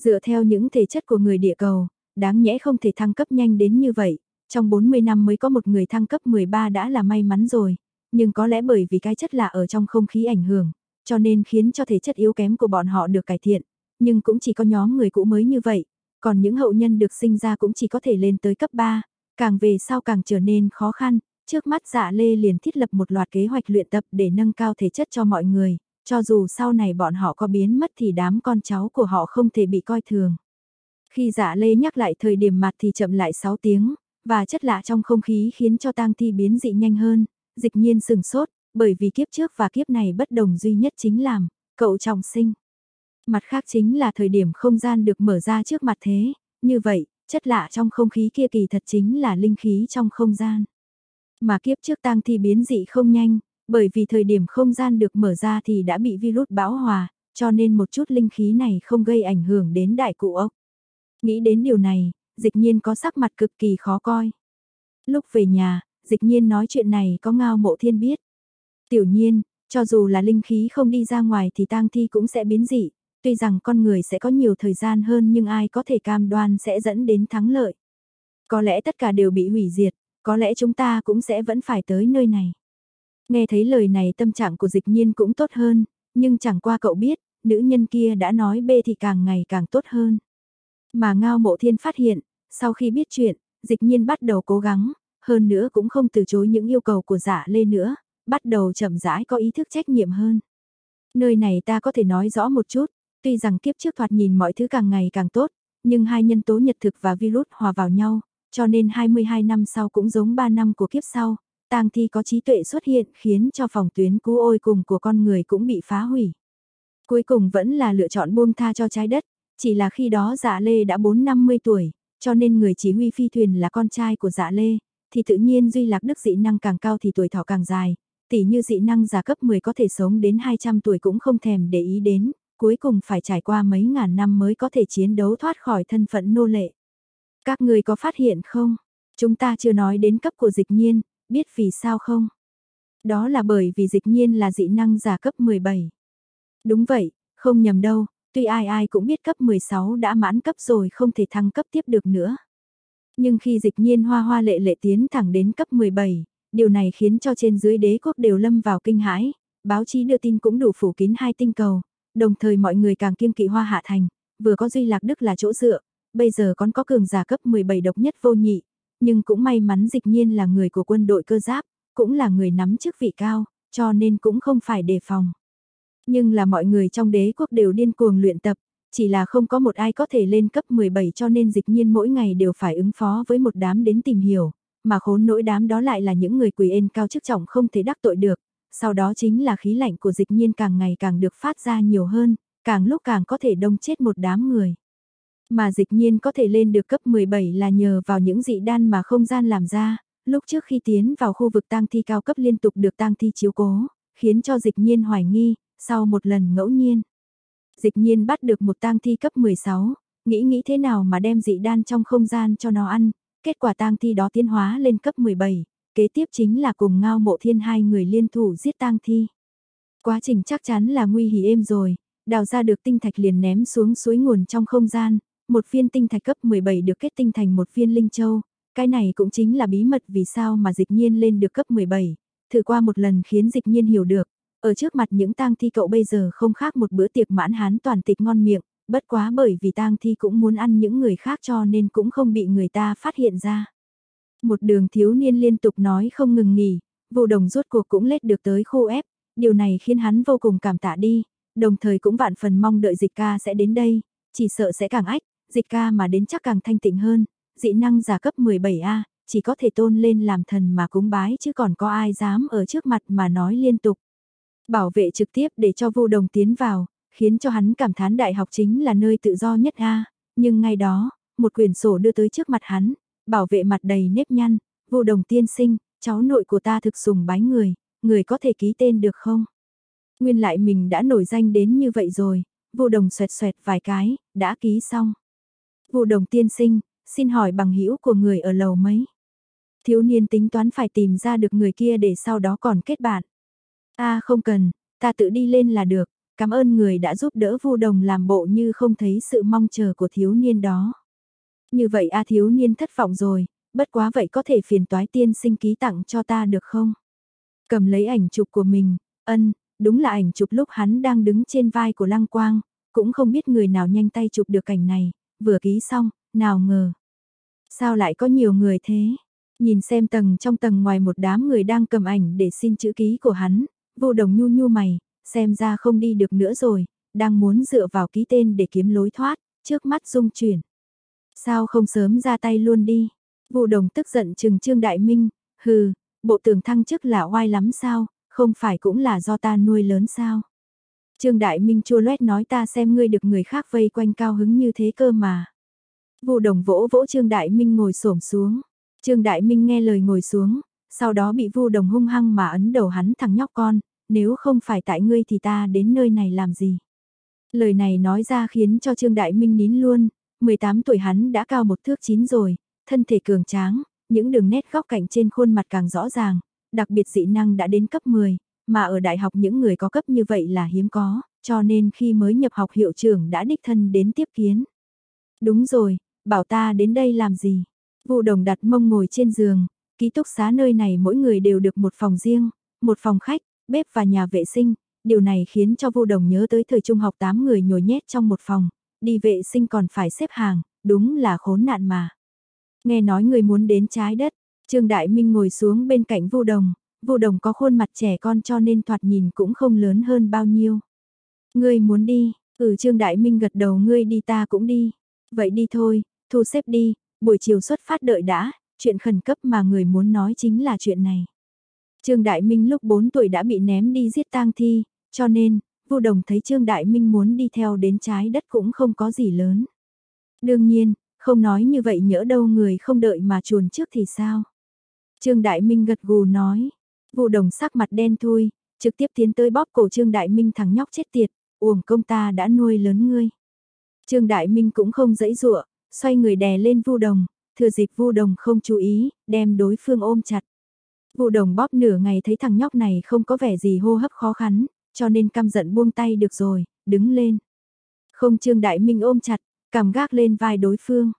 S1: Dựa theo những thể chất của người địa cầu, đáng nhẽ không thể thăng cấp nhanh đến như vậy, trong 40 năm mới có một người thăng cấp 13 đã là may mắn rồi, nhưng có lẽ bởi vì cái chất lạ ở trong không khí ảnh hưởng, cho nên khiến cho thể chất yếu kém của bọn họ được cải thiện, nhưng cũng chỉ có nhóm người cũ mới như vậy, còn những hậu nhân được sinh ra cũng chỉ có thể lên tới cấp 3, càng về sau càng trở nên khó khăn, trước mắt dạ lê liền thiết lập một loạt kế hoạch luyện tập để nâng cao thể chất cho mọi người, cho dù sau này bọn họ có biến mất thì đám con cháu của họ không thể bị coi thường. Khi dạ lê nhắc lại thời điểm mặt thì chậm lại 6 tiếng, và chất lạ trong không khí khiến cho tang thi biến dị nhanh hơn, dịch nhiên sừng sốt, bởi vì kiếp trước và kiếp này bất đồng duy nhất chính làm, cậu trọng sinh. Mặt khác chính là thời điểm không gian được mở ra trước mặt thế, như vậy, chất lạ trong không khí kia kỳ thật chính là linh khí trong không gian. Mà kiếp trước tang thi biến dị không nhanh, bởi vì thời điểm không gian được mở ra thì đã bị virus bão hòa, cho nên một chút linh khí này không gây ảnh hưởng đến đại cụ ốc. Nghĩ đến điều này, dịch nhiên có sắc mặt cực kỳ khó coi. Lúc về nhà, dịch nhiên nói chuyện này có ngao mộ thiên biết. Tiểu nhiên, cho dù là linh khí không đi ra ngoài thì tang thi cũng sẽ biến dị, tuy rằng con người sẽ có nhiều thời gian hơn nhưng ai có thể cam đoan sẽ dẫn đến thắng lợi. Có lẽ tất cả đều bị hủy diệt, có lẽ chúng ta cũng sẽ vẫn phải tới nơi này. Nghe thấy lời này tâm trạng của dịch nhiên cũng tốt hơn, nhưng chẳng qua cậu biết, nữ nhân kia đã nói bê thì càng ngày càng tốt hơn. Mà Ngao Mộ Thiên phát hiện, sau khi biết chuyện, dịch nhiên bắt đầu cố gắng, hơn nữa cũng không từ chối những yêu cầu của giả dạ lê nữa, bắt đầu chậm rãi có ý thức trách nhiệm hơn. Nơi này ta có thể nói rõ một chút, tuy rằng kiếp trước thoạt nhìn mọi thứ càng ngày càng tốt, nhưng hai nhân tố nhật thực và virus hòa vào nhau, cho nên 22 năm sau cũng giống 3 năm của kiếp sau, tang thi có trí tuệ xuất hiện khiến cho phòng tuyến cú ôi cùng của con người cũng bị phá hủy. Cuối cùng vẫn là lựa chọn buông tha cho trái đất, chỉ là khi đó dạ lê đã 4-50 tuổi, cho nên người chỉ huy phi thuyền là con trai của dạ lê, thì tự nhiên duy lạc đức dị năng càng cao thì tuổi thọ càng dài, tỷ như dị năng giả cấp 10 có thể sống đến 200 tuổi cũng không thèm để ý đến, cuối cùng phải trải qua mấy ngàn năm mới có thể chiến đấu thoát khỏi thân phận nô lệ. Các người có phát hiện không? Chúng ta chưa nói đến cấp của dịch nhiên, biết vì sao không? Đó là bởi vì dịch nhiên là dị năng giả cấp 17. Đúng vậy, không nhầm đâu, tuy ai ai cũng biết cấp 16 đã mãn cấp rồi không thể thăng cấp tiếp được nữa. Nhưng khi dịch nhiên hoa hoa lệ lệ tiến thẳng đến cấp 17, điều này khiến cho trên dưới đế quốc đều lâm vào kinh hãi, báo chí đưa tin cũng đủ phủ kín hai tinh cầu, đồng thời mọi người càng kiêng kỵ hoa hạ thành, vừa có duy lạc đức là chỗ dựa, bây giờ còn có cường giả cấp 17 độc nhất vô nhị, nhưng cũng may mắn dịch nhiên là người của quân đội cơ giáp, cũng là người nắm chức vị cao, cho nên cũng không phải đề phòng. Nhưng là mọi người trong đế quốc đều điên cuồng luyện tập, chỉ là không có một ai có thể lên cấp 17 cho nên dịch nhiên mỗi ngày đều phải ứng phó với một đám đến tìm hiểu, mà khốn nỗi đám đó lại là những người quỳ ên cao chức trọng không thể đắc tội được, sau đó chính là khí lạnh của dịch nhiên càng ngày càng được phát ra nhiều hơn, càng lúc càng có thể đông chết một đám người. Mà dịch nhiên có thể lên được cấp 17 là nhờ vào những dị đan mà không gian làm ra, lúc trước khi tiến vào khu vực tang thi cao cấp liên tục được tang thi chiếu cố, khiến cho dịch nhiên hoài nghi, sau một lần ngẫu nhiên. Dịch nhiên bắt được một tang thi cấp 16, nghĩ nghĩ thế nào mà đem dị đan trong không gian cho nó ăn, kết quả tang thi đó tiến hóa lên cấp 17, kế tiếp chính là cùng ngao mộ thiên hai người liên thủ giết tang thi. Quá trình chắc chắn là nguy hiểm êm rồi, đào ra được tinh thạch liền ném xuống suối nguồn trong không gian, một viên tinh thạch cấp 17 được kết tinh thành một viên linh châu, cái này cũng chính là bí mật vì sao mà dịch nhiên lên được cấp 17, thử qua một lần khiến dịch nhiên hiểu được, ở trước mặt những tang thi cậu bây giờ không khác một bữa tiệc mãn hán toàn tịch ngon miệng, bất quá bởi vì tang thi cũng muốn ăn những người khác cho nên cũng không bị người ta phát hiện ra. Một đường thiếu niên liên tục nói không ngừng nghỉ, vô đồng rốt cuộc cũng lết được tới khu ép, điều này khiến hắn vô cùng cảm tạ đi, đồng thời cũng vạn phần mong đợi dịch ca sẽ đến đây, chỉ sợ sẽ càng ách, dịch ca mà đến chắc càng thanh tịnh hơn, dị năng giả cấp 17A, chỉ có thể tôn lên làm thần mà cúng bái chứ còn có ai dám ở trước mặt mà nói liên tục. Bảo vệ trực tiếp để cho vô đồng tiến vào, khiến cho hắn cảm thán đại học chính là nơi tự do nhất A, nhưng ngay đó, một quyển sổ đưa tới trước mặt hắn, bảo vệ mặt đầy nếp nhăn, vô đồng tiên sinh, cháu nội của ta thực sùng bái người, người có thể ký tên được không? Nguyên lại mình đã nổi danh đến như vậy rồi, vô đồng xoẹt xoẹt vài cái, đã ký xong. Vô đồng tiên sinh, xin hỏi bằng hữu của người ở lầu mấy? Thiếu niên tính toán phải tìm ra được người kia để sau đó còn kết bạn. a không cần, ta tự đi lên là được, cảm ơn người đã giúp đỡ vô đồng làm bộ như không thấy sự mong chờ của thiếu niên đó. Như vậy A thiếu niên thất vọng rồi, bất quá vậy có thể phiền toái tiên sinh ký tặng cho ta được không? Cầm lấy ảnh chụp của mình, ân, đúng là ảnh chụp lúc hắn đang đứng trên vai của Lăng Quang, cũng không biết người nào nhanh tay chụp được cảnh này, vừa ký xong, nào ngờ. Sao lại có nhiều người thế? Nhìn xem tầng trong tầng ngoài một đám người đang cầm ảnh để xin chữ ký của hắn, vô đồng nhu nhu mày, xem ra không đi được nữa rồi, đang muốn dựa vào ký tên để kiếm lối thoát, trước mắt dung chuyển. Sao không sớm ra tay luôn đi? Vu Đồng tức giận chừng Trương Đại Minh, hừ, bộ tường thăng chức là oai lắm sao, không phải cũng là do ta nuôi lớn sao? Trương Đại Minh chua loét nói ta xem ngươi được người khác vây quanh cao hứng như thế cơ mà. Vu Đồng vỗ vỗ Trương Đại Minh ngồi xổm xuống. Trương Đại Minh nghe lời ngồi xuống, sau đó bị Vu Đồng hung hăng mà ấn đầu hắn thằng nhóc con, nếu không phải tại ngươi thì ta đến nơi này làm gì? Lời này nói ra khiến cho Trương Đại Minh nín luôn, 18 tuổi hắn đã cao một thước chín rồi, thân thể cường tráng, những đường nét góc cạnh trên khuôn mặt càng rõ ràng, đặc biệt dị năng đã đến cấp 10, mà ở đại học những người có cấp như vậy là hiếm có, cho nên khi mới nhập học hiệu trưởng đã đích thân đến tiếp kiến. Đúng rồi, bảo ta đến đây làm gì? Vụ đồng đặt mông ngồi trên giường, ký túc xá nơi này mỗi người đều được một phòng riêng, một phòng khách, bếp và nhà vệ sinh, điều này khiến cho vô đồng nhớ tới thời trung học 8 người nhồi nhét trong một phòng, đi vệ sinh còn phải xếp hàng, đúng là khốn nạn mà. Nghe nói người muốn đến trái đất, Trương Đại Minh ngồi xuống bên cạnh vu đồng, vu đồng có khuôn mặt trẻ con cho nên thoạt nhìn cũng không lớn hơn bao nhiêu. Ngươi muốn đi, ừ Trương Đại Minh gật đầu ngươi đi ta cũng đi, vậy đi thôi, thu xếp đi, buổi chiều xuất phát đợi đã, chuyện khẩn cấp mà người muốn nói chính là chuyện này. Trương Đại Minh lúc 4 tuổi đã bị ném đi giết tang thi, cho nên, Vu Đồng thấy Trương Đại Minh muốn đi theo đến trái đất cũng không có gì lớn. Đương nhiên, không nói như vậy nhỡ đâu người không đợi mà chuồn trước thì sao. Trương Đại Minh gật gù nói, Vu Đồng sắc mặt đen thui, trực tiếp tiến tới bóp cổ Trương Đại Minh thằng nhóc chết tiệt, uổng công ta đã nuôi lớn ngươi. Trương Đại Minh cũng không dãy dụa, xoay người đè lên Vu Đồng, thừa dịp Vu Đồng không chú ý, đem đối phương ôm chặt. Vu Đồng bóp nửa ngày thấy thằng nhóc này không có vẻ gì hô hấp khó khăn, cho nên căm giận buông tay được rồi, đứng lên. Không Trương Đại Minh ôm chặt, cảm gác lên vai đối phương.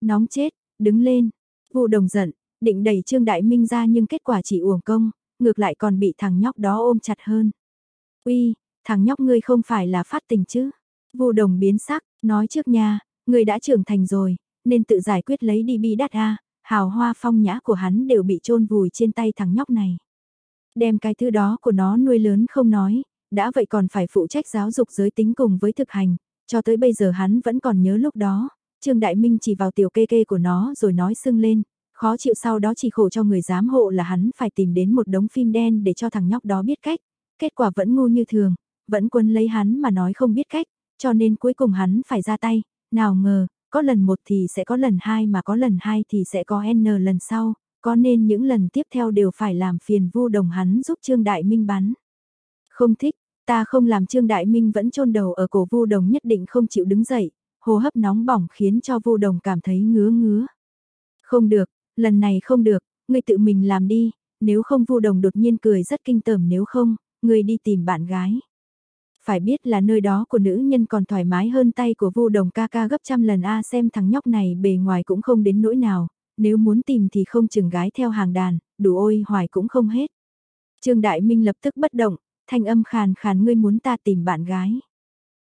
S1: Nóng chết, đứng lên. Vu Đồng giận, định đẩy Trương Đại Minh ra nhưng kết quả chỉ uổng công, ngược lại còn bị thằng nhóc đó ôm chặt hơn. Uy, thằng nhóc ngươi không phải là phát tình chứ? Vu Đồng biến sắc, nói trước nha, ngươi đã trưởng thành rồi, nên tự giải quyết lấy đi bi đắt a, hào hoa phong nhã của hắn đều bị chôn vùi trên tay thằng nhóc này. Đem cái thứ đó của nó nuôi lớn không nói, đã vậy còn phải phụ trách giáo dục giới tính cùng với thực hành, cho tới bây giờ hắn vẫn còn nhớ lúc đó, Trương Đại Minh chỉ vào tiểu kê kê của nó rồi nói sưng lên, khó chịu sau đó chỉ khổ cho người giám hộ là hắn phải tìm đến một đống phim đen để cho thằng nhóc đó biết cách, kết quả vẫn ngu như thường, vẫn quân lấy hắn mà nói không biết cách, cho nên cuối cùng hắn phải ra tay, nào ngờ, có lần một thì sẽ có lần hai mà có lần hai thì sẽ có N lần sau, có nên những lần tiếp theo đều phải làm phiền vu đồng hắn giúp Trương Đại Minh bắn. Không thích, ta không làm Trương Đại Minh vẫn chôn đầu ở cổ vu đồng nhất định không chịu đứng dậy, hô hấp nóng bỏng khiến cho vu đồng cảm thấy ngứa ngứa. Không được, lần này không được, ngươi tự mình làm đi, nếu không vu đồng đột nhiên cười rất kinh tởm nếu không, ngươi đi tìm bạn gái phải biết là nơi đó của nữ nhân còn thoải mái hơn tay của vu đồng ca ca gấp trăm lần a xem thằng nhóc này bề ngoài cũng không đến nỗi nào, nếu muốn tìm thì không chừng gái theo hàng đàn, đủ ôi hoài cũng không hết. Trương Đại Minh lập tức bất động, thanh âm khàn khàn ngươi muốn ta tìm bạn gái.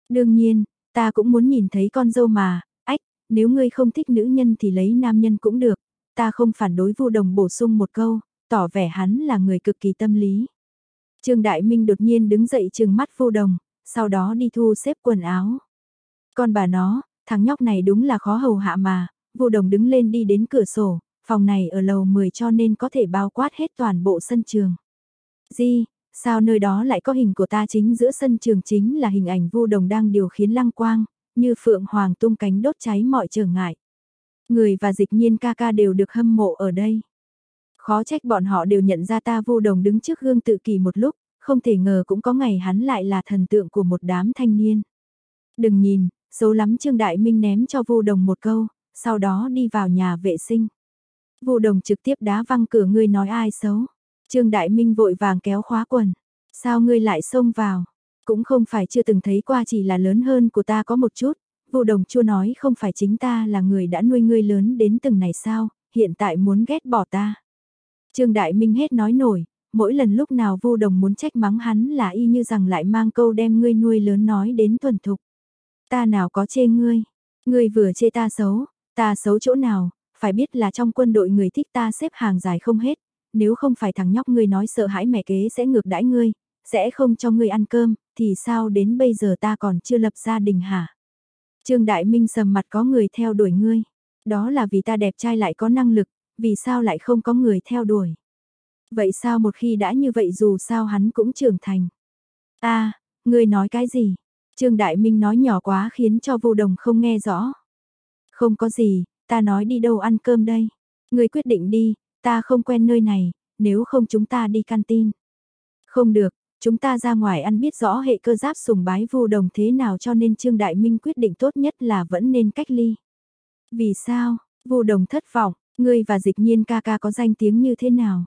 S1: Đương nhiên, ta cũng muốn nhìn thấy con dâu mà, ách, nếu ngươi không thích nữ nhân thì lấy nam nhân cũng được, ta không phản đối vu đồng bổ sung một câu, tỏ vẻ hắn là người cực kỳ tâm lý. Trương Đại Minh đột nhiên đứng dậy trừng mắt vô đồng, sau đó đi thu xếp quần áo. Con bà nó, thằng nhóc này đúng là khó hầu hạ mà, vô đồng đứng lên đi đến cửa sổ, phòng này ở lầu 10 cho nên có thể bao quát hết toàn bộ sân trường. Di, sao nơi đó lại có hình của ta chính giữa sân trường chính là hình ảnh vô đồng đang điều khiển lăng quang, như phượng hoàng tung cánh đốt cháy mọi trở ngại. Người và dịch nhiên ca ca đều được hâm mộ ở đây. Khó trách bọn họ đều nhận ra ta vô đồng đứng trước gương tự kỳ một lúc, không thể ngờ cũng có ngày hắn lại là thần tượng của một đám thanh niên. Đừng nhìn, xấu lắm Trương Đại Minh ném cho vô đồng một câu, sau đó đi vào nhà vệ sinh. Vô đồng trực tiếp đá văng cửa ngươi nói ai xấu. Trương Đại Minh vội vàng kéo khóa quần. Sao ngươi lại xông vào? Cũng không phải chưa từng thấy qua chỉ là lớn hơn của ta có một chút. Vô đồng chua nói không phải chính ta là người đã nuôi ngươi lớn đến từng này sao, hiện tại muốn ghét bỏ ta. Trương Đại Minh hết nói nổi, mỗi lần lúc nào vô đồng muốn trách mắng hắn là y như rằng lại mang câu đem ngươi nuôi lớn nói đến thuần thục. Ta nào có chê ngươi, ngươi vừa chê ta xấu, ta xấu chỗ nào, phải biết là trong quân đội người thích ta xếp hàng dài không hết, nếu không phải thằng nhóc ngươi nói sợ hãi mẹ kế sẽ ngược đãi ngươi, sẽ không cho ngươi ăn cơm, thì sao đến bây giờ ta còn chưa lập gia đình hả? Trương Đại Minh sầm mặt có người theo đuổi ngươi. Đó là vì ta đẹp trai lại có năng lực, vì sao lại không có người theo đuổi. Vậy sao một khi đã như vậy dù sao hắn cũng trưởng thành. a ngươi nói cái gì? Trương Đại Minh nói nhỏ quá khiến cho vô đồng không nghe rõ. Không có gì, ta nói đi đâu ăn cơm đây. người quyết định đi, ta không quen nơi này, nếu không chúng ta đi canteen. Không được, chúng ta ra ngoài ăn biết rõ hệ cơ giáp sùng bái vô đồng thế nào cho nên Trương Đại Minh quyết định tốt nhất là vẫn nên cách ly. Vì sao, vô đồng thất vọng, ngươi và dịch nhiên ca ca có danh tiếng như thế nào?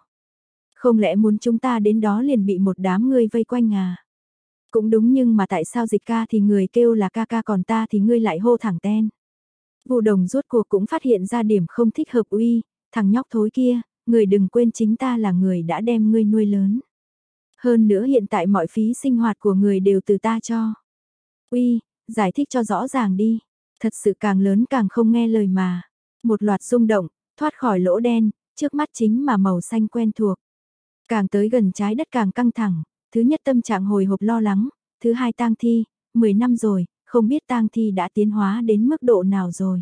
S1: Không lẽ muốn chúng ta đến đó liền bị một đám ngươi vây quanh à? Cũng đúng nhưng mà tại sao dịch ca thì người kêu là ca ca còn ta thì ngươi lại hô thẳng ten. Vu đồng rốt cuộc cũng phát hiện ra điểm không thích hợp uy, thằng nhóc thối kia, người đừng quên chính ta là người đã đem ngươi nuôi lớn. Hơn nữa hiện tại mọi phí sinh hoạt của người đều từ ta cho. Uy, giải thích cho rõ ràng đi. Thật sự càng lớn càng không nghe lời mà. Một loạt rung động, thoát khỏi lỗ đen, trước mắt chính mà màu xanh quen thuộc. Càng tới gần trái đất càng căng thẳng, thứ nhất tâm trạng hồi hộp lo lắng, thứ hai tang thi, 10 năm rồi, không biết tang thi đã tiến hóa đến mức độ nào rồi.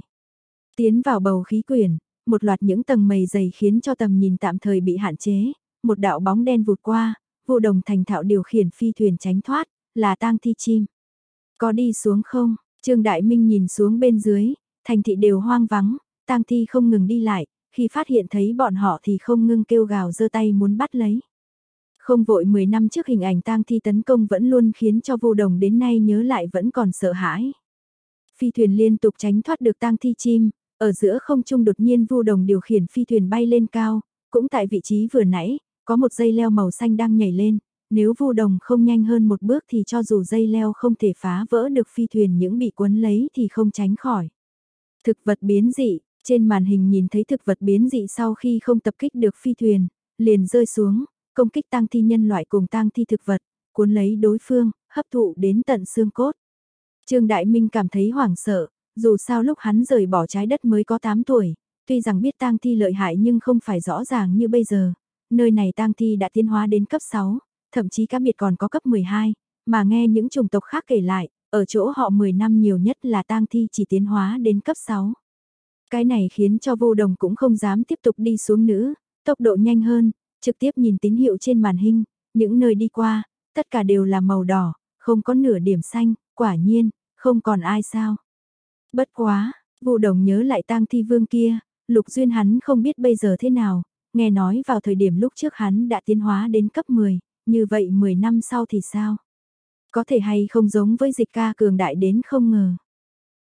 S1: Tiến vào bầu khí quyển, một loạt những tầng mây dày khiến cho tầm nhìn tạm thời bị hạn chế, một đạo bóng đen vụt qua, vô đồng thành thạo điều khiển phi thuyền tránh thoát, là tang thi chim. Có đi xuống không? Trương Đại Minh nhìn xuống bên dưới, thành thị đều hoang vắng, tang thi không ngừng đi lại, khi phát hiện thấy bọn họ thì không ngưng kêu gào giơ tay muốn bắt lấy. Không vội 10 năm trước hình ảnh tang thi tấn công vẫn luôn khiến cho vô đồng đến nay nhớ lại vẫn còn sợ hãi. Phi thuyền liên tục tránh thoát được tang thi chim, ở giữa không trung đột nhiên vô đồng điều khiển phi thuyền bay lên cao, cũng tại vị trí vừa nãy, có một dây leo màu xanh đang nhảy lên, nếu vô đồng không nhanh hơn một bước thì cho dù dây leo không thể phá vỡ được phi thuyền những bị cuốn lấy thì không tránh khỏi. Thực vật biến dị, trên màn hình nhìn thấy thực vật biến dị sau khi không tập kích được phi thuyền, liền rơi xuống, công kích tăng thi nhân loại cùng tăng thi thực vật, cuốn lấy đối phương, hấp thụ đến tận xương cốt. Trương Đại Minh cảm thấy hoảng sợ, dù sao lúc hắn rời bỏ trái đất mới có 8 tuổi, tuy rằng biết tang thi lợi hại nhưng không phải rõ ràng như bây giờ. Nơi này tang thi đã tiến hóa đến cấp 6, thậm chí cá biệt còn có cấp 12, mà nghe những chủng tộc khác kể lại, ở chỗ họ 10 năm nhiều nhất là tang thi chỉ tiến hóa đến cấp 6. Cái này khiến cho vô đồng cũng không dám tiếp tục đi xuống nữa, tốc độ nhanh hơn, trực tiếp nhìn tín hiệu trên màn hình, những nơi đi qua, tất cả đều là màu đỏ, không có nửa điểm xanh, quả nhiên, không còn ai sao. Bất quá, vụ đồng nhớ lại tang thi vương kia, lục duyên hắn không biết bây giờ thế nào, nghe nói vào thời điểm lúc trước hắn đã tiến hóa đến cấp 10, như vậy 10 năm sau thì sao? Có thể hay không giống với dịch ca cường đại đến không ngờ.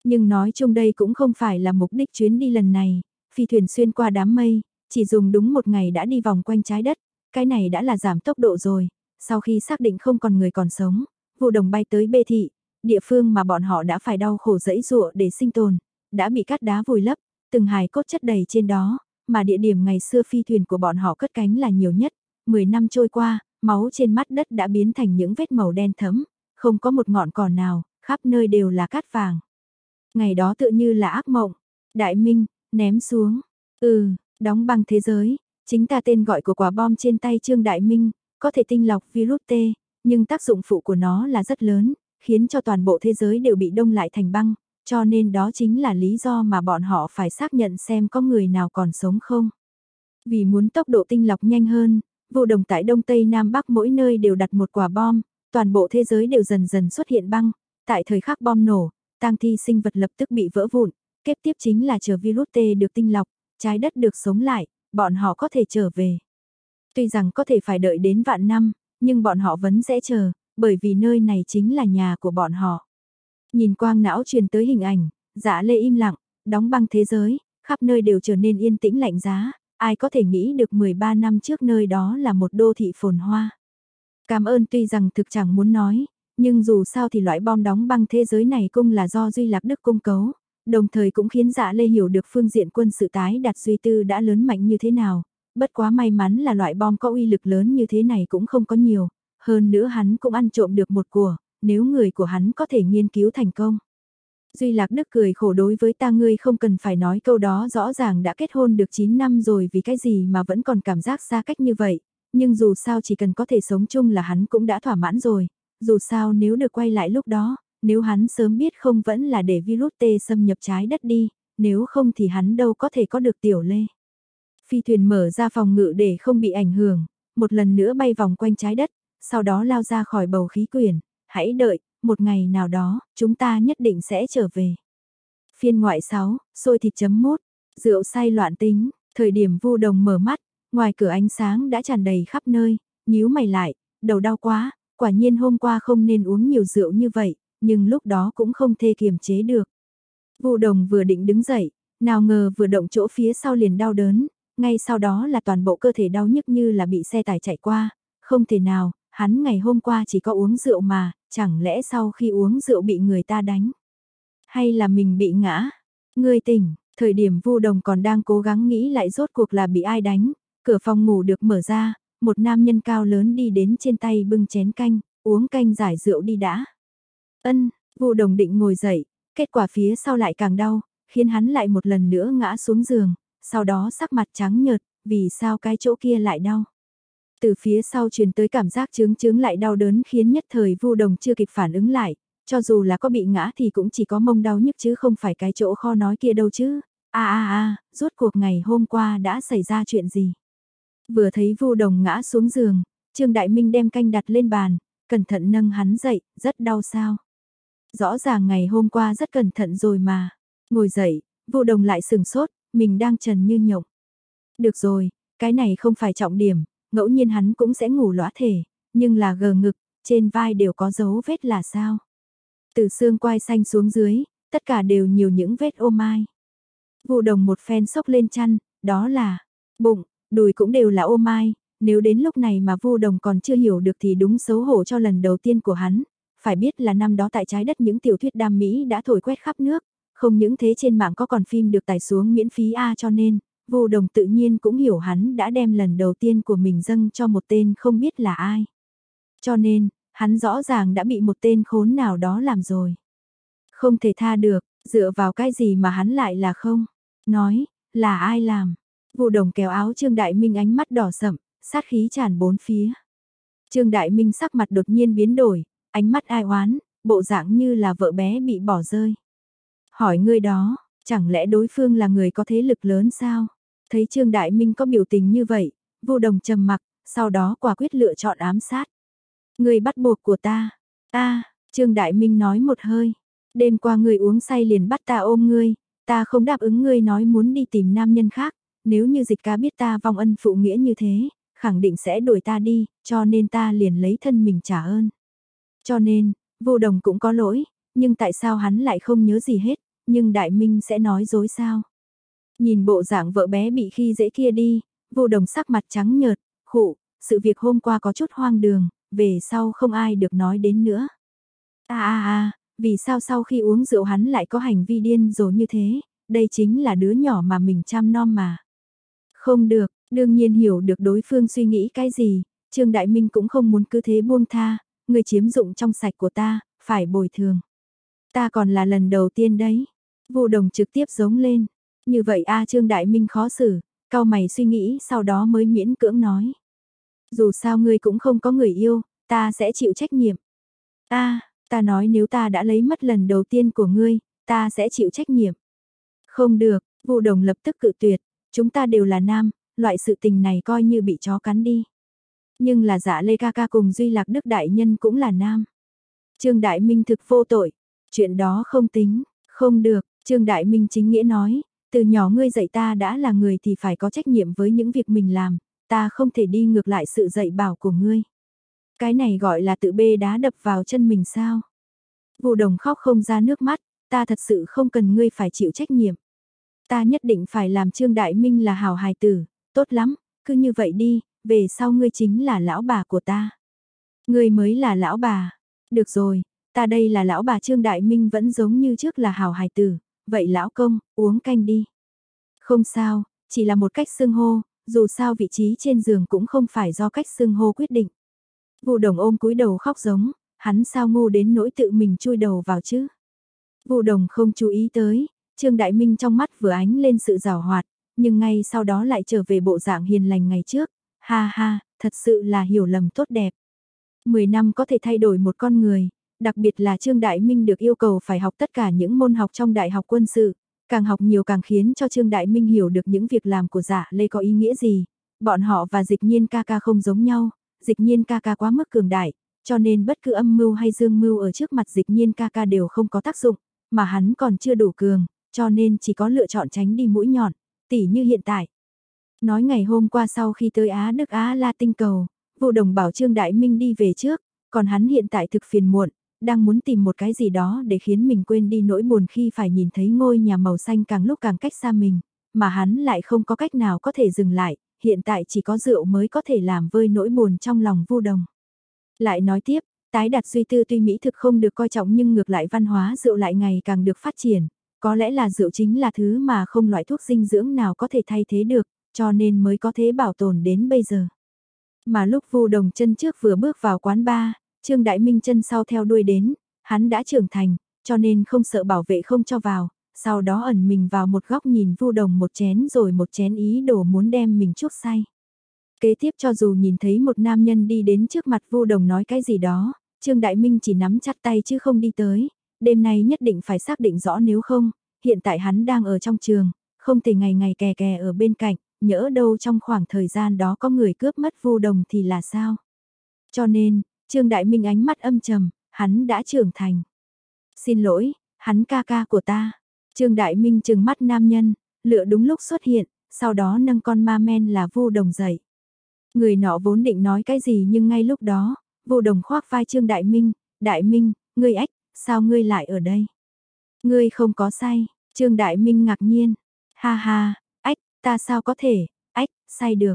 S1: Nhưng nói chung đây cũng không phải là mục đích chuyến đi lần này, phi thuyền xuyên qua đám mây, chỉ dùng đúng một ngày đã đi vòng quanh trái đất, cái này đã là giảm tốc độ rồi, sau khi xác định không còn người còn sống, vụ đồng bay tới bê thị, địa phương mà bọn họ đã phải đau khổ dẫy dụa để sinh tồn, đã bị cắt đá vùi lấp, từng hài cốt chất đầy trên đó, mà địa điểm ngày xưa phi thuyền của bọn họ cất cánh là nhiều nhất, 10 năm trôi qua, máu trên mắt đất đã biến thành những vết màu đen thấm, không có một ngọn cỏ nào, khắp nơi đều là cát vàng. Ngày đó tự như là ác mộng, đại minh, ném xuống, ừ, đóng băng thế giới, chính ta tên gọi của quả bom trên tay Trương Đại Minh, có thể tinh lọc virus T, nhưng tác dụng phụ của nó là rất lớn, khiến cho toàn bộ thế giới đều bị đông lại thành băng, cho nên đó chính là lý do mà bọn họ phải xác nhận xem có người nào còn sống không. Vì muốn tốc độ tinh lọc nhanh hơn, vụ đồng tại Đông Tây Nam Bắc mỗi nơi đều đặt một quả bom, toàn bộ thế giới đều dần dần xuất hiện băng, tại thời khắc bom nổ, tang thi sinh vật lập tức bị vỡ vụn, kết tiếp chính là chờ virus T được tinh lọc, trái đất được sống lại, bọn họ có thể trở về. Tuy rằng có thể phải đợi đến vạn năm, nhưng bọn họ vẫn sẽ chờ, bởi vì nơi này chính là nhà của bọn họ. Nhìn quang não truyền tới hình ảnh, dạ lê im lặng, đóng băng thế giới, khắp nơi đều trở nên yên tĩnh lạnh giá, ai có thể nghĩ được 13 năm trước nơi đó là một đô thị phồn hoa. Cảm ơn tuy rằng thực chẳng muốn nói, nhưng dù sao thì loại bom đóng băng thế giới này cũng là do Duy Lạc Đức cung cấu, đồng thời cũng khiến dạ lê hiểu được phương diện quân sự tái đặt Duy Tư đã lớn mạnh như thế nào. Bất quá may mắn là loại bom có uy lực lớn như thế này cũng không có nhiều, hơn nữa hắn cũng ăn trộm được một của, nếu người của hắn có thể nghiên cứu thành công. Duy Lạc Đức cười khổ đối với ta ngươi không cần phải nói câu đó rõ ràng đã kết hôn được 9 năm rồi vì cái gì mà vẫn còn cảm giác xa cách như vậy, nhưng dù sao chỉ cần có thể sống chung là hắn cũng đã thỏa mãn rồi, dù sao nếu được quay lại lúc đó, nếu hắn sớm biết không vẫn là để virus T xâm nhập trái đất đi, nếu không thì hắn đâu có thể có được tiểu lê. Phi thuyền mở ra phòng ngự để không bị ảnh hưởng, một lần nữa bay vòng quanh trái đất, sau đó lao ra khỏi bầu khí quyển, hãy đợi, một ngày nào đó, chúng ta nhất định sẽ trở về. Phiên ngoại 6, xôi thịt chấm mốt, rượu say loạn tính, thời điểm vu đồng mở mắt, ngoài cửa ánh sáng đã tràn đầy khắp nơi, nhíu mày lại, đầu đau quá, quả nhiên hôm qua không nên uống nhiều rượu như vậy, nhưng lúc đó cũng không thể kiềm chế được. Vu đồng vừa định đứng dậy, nào ngờ vừa động chỗ phía sau liền đau đớn, ngay sau đó là toàn bộ cơ thể đau nhức như là bị xe tải chạy qua, không thể nào, hắn ngày hôm qua chỉ có uống rượu mà, chẳng lẽ sau khi uống rượu bị người ta đánh? Hay là mình bị ngã? Người tỉnh, thời điểm Vu Đồng còn đang cố gắng nghĩ lại rốt cuộc là bị ai đánh, cửa phòng ngủ được mở ra, một nam nhân cao lớn đi đến trên tay bưng chén canh, uống canh giải rượu đi đã. Ân, Vu Đồng định ngồi dậy, kết quả phía sau lại càng đau, khiến hắn lại một lần nữa ngã xuống giường, sau đó sắc mặt trắng nhợt, vì sao cái chỗ kia lại đau. Từ phía sau truyền tới cảm giác chướng chướng lại đau đớn khiến nhất thời Vu Đồng chưa kịp phản ứng lại, cho dù là có bị ngã thì cũng chỉ có mông đau nhức chứ không phải cái chỗ kho nói kia đâu chứ. A a a, rốt cuộc ngày hôm qua đã xảy ra chuyện gì? Vừa thấy Vu Đồng ngã xuống giường, Trương Đại Minh đem canh đặt lên bàn, cẩn thận nâng hắn dậy, rất đau sao? Rõ ràng ngày hôm qua rất cẩn thận rồi mà. Ngồi dậy, Vu Đồng lại sừng sốt, mình đang trần như nhộng. Được rồi, cái này không phải trọng điểm, ngẫu nhiên hắn cũng sẽ ngủ lõa thể, nhưng là gờ ngực, trên vai đều có dấu vết là sao? Từ xương quai xanh xuống dưới, tất cả đều nhiều những vết ô mai. Vụ đồng một phen sốc lên chăn, đó là bụng, đùi cũng đều là ô mai, nếu đến lúc này mà vô đồng còn chưa hiểu được thì đúng xấu hổ cho lần đầu tiên của hắn. Phải biết là năm đó tại trái đất những tiểu thuyết đam mỹ đã thổi quét khắp nước, không những thế trên mạng có còn phim được tải xuống miễn phí A cho nên, vô đồng tự nhiên cũng hiểu hắn đã đem lần đầu tiên của mình dâng cho một tên không biết là ai. Cho nên, hắn rõ ràng đã bị một tên khốn nào đó làm rồi. Không thể tha được, dựa vào cái gì mà hắn lại là không? Nói, là ai làm? vô đồng kéo áo Trương Đại Minh ánh mắt đỏ sậm, sát khí tràn bốn phía. Trương Đại Minh sắc mặt đột nhiên biến đổi, ánh mắt ai oán, bộ dạng như là vợ bé bị bỏ rơi. Hỏi ngươi đó, chẳng lẽ đối phương là người có thế lực lớn sao? Thấy Trương Đại Minh có biểu tình như vậy, vô đồng trầm mặc, sau đó quả quyết lựa chọn ám sát. Người bắt buộc của ta. Ta, Trương Đại Minh nói một hơi. Đêm qua người uống say liền bắt ta ôm ngươi, ta không đáp ứng ngươi nói muốn đi tìm nam nhân khác, nếu như dịch cá biết ta vong ân phụ nghĩa như thế, khẳng định sẽ đuổi ta đi, cho nên ta liền lấy thân mình trả ơn. Cho nên, vô đồng cũng có lỗi, nhưng tại sao hắn lại không nhớ gì hết, nhưng Đại Minh sẽ nói dối sao? Nhìn bộ dạng vợ bé bị khi dễ kia đi, vô đồng sắc mặt trắng nhợt, khụ, sự việc hôm qua có chút hoang đường, về sau không ai được nói đến nữa. À à à, vì sao sau khi uống rượu hắn lại có hành vi điên rồ như thế, đây chính là đứa nhỏ mà mình chăm nom mà. Không được, đương nhiên hiểu được đối phương suy nghĩ cái gì, Trương Đại Minh cũng không muốn cứ thế buông tha, người chiếm dụng trong sạch của ta, phải bồi thường. Ta còn là lần đầu tiên đấy. Vụ đồng trực tiếp giống lên. Như vậy a Trương Đại Minh khó xử, cao mày suy nghĩ sau đó mới miễn cưỡng nói. Dù sao ngươi cũng không có người yêu, ta sẽ chịu trách nhiệm. A, ta nói nếu ta đã lấy mất lần đầu tiên của ngươi, ta sẽ chịu trách nhiệm. Không được, vụ đồng lập tức cự tuyệt, chúng ta đều là nam, loại sự tình này coi như bị chó cắn đi. Nhưng là dạ Lê Ca Ca cùng Duy Lạc Đức Đại Nhân cũng là nam. Trương Đại Minh thực vô tội, chuyện đó không tính, không được, Trương Đại Minh chính nghĩa nói, từ nhỏ ngươi dạy ta đã là người thì phải có trách nhiệm với những việc mình làm, ta không thể đi ngược lại sự dạy bảo của ngươi. Cái này gọi là tự bê đá đập vào chân mình sao? Vụ đồng khóc không ra nước mắt, ta thật sự không cần ngươi phải chịu trách nhiệm. Ta nhất định phải làm Trương Đại Minh là hào hài tử, tốt lắm, cứ như vậy đi, về sau ngươi chính là lão bà của ta. Ngươi mới là lão bà. Được rồi, ta đây là lão bà Trương Đại Minh vẫn giống như trước là hào hài tử, vậy lão công, uống canh đi. Không sao, chỉ là một cách xưng hô, dù sao vị trí trên giường cũng không phải do cách xưng hô quyết định. Vụ đồng ôm cúi đầu khóc giống, hắn sao ngu đến nỗi tự mình chui đầu vào chứ. Vụ đồng không chú ý tới, Trương Đại Minh trong mắt vừa ánh lên sự rào hoạt, nhưng ngay sau đó lại trở về bộ dạng hiền lành ngày trước. Ha ha, thật sự là hiểu lầm tốt đẹp. Mười năm có thể thay đổi một con người, đặc biệt là Trương Đại Minh được yêu cầu phải học tất cả những môn học trong đại học quân sự, Càng học nhiều càng khiến cho Trương Đại Minh hiểu được những việc làm của giả lê có ý nghĩa gì. Bọn họ và dịch nhiên ca ca không giống nhau, dịch nhiên ca ca quá mức cường đại, cho nên bất cứ âm mưu hay dương mưu ở trước mặt dịch nhiên ca ca đều không có tác dụng, mà hắn còn chưa đủ cường, cho nên chỉ có lựa chọn tránh đi mũi nhọn, tỉ như hiện tại. Nói ngày hôm qua sau khi tới Á Đức Á La Tinh Cầu, vụ đồng bảo Trương Đại Minh đi về trước, còn hắn hiện tại thực phiền muộn, đang muốn tìm một cái gì đó để khiến mình quên đi nỗi buồn khi phải nhìn thấy ngôi nhà màu xanh càng lúc càng cách xa mình, mà hắn lại không có cách nào có thể dừng lại, hiện tại chỉ có rượu mới có thể làm vơi nỗi buồn trong lòng vu đồng. Lại nói tiếp, tái đặt suy tư tuy mỹ thực không được coi trọng nhưng ngược lại văn hóa rượu lại ngày càng được phát triển, có lẽ là rượu chính là thứ mà không loại thuốc dinh dưỡng nào có thể thay thế được, cho nên mới có thế bảo tồn đến bây giờ. Mà lúc Vu Đồng chân trước vừa bước vào quán bar, Trương Đại Minh chân sau theo đuôi đến, hắn đã trưởng thành, cho nên không sợ bảo vệ không cho vào, sau đó ẩn mình vào một góc nhìn Vu Đồng một chén rồi một chén ý đồ muốn đem mình chuốc say. Kế tiếp cho dù nhìn thấy một nam nhân đi đến trước mặt Vu Đồng nói cái gì đó, Trương Đại Minh chỉ nắm chặt tay chứ không đi tới, đêm nay nhất định phải xác định rõ nếu không, hiện tại hắn đang ở trong trường, không thể ngày ngày kè kè ở bên cạnh, nhỡ đâu trong khoảng thời gian đó có người cướp mất Vu Đồng thì là sao? Cho nên, Trương Đại Minh ánh mắt âm trầm, hắn đã trưởng thành. Xin lỗi, hắn ca ca của ta. Trương Đại Minh trừng mắt nam nhân, lựa đúng lúc xuất hiện, sau đó nâng con ma men là Vu Đồng dậy. Người nọ vốn định nói cái gì nhưng ngay lúc đó, Vu Đồng khoác vai Trương Đại Minh, "Đại Minh, ngươi ếch sao ngươi lại ở đây?" "Ngươi không có say." Trương Đại Minh ngạc nhiên, "Ha ha, ta sao có thể, ách, say được."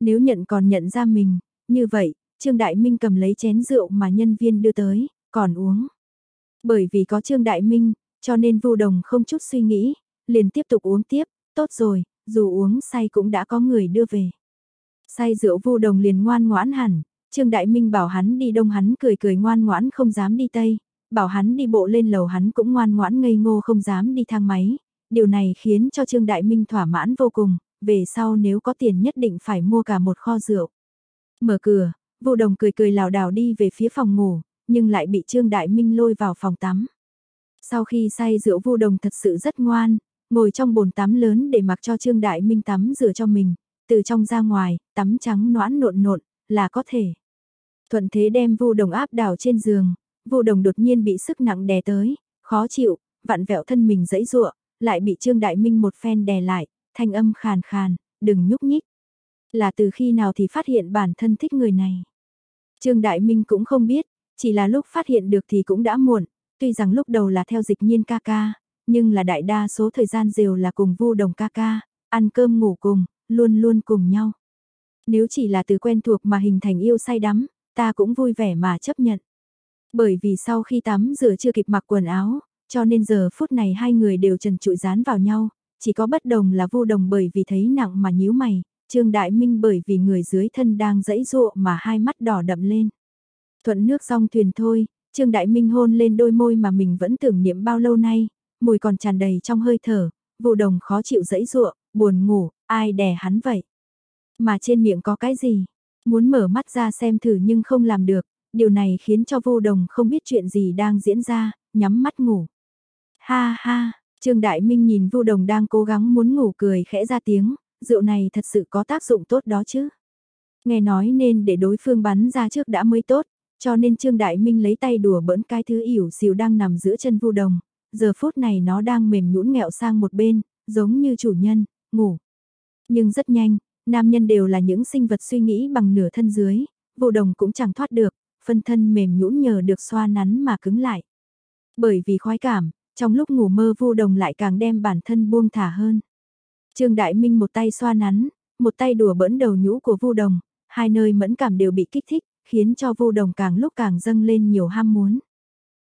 S1: Nếu nhận còn nhận ra mình, như vậy, Trương Đại Minh cầm lấy chén rượu mà nhân viên đưa tới, còn uống. Bởi vì có Trương Đại Minh, cho nên Vu Đồng không chút suy nghĩ, liền tiếp tục uống tiếp, tốt rồi, dù uống say cũng đã có người đưa về. Say rượu Vu Đồng liền ngoan ngoãn hẳn, Trương Đại Minh bảo hắn đi đông hắn cười cười ngoan ngoãn không dám đi tây, bảo hắn đi bộ lên lầu hắn cũng ngoan ngoãn ngây ngô không dám đi thang máy. Điều này khiến cho Trương Đại Minh thỏa mãn vô cùng, về sau nếu có tiền nhất định phải mua cả một kho rượu. Mở cửa, Vô đồng cười cười lảo đảo đi về phía phòng ngủ, nhưng lại bị Trương Đại Minh lôi vào phòng tắm. Sau khi say rượu vô đồng thật sự rất ngoan, ngồi trong bồn tắm lớn để mặc cho Trương Đại Minh tắm rửa cho mình, từ trong ra ngoài, tắm trắng noãn nộn nộn, là có thể. Thuận thế đem vô đồng áp đảo trên giường, vô đồng đột nhiên bị sức nặng đè tới, khó chịu, vặn vẹo thân mình dẫy dụa, lại bị Trương Đại Minh một phen đè lại, thanh âm khàn khàn, đừng nhúc nhích. Là từ khi nào thì phát hiện bản thân thích người này. Trương Đại Minh cũng không biết, chỉ là lúc phát hiện được thì cũng đã muộn, tuy rằng lúc đầu là theo dịch nhiên ca ca, nhưng là đại đa số thời gian đều là cùng vu đồng ca ca, ăn cơm ngủ cùng, luôn luôn cùng nhau. Nếu chỉ là từ quen thuộc mà hình thành yêu say đắm, ta cũng vui vẻ mà chấp nhận. Bởi vì sau khi tắm rửa chưa kịp mặc quần áo, cho nên giờ phút này hai người đều trần trụi dán vào nhau, chỉ có bất đồng là vô đồng bởi vì thấy nặng mà nhíu mày, Trương Đại Minh bởi vì người dưới thân đang dẫy dụa mà hai mắt đỏ đậm lên. Thuận nước xong thuyền thôi, Trương Đại Minh hôn lên đôi môi mà mình vẫn tưởng niệm bao lâu nay, mùi còn tràn đầy trong hơi thở, vô đồng khó chịu dẫy dụa, buồn ngủ, ai đè hắn vậy. Mà trên miệng có cái gì? Muốn mở mắt ra xem thử nhưng không làm được, điều này khiến cho vô đồng không biết chuyện gì đang diễn ra, nhắm mắt ngủ. Ha ha, Trương Đại Minh nhìn vu đồng đang cố gắng muốn ngủ cười khẽ ra tiếng, rượu này thật sự có tác dụng tốt đó chứ. Nghe nói nên để đối phương bắn ra trước đã mới tốt, cho nên Trương Đại Minh lấy tay đùa bỡn cái thứ ỉu xìu đang nằm giữa chân vu đồng, giờ phút này nó đang mềm nhũn nghẹo sang một bên, giống như chủ nhân, ngủ. Nhưng rất nhanh, nam nhân đều là những sinh vật suy nghĩ bằng nửa thân dưới, vu đồng cũng chẳng thoát được, phân thân mềm nhũn nhờ được xoa nắn mà cứng lại. Bởi vì khoái cảm, trong lúc ngủ mơ vu đồng lại càng đem bản thân buông thả hơn. Trương Đại Minh một tay xoa nắn, một tay đùa bỡn đầu nhũ của Vu Đồng, hai nơi mẫn cảm đều bị kích thích, khiến cho Vu Đồng càng lúc càng dâng lên nhiều ham muốn.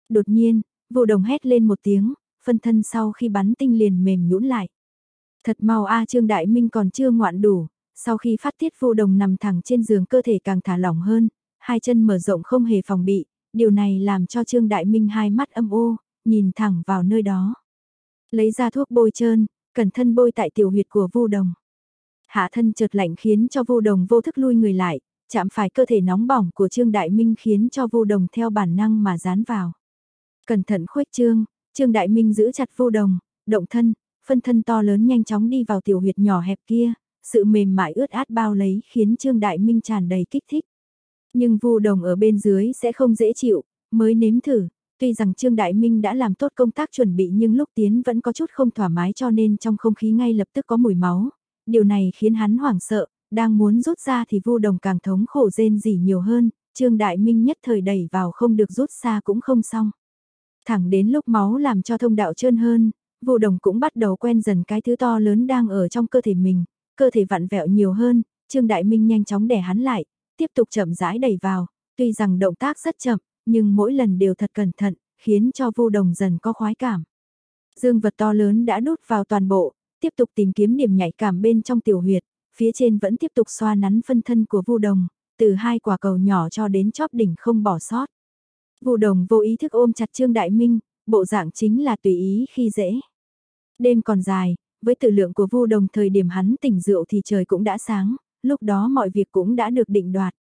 S1: Đột nhiên, Vu Đồng hét lên một tiếng, phân thân sau khi bắn tinh liền mềm nhũn lại. Thật mau a Trương Đại Minh còn chưa ngoạn đủ, sau khi phát tiết Vu Đồng nằm thẳng trên giường cơ thể càng thả lỏng hơn, hai chân mở rộng không hề phòng bị, điều này làm cho Trương Đại Minh hai mắt âm ô, nhìn thẳng vào nơi đó. Lấy ra thuốc bôi trơn, cẩn thân bôi tại tiểu huyệt của Vu Đồng. Hạ thân chợt lạnh khiến cho Vu Đồng vô thức lui người lại, chạm phải cơ thể nóng bỏng của Trương Đại Minh khiến cho Vu Đồng theo bản năng mà dán vào. Cẩn thận khuếch trương, Trương Đại Minh giữ chặt Vu Đồng, động thân, phân thân to lớn nhanh chóng đi vào tiểu huyệt nhỏ hẹp kia, sự mềm mại ướt át bao lấy khiến Trương Đại Minh tràn đầy kích thích. Nhưng Vu Đồng ở bên dưới sẽ không dễ chịu, mới nếm thử, tuy rằng Trương Đại Minh đã làm tốt công tác chuẩn bị nhưng lúc tiến vẫn có chút không thoải mái cho nên trong không khí ngay lập tức có mùi máu. Điều này khiến hắn hoảng sợ, đang muốn rút ra thì Vu Đồng càng thống khổ rên rỉ nhiều hơn, Trương Đại Minh nhất thời đẩy vào không được rút xa cũng không xong. Thẳng đến lúc máu làm cho thông đạo trơn hơn, Vu Đồng cũng bắt đầu quen dần cái thứ to lớn đang ở trong cơ thể mình, cơ thể vặn vẹo nhiều hơn, Trương Đại Minh nhanh chóng đè hắn lại, tiếp tục chậm rãi đẩy vào, tuy rằng động tác rất chậm, nhưng mỗi lần đều thật cẩn thận, khiến cho Vu Đồng dần có khoái cảm. Dương vật to lớn đã đút vào toàn bộ, tiếp tục tìm kiếm điểm nhạy cảm bên trong tiểu huyệt, phía trên vẫn tiếp tục xoa nắn phân thân của Vu Đồng, từ hai quả cầu nhỏ cho đến chóp đỉnh không bỏ sót. Vu Đồng vô ý thức ôm chặt Trương Đại Minh, bộ dạng chính là tùy ý khi dễ. Đêm còn dài, với tự lượng của Vu Đồng thời điểm hắn tỉnh rượu thì trời cũng đã sáng, lúc đó mọi việc cũng đã được định đoạt.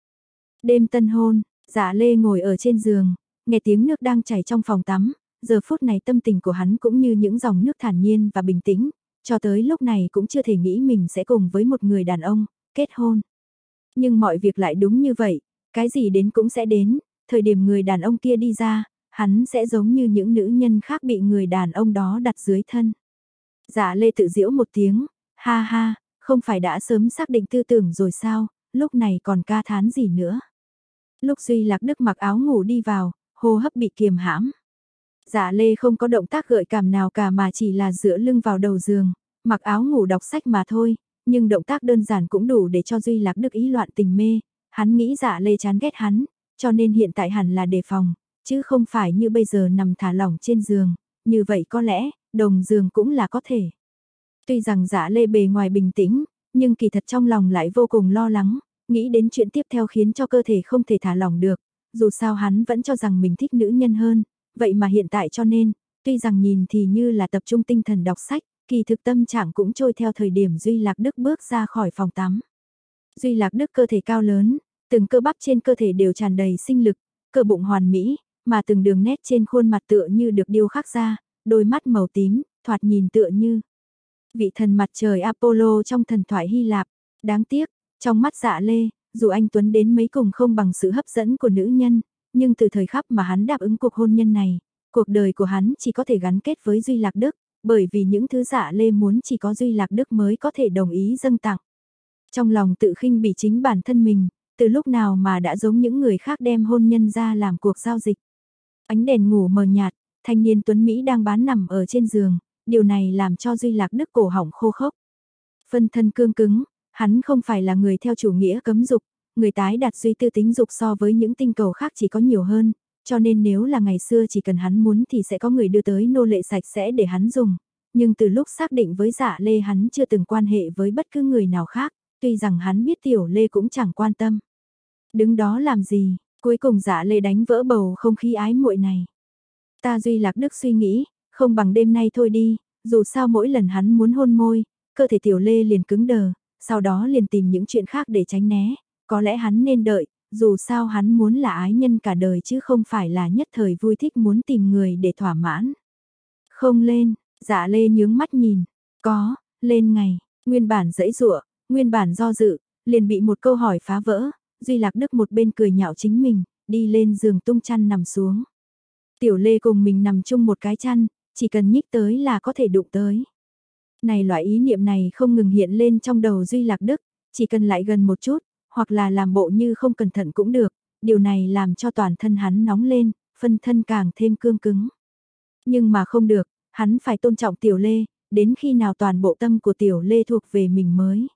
S1: Đêm tân hôn, Dạ Lê ngồi ở trên giường, nghe tiếng nước đang chảy trong phòng tắm, giờ phút này tâm tình của hắn cũng như những dòng nước thản nhiên và bình tĩnh, cho tới lúc này cũng chưa thể nghĩ mình sẽ cùng với một người đàn ông, kết hôn. Nhưng mọi việc lại đúng như vậy, cái gì đến cũng sẽ đến, thời điểm người đàn ông kia đi ra, hắn sẽ giống như những nữ nhân khác bị người đàn ông đó đặt dưới thân. Dạ lê tự diễu một tiếng, ha ha, không phải đã sớm xác định tư tưởng rồi sao, lúc này còn ca thán gì nữa. Lúc Duy Lạc Đức mặc áo ngủ đi vào, hô hấp bị kiềm hãm. Dạ lê không có động tác gợi cảm nào cả mà chỉ là dựa lưng vào đầu giường, mặc áo ngủ đọc sách mà thôi, nhưng động tác đơn giản cũng đủ để cho Duy Lạc Đức ý loạn tình mê, hắn nghĩ dạ lê chán ghét hắn, cho nên hiện tại hẳn là đề phòng, chứ không phải như bây giờ nằm thả lỏng trên giường, như vậy có lẽ, đồng giường cũng là có thể. Tuy rằng dạ lê bề ngoài bình tĩnh, nhưng kỳ thật trong lòng lại vô cùng lo lắng, nghĩ đến chuyện tiếp theo khiến cho cơ thể không thể thả lỏng được, dù sao hắn vẫn cho rằng mình thích nữ nhân hơn, vậy mà hiện tại cho nên, tuy rằng nhìn thì như là tập trung tinh thần đọc sách, kỳ thực tâm trạng cũng trôi theo thời điểm Duy Lạc Đức bước ra khỏi phòng tắm. Duy Lạc Đức cơ thể cao lớn, từng cơ bắp trên cơ thể đều tràn đầy sinh lực, cơ bụng hoàn mỹ, mà từng đường nét trên khuôn mặt tựa như được điêu khắc ra, đôi mắt màu tím, thoạt nhìn tựa như vị thần mặt trời Apollo trong thần thoại Hy Lạp. Đáng tiếc, trong mắt dạ lê, dù anh Tuấn đến mấy cùng không bằng sự hấp dẫn của nữ nhân, nhưng từ thời khắc mà hắn đáp ứng cuộc hôn nhân này, cuộc đời của hắn chỉ có thể gắn kết với Duy Lạc Đức, bởi vì những thứ dạ lê muốn chỉ có Duy Lạc Đức mới có thể đồng ý dâng tặng. Trong lòng tự khinh bị chính bản thân mình, từ lúc nào mà đã giống những người khác đem hôn nhân ra làm cuộc giao dịch. Ánh đèn ngủ mờ nhạt, thanh niên Tuấn Mỹ đang bán nằm ở trên giường, điều này làm cho Duy Lạc Đức cổ họng khô khốc. Phân thân cương cứng, hắn không phải là người theo chủ nghĩa cấm dục, người tái đạt suy tư tính dục so với những tinh cầu khác chỉ có nhiều hơn, cho nên nếu là ngày xưa chỉ cần hắn muốn thì sẽ có người đưa tới nô lệ sạch sẽ để hắn dùng. Nhưng từ lúc xác định với dạ lê hắn chưa từng quan hệ với bất cứ người nào khác, tuy rằng hắn biết tiểu lê cũng chẳng quan tâm. Đứng đó làm gì, cuối cùng dạ lê đánh vỡ bầu không khí ái muội này. Ta duy lạc đức suy nghĩ, không bằng đêm nay thôi đi, dù sao mỗi lần hắn muốn hôn môi, cơ thể tiểu lê liền cứng đờ, sau đó liền tìm những chuyện khác để tránh né, có lẽ hắn nên đợi, dù sao hắn muốn là ái nhân cả đời chứ không phải là nhất thời vui thích muốn tìm người để thỏa mãn. Không lên, dạ lê nhướng mắt nhìn, có, lên ngày, nguyên bản dãy rụa, nguyên bản do dự, liền bị một câu hỏi phá vỡ, Duy Lạc Đức một bên cười nhạo chính mình, đi lên giường tung chăn nằm xuống. Tiểu Lê cùng mình nằm chung một cái chăn, chỉ cần nhích tới là có thể đụng tới. Này loại ý niệm này không ngừng hiện lên trong đầu Duy Lạc Đức, chỉ cần lại gần một chút, hoặc là làm bộ như không cẩn thận cũng được, điều này làm cho toàn thân hắn nóng lên, phân thân càng thêm cương cứng. Nhưng mà không được, hắn phải tôn trọng Tiểu Lê, đến khi nào toàn bộ tâm của Tiểu Lê thuộc về mình mới.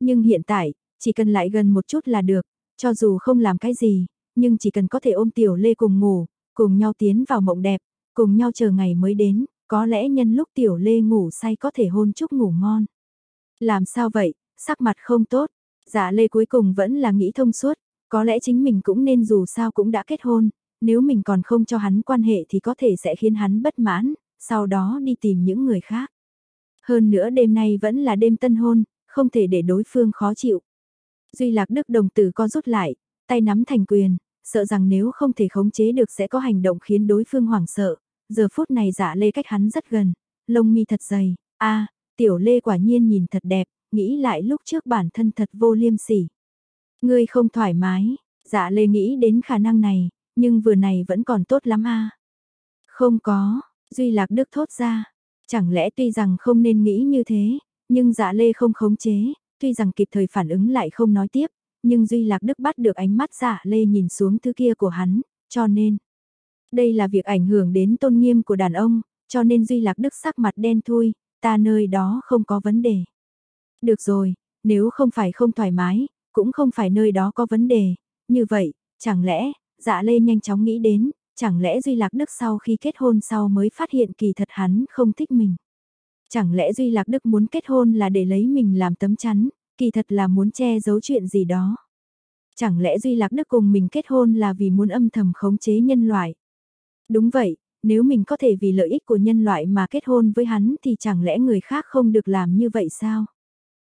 S1: Nhưng hiện tại, chỉ cần lại gần một chút là được, cho dù không làm cái gì, nhưng chỉ cần có thể ôm Tiểu Lê cùng ngủ, cùng nhau tiến vào mộng đẹp, cùng nhau chờ ngày mới đến, có lẽ nhân lúc Tiểu Lê ngủ say có thể hôn chúc ngủ ngon. Làm sao vậy, sắc mặt không tốt, dạ Lê cuối cùng vẫn là nghĩ thông suốt, có lẽ chính mình cũng nên dù sao cũng đã kết hôn, nếu mình còn không cho hắn quan hệ thì có thể sẽ khiến hắn bất mãn, sau đó đi tìm những người khác. Hơn nữa đêm nay vẫn là đêm tân hôn, không thể để đối phương khó chịu. Duy Lạc Đức đồng tử co rút lại, tay nắm thành quyền, sợ rằng nếu không thể khống chế được sẽ có hành động khiến đối phương hoảng sợ. Giờ phút này dạ lê cách hắn rất gần, lông mi thật dày, a tiểu lê quả nhiên nhìn thật đẹp, nghĩ lại lúc trước bản thân thật vô liêm sỉ. Ngươi không thoải mái, dạ lê nghĩ đến khả năng này, nhưng vừa này vẫn còn tốt lắm a. Không có, Duy Lạc Đức thốt ra, chẳng lẽ tuy rằng không nên nghĩ như thế, nhưng dạ lê không khống chế, tuy rằng kịp thời phản ứng lại không nói tiếp, nhưng Duy Lạc Đức bắt được ánh mắt dạ lê nhìn xuống thứ kia của hắn, cho nên, đây là việc ảnh hưởng đến tôn nghiêm của đàn ông, cho nên Duy Lạc Đức sắc mặt đen thui, ta nơi đó không có vấn đề. Được rồi, nếu không phải không thoải mái, cũng không phải nơi đó có vấn đề, như vậy, chẳng lẽ, dạ lê nhanh chóng nghĩ đến, chẳng lẽ Duy Lạc Đức sau khi kết hôn sau mới phát hiện kỳ thật hắn không thích mình. Chẳng lẽ Duy Lạc Đức muốn kết hôn là để lấy mình làm tấm chắn, kỳ thật là muốn che giấu chuyện gì đó. Chẳng lẽ Duy Lạc Đức cùng mình kết hôn là vì muốn âm thầm khống chế nhân loại. Đúng vậy, nếu mình có thể vì lợi ích của nhân loại mà kết hôn với hắn thì chẳng lẽ người khác không được làm như vậy sao?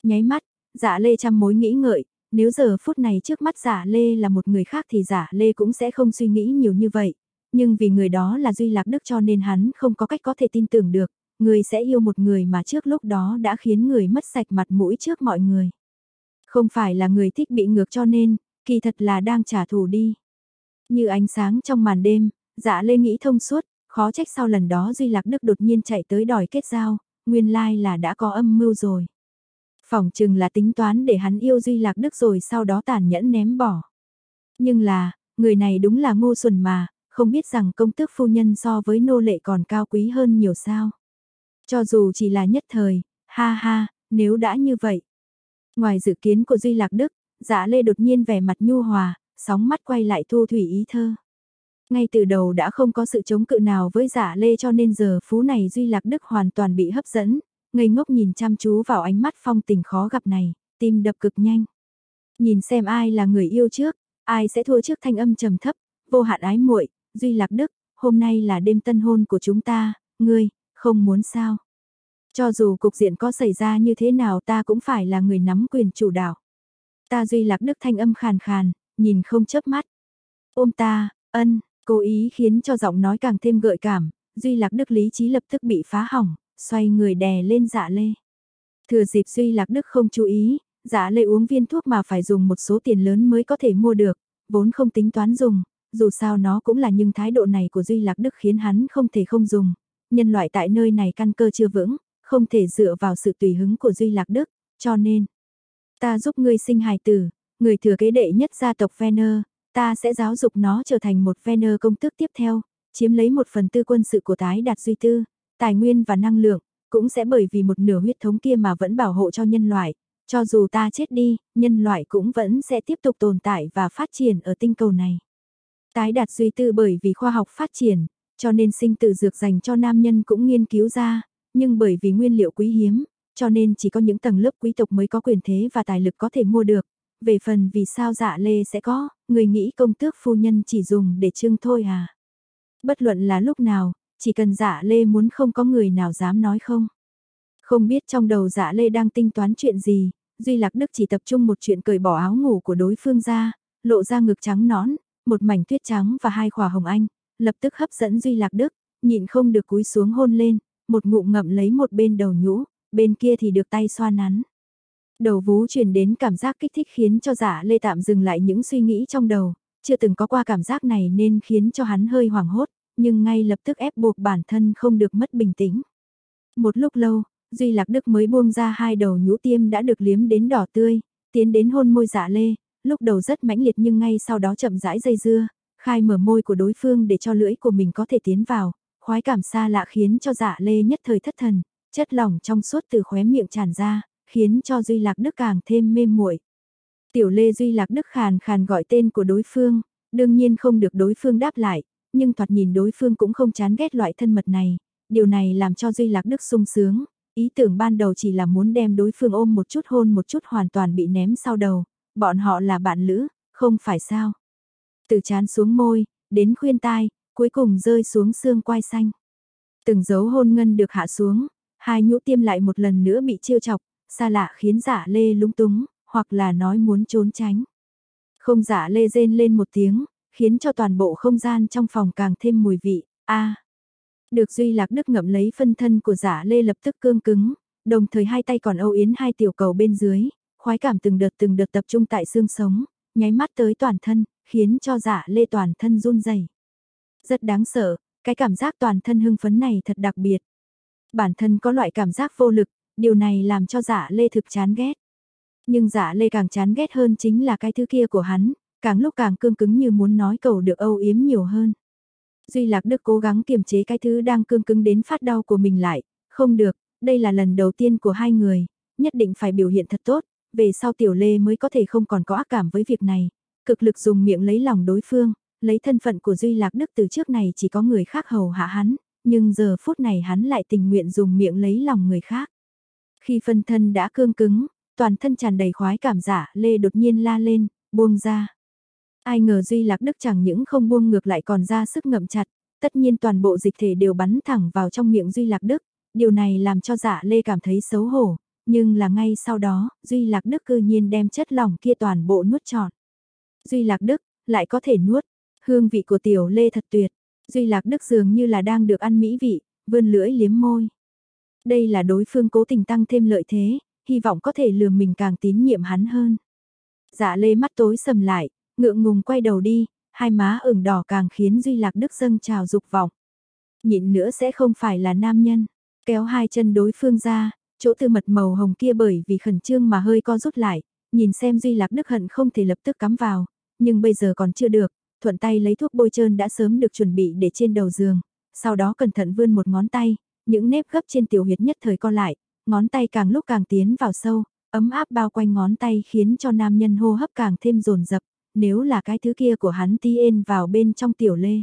S1: Nháy mắt, dạ lê trăm mối nghĩ ngợi, nếu giờ phút này trước mắt giả lê là một người khác thì giả lê cũng sẽ không suy nghĩ nhiều như vậy. Nhưng vì người đó là Duy Lạc Đức cho nên hắn không có cách có thể tin tưởng được, người sẽ yêu một người mà trước lúc đó đã khiến người mất sạch mặt mũi trước mọi người. Không phải là người thích bị ngược cho nên, kỳ thật là đang trả thù đi. Như ánh sáng trong màn đêm, dạ lê nghĩ thông suốt, khó trách sau lần đó Duy Lạc Đức đột nhiên chạy tới đòi kết giao, nguyên lai là đã có âm mưu rồi. Phòng chừng là tính toán để hắn yêu Duy Lạc Đức rồi sau đó tàn nhẫn ném bỏ. Nhưng là, người này đúng là ngu xuẩn mà, không biết rằng công tước phu nhân so với nô lệ còn cao quý hơn nhiều sao. Cho dù chỉ là nhất thời, ha ha, nếu đã như vậy. Ngoài dự kiến của Duy Lạc Đức, dạ lê đột nhiên vẻ mặt nhu hòa, sóng mắt quay lại thu thủy ý thơ. Ngay từ đầu đã không có sự chống cự nào với giả lê cho nên giờ phú này Duy Lạc Đức hoàn toàn bị hấp dẫn, ngây ngốc nhìn chăm chú vào ánh mắt phong tình khó gặp này, tim đập cực nhanh. Nhìn xem ai là người yêu trước, ai sẽ thua trước thanh âm trầm thấp, vô hạn ái muội, Duy Lạc Đức, hôm nay là đêm tân hôn của chúng ta, ngươi, không muốn sao? Cho dù cục diện có xảy ra như thế nào ta cũng phải là người nắm quyền chủ đạo. Ta Duy Lạc Đức thanh âm khàn khàn, nhìn không chớp mắt. Ôm ta, ân, cố ý khiến cho giọng nói càng thêm gợi cảm, Duy Lạc Đức lý trí lập tức bị phá hỏng, xoay người đè lên dạ lê. Thừa dịp Duy Lạc Đức không chú ý, dạ lê uống viên thuốc mà phải dùng một số tiền lớn mới có thể mua được, vốn không tính toán dùng, dù sao nó cũng là nhưng thái độ này của Duy Lạc Đức khiến hắn không thể không dùng. Nhân loại tại nơi này căn cơ chưa vững, không thể dựa vào sự tùy hứng của Duy Lạc Đức, cho nên, ta giúp ngươi sinh hài tử, người thừa kế đệ nhất gia tộc Venner, ta sẽ giáo dục nó trở thành một Venner công tước tiếp theo, chiếm lấy một phần tư quân sự của tái đạt duy tư, tài nguyên và năng lượng, cũng sẽ bởi vì một nửa huyết thống kia mà vẫn bảo hộ cho nhân loại. Cho dù ta chết đi, nhân loại cũng vẫn sẽ tiếp tục tồn tại và phát triển ở tinh cầu này. Tái đạt duy tư bởi vì khoa học phát triển, cho nên sinh tử dược dành cho nam nhân cũng nghiên cứu ra, nhưng bởi vì nguyên liệu quý hiếm, cho nên chỉ có những tầng lớp quý tộc mới có quyền thế và tài lực có thể mua được. Về phần vì sao dạ lê sẽ có, người nghĩ công tước phu nhân chỉ dùng để trưng thôi à. Bất luận là lúc nào, chỉ cần dạ lê muốn không có người nào dám nói không. Không biết trong đầu dạ lê đang tinh toán chuyện gì, Duy Lạc Đức chỉ tập trung một chuyện cởi bỏ áo ngủ của đối phương ra, lộ ra ngực trắng nõn, một mảnh tuyết trắng và hai khỏa hồng anh, lập tức hấp dẫn Duy Lạc Đức, nhịn không được cúi xuống hôn lên, một ngụm ngậm lấy một bên đầu nhũ, bên kia thì được tay xoa nắn. Đầu vú truyền đến cảm giác kích thích khiến cho giả lê tạm dừng lại những suy nghĩ trong đầu, chưa từng có qua cảm giác này nên khiến cho hắn hơi hoảng hốt, nhưng ngay lập tức ép buộc bản thân không được mất bình tĩnh. Một lúc lâu, Duy Lạc Đức mới buông ra hai đầu nhũ tiêm đã được liếm đến đỏ tươi, tiến đến hôn môi dạ lê, lúc đầu rất mãnh liệt nhưng ngay sau đó chậm rãi dây dưa, khai mở môi của đối phương để cho lưỡi của mình có thể tiến vào, khoái cảm xa lạ khiến cho dạ lê nhất thời thất thần, chất lỏng trong suốt từ khóe miệng tràn ra, khiến cho Duy Lạc Đức càng thêm mê muội. Tiểu Lê Duy Lạc Đức khàn khàn gọi tên của đối phương, đương nhiên không được đối phương đáp lại, nhưng thoạt nhìn đối phương cũng không chán ghét loại thân mật này, điều này làm cho Duy Lạc Đức sung sướng, ý tưởng ban đầu chỉ là muốn đem đối phương ôm một chút hôn một chút hoàn toàn bị ném sau đầu, bọn họ là bạn lữ, không phải sao. Từ chán xuống môi, đến khuyên tai, cuối cùng rơi xuống xương quai xanh. Từng dấu hôn ngân được hạ xuống, hai nhũ tiêm lại một lần nữa bị chiêu chọc, xa lạ khiến giả lê lúng túng, hoặc là nói muốn trốn tránh. Không giả lê rên lên một tiếng, khiến cho toàn bộ không gian trong phòng càng thêm mùi vị, a Được Duy Lạc Đức ngậm lấy phân thân của giả lê lập tức cương cứng, đồng thời hai tay còn âu yến hai tiểu cầu bên dưới, khoái cảm từng đợt từng đợt tập trung tại xương sống, nháy mắt tới toàn thân, khiến cho giả lê toàn thân run rẩy. Rất đáng sợ, cái cảm giác toàn thân hưng phấn này thật đặc biệt. Bản thân có loại cảm giác vô lực, điều này làm cho giả lê thực chán ghét. Nhưng giả lê càng chán ghét hơn chính là cái thứ kia của hắn, càng lúc càng cương cứng như muốn nói cầu được âu yếm nhiều hơn. Duy Lạc Đức cố gắng kiềm chế cái thứ đang cương cứng đến phát đau của mình lại, không được, đây là lần đầu tiên của hai người, nhất định phải biểu hiện thật tốt, về sau Tiểu Lê mới có thể không còn có ác cảm với việc này, cực lực dùng miệng lấy lòng đối phương, lấy thân phận của Duy Lạc Đức từ trước này chỉ có người khác hầu hạ hắn, nhưng giờ phút này hắn lại tình nguyện dùng miệng lấy lòng người khác. Khi phân thân đã cương cứng, toàn thân tràn đầy khoái cảm giả, Lê đột nhiên la lên, buông ra. Ai ngờ Duy Lạc Đức chẳng những không buông ngược lại còn ra sức ngậm chặt, tất nhiên toàn bộ dịch thể đều bắn thẳng vào trong miệng Duy Lạc Đức, điều này làm cho giả Lê cảm thấy xấu hổ, nhưng là ngay sau đó, Duy Lạc Đức cư nhiên đem chất lỏng kia toàn bộ nuốt trọn. Duy Lạc Đức, lại có thể nuốt, hương vị của tiểu Lê thật tuyệt, Duy Lạc Đức dường như là đang được ăn mỹ vị, vươn lưỡi liếm môi. Đây là đối phương cố tình tăng thêm lợi thế, hy vọng có thể lừa mình càng tín nhiệm hắn hơn. Dạ Lê mắt tối sầm lại, ngượng ngùng quay đầu đi, hai má ửng đỏ càng khiến Duy Lạc Đức dâng trào dục vọng. Nhịn nữa sẽ không phải là nam nhân, kéo hai chân đối phương ra, chỗ tư mật màu hồng kia bởi vì khẩn trương mà hơi co rút lại, nhìn xem Duy Lạc Đức hận không thể lập tức cắm vào, nhưng bây giờ còn chưa được, thuận tay lấy thuốc bôi trơn đã sớm được chuẩn bị để trên đầu giường, sau đó cẩn thận vươn một ngón tay, những nếp gấp trên tiểu huyệt nhất thời co lại, ngón tay càng lúc càng tiến vào sâu, ấm áp bao quanh ngón tay khiến cho nam nhân hô hấp càng thêm dồn dập, nếu là cái thứ kia của hắn tiên vào bên trong tiểu lê.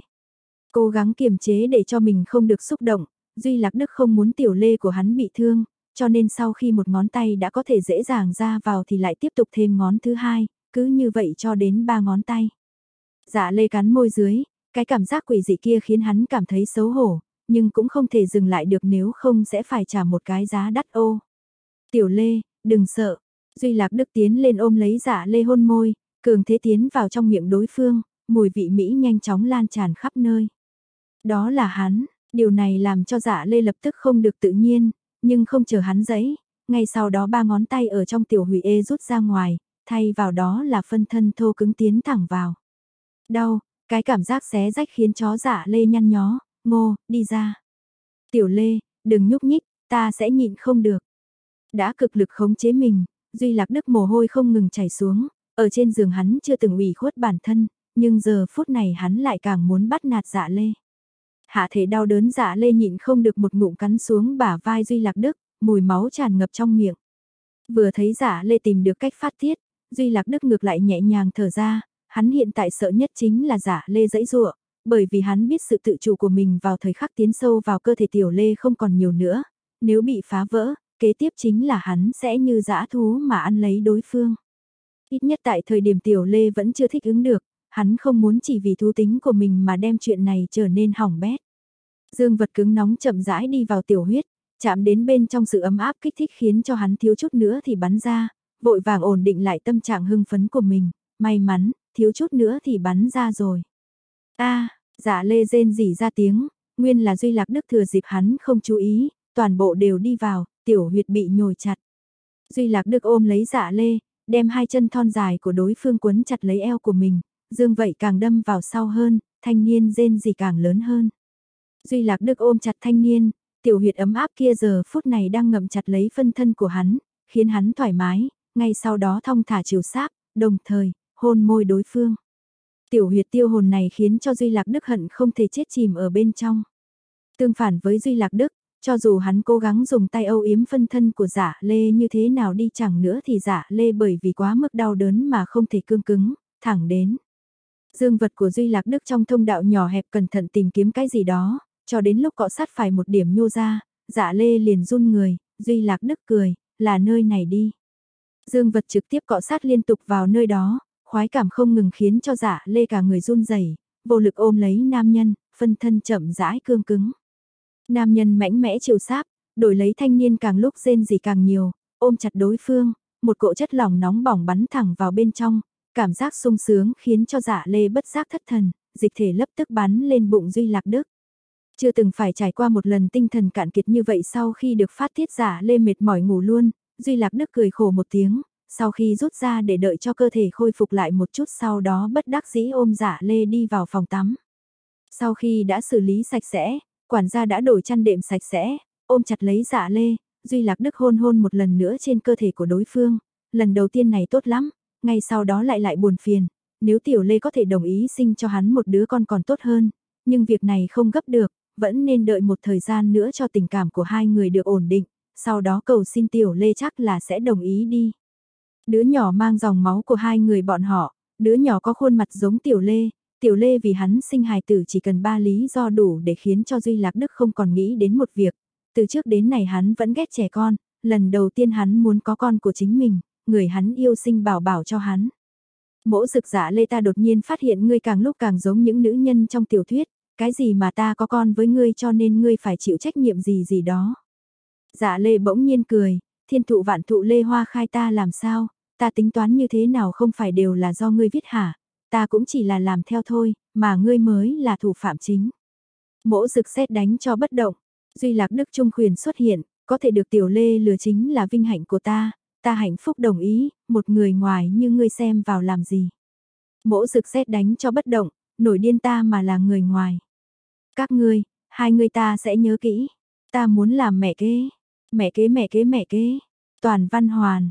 S1: Cố gắng kiềm chế để cho mình không được xúc động, Duy Lạc Đức không muốn tiểu lê của hắn bị thương, cho nên sau khi một ngón tay đã có thể dễ dàng ra vào thì lại tiếp tục thêm ngón thứ hai, cứ như vậy cho đến ba ngón tay. Dạ lê cắn môi dưới, cái cảm giác quỷ dị kia khiến hắn cảm thấy xấu hổ, nhưng cũng không thể dừng lại được nếu không sẽ phải trả một cái giá đắt ô. Tiểu lê, đừng sợ. Duy Lạc Đức tiến lên ôm lấy dạ lê hôn môi, cường thế tiến vào trong miệng đối phương, mùi vị Mỹ nhanh chóng lan tràn khắp nơi. Đó là hắn, điều này làm cho dạ lê lập tức không được tự nhiên, nhưng không chờ hắn giấy, ngay sau đó ba ngón tay ở trong tiểu hủy ê rút ra ngoài, thay vào đó là phân thân thô cứng tiến thẳng vào. Đau, cái cảm giác xé rách khiến chó dạ lê nhăn nhó, ngô, đi ra. Tiểu lê, đừng nhúc nhích, ta sẽ nhịn không được. Đã cực lực khống chế mình, Duy Lạc Đức mồ hôi không ngừng chảy xuống, ở trên giường hắn chưa từng ủy khuất bản thân, nhưng giờ phút này hắn lại càng muốn bắt nạt dạ lê. Hạ thể đau đớn dạ lê nhịn không được một ngụm cắn xuống bả vai Duy Lạc Đức, mùi máu tràn ngập trong miệng. Vừa thấy dạ lê tìm được cách phát tiết, Duy Lạc Đức ngược lại nhẹ nhàng thở ra, hắn hiện tại sợ nhất chính là dạ lê dãy rụa, bởi vì hắn biết sự tự chủ của mình vào thời khắc tiến sâu vào cơ thể tiểu lê không còn nhiều nữa, nếu bị phá vỡ, kế tiếp chính là hắn sẽ như dã thú mà ăn lấy đối phương. Ít nhất tại thời điểm tiểu lê vẫn chưa thích ứng được, hắn không muốn chỉ vì thú tính của mình mà đem chuyện này trở nên hỏng bét. Dương vật cứng nóng chậm rãi đi vào tiểu huyết, chạm đến bên trong sự ấm áp kích thích khiến cho hắn thiếu chút nữa thì bắn ra, vội vàng ổn định lại tâm trạng hưng phấn của mình, may mắn, thiếu chút nữa thì bắn ra rồi. a dạ lê rên rỉ ra tiếng, nguyên là Duy Lạc Đức thừa dịp hắn không chú ý, toàn bộ đều đi vào, tiểu huyệt bị nhồi chặt. Duy Lạc Đức ôm lấy dạ lê, đem hai chân thon dài của đối phương quấn chặt lấy eo của mình, dương vậy càng đâm vào sau hơn, thanh niên rên gì càng lớn hơn. Duy Lạc Đức ôm chặt thanh niên, tiểu huyệt ấm áp kia giờ phút này đang ngậm chặt lấy phân thân của hắn, khiến hắn thoải mái, ngay sau đó thong thả chiều sáp, đồng thời, hôn môi đối phương. Tiểu huyệt tiêu hồn này khiến cho Duy Lạc Đức hận không thể chết chìm ở bên trong. Tương phản với Duy Lạc Đức, cho dù hắn cố gắng dùng tay âu yếm phân thân của giả lê như thế nào đi chẳng nữa thì giả lê bởi vì quá mức đau đớn mà không thể cương cứng, thẳng đến. Dương vật của Duy Lạc Đức trong thông đạo nhỏ hẹp cẩn thận tìm kiếm cái gì đó, cho đến lúc cọ sát phải một điểm nhô ra, dạ lê liền run người, Duy Lạc Đức cười, là nơi này đi. Dương vật trực tiếp cọ sát liên tục vào nơi đó, khoái cảm không ngừng khiến cho dạ lê cả người run rẩy vô lực ôm lấy nam nhân, phân thân chậm rãi cương cứng. Nam nhân mãnh mẽ chịu sáp, đổi lấy thanh niên càng lúc rên gì càng nhiều, ôm chặt đối phương, một cỗ chất lỏng nóng bỏng bắn thẳng vào bên trong, cảm giác sung sướng khiến cho dạ lê bất giác thất thần, dịch thể lập tức bắn lên bụng Duy Lạc Đức. Chưa từng phải trải qua một lần tinh thần cạn kiệt như vậy sau khi được phát tiết giả lê mệt mỏi ngủ luôn, Duy Lạc Đức cười khổ một tiếng, sau khi rút ra để đợi cho cơ thể khôi phục lại một chút sau đó bất đắc dĩ ôm giả lê đi vào phòng tắm. Sau khi đã xử lý sạch sẽ, quản gia đã đổi chăn đệm sạch sẽ, ôm chặt lấy giả lê, Duy Lạc Đức hôn hôn một lần nữa trên cơ thể của đối phương, lần đầu tiên này tốt lắm, ngay sau đó lại lại buồn phiền, nếu Tiểu Lê có thể đồng ý sinh cho hắn một đứa con còn tốt hơn, nhưng việc này không gấp được, vẫn nên đợi một thời gian nữa cho tình cảm của hai người được ổn định, sau đó cầu xin Tiểu Lê chắc là sẽ đồng ý đi. Đứa nhỏ mang dòng máu của hai người bọn họ, đứa nhỏ có khuôn mặt giống Tiểu Lê, Tiểu Lê vì hắn sinh hài tử chỉ cần ba lý do đủ để khiến cho Duy Lạc Đức không còn nghĩ đến một việc. Từ trước đến này hắn vẫn ghét trẻ con, lần đầu tiên hắn muốn có con của chính mình, người hắn yêu sinh bảo bảo cho hắn. Mỗ dực dạ Lê ta đột nhiên phát hiện ngươi càng lúc càng giống những nữ nhân trong tiểu thuyết, cái gì mà ta có con với ngươi cho nên ngươi phải chịu trách nhiệm gì gì đó. Dạ Lê bỗng nhiên cười, thiên thụ vạn thụ Lê Hoa khai ta làm sao, ta tính toán như thế nào không phải đều là do ngươi viết hả, ta cũng chỉ là làm theo thôi, mà ngươi mới là thủ phạm chính. Mỗ rực xét đánh cho bất động, Duy Lạc Đức Trung quyền xuất hiện, có thể được tiểu lê lừa chính là vinh hạnh của ta, ta hạnh phúc đồng ý, một người ngoài như ngươi xem vào làm gì. Mỗ rực xét đánh cho bất động, nổi điên ta mà là người ngoài. Các ngươi, hai người ta sẽ nhớ kỹ, ta muốn làm mẹ kế, mẹ kế mẹ kế mẹ kế, toàn văn hoàn,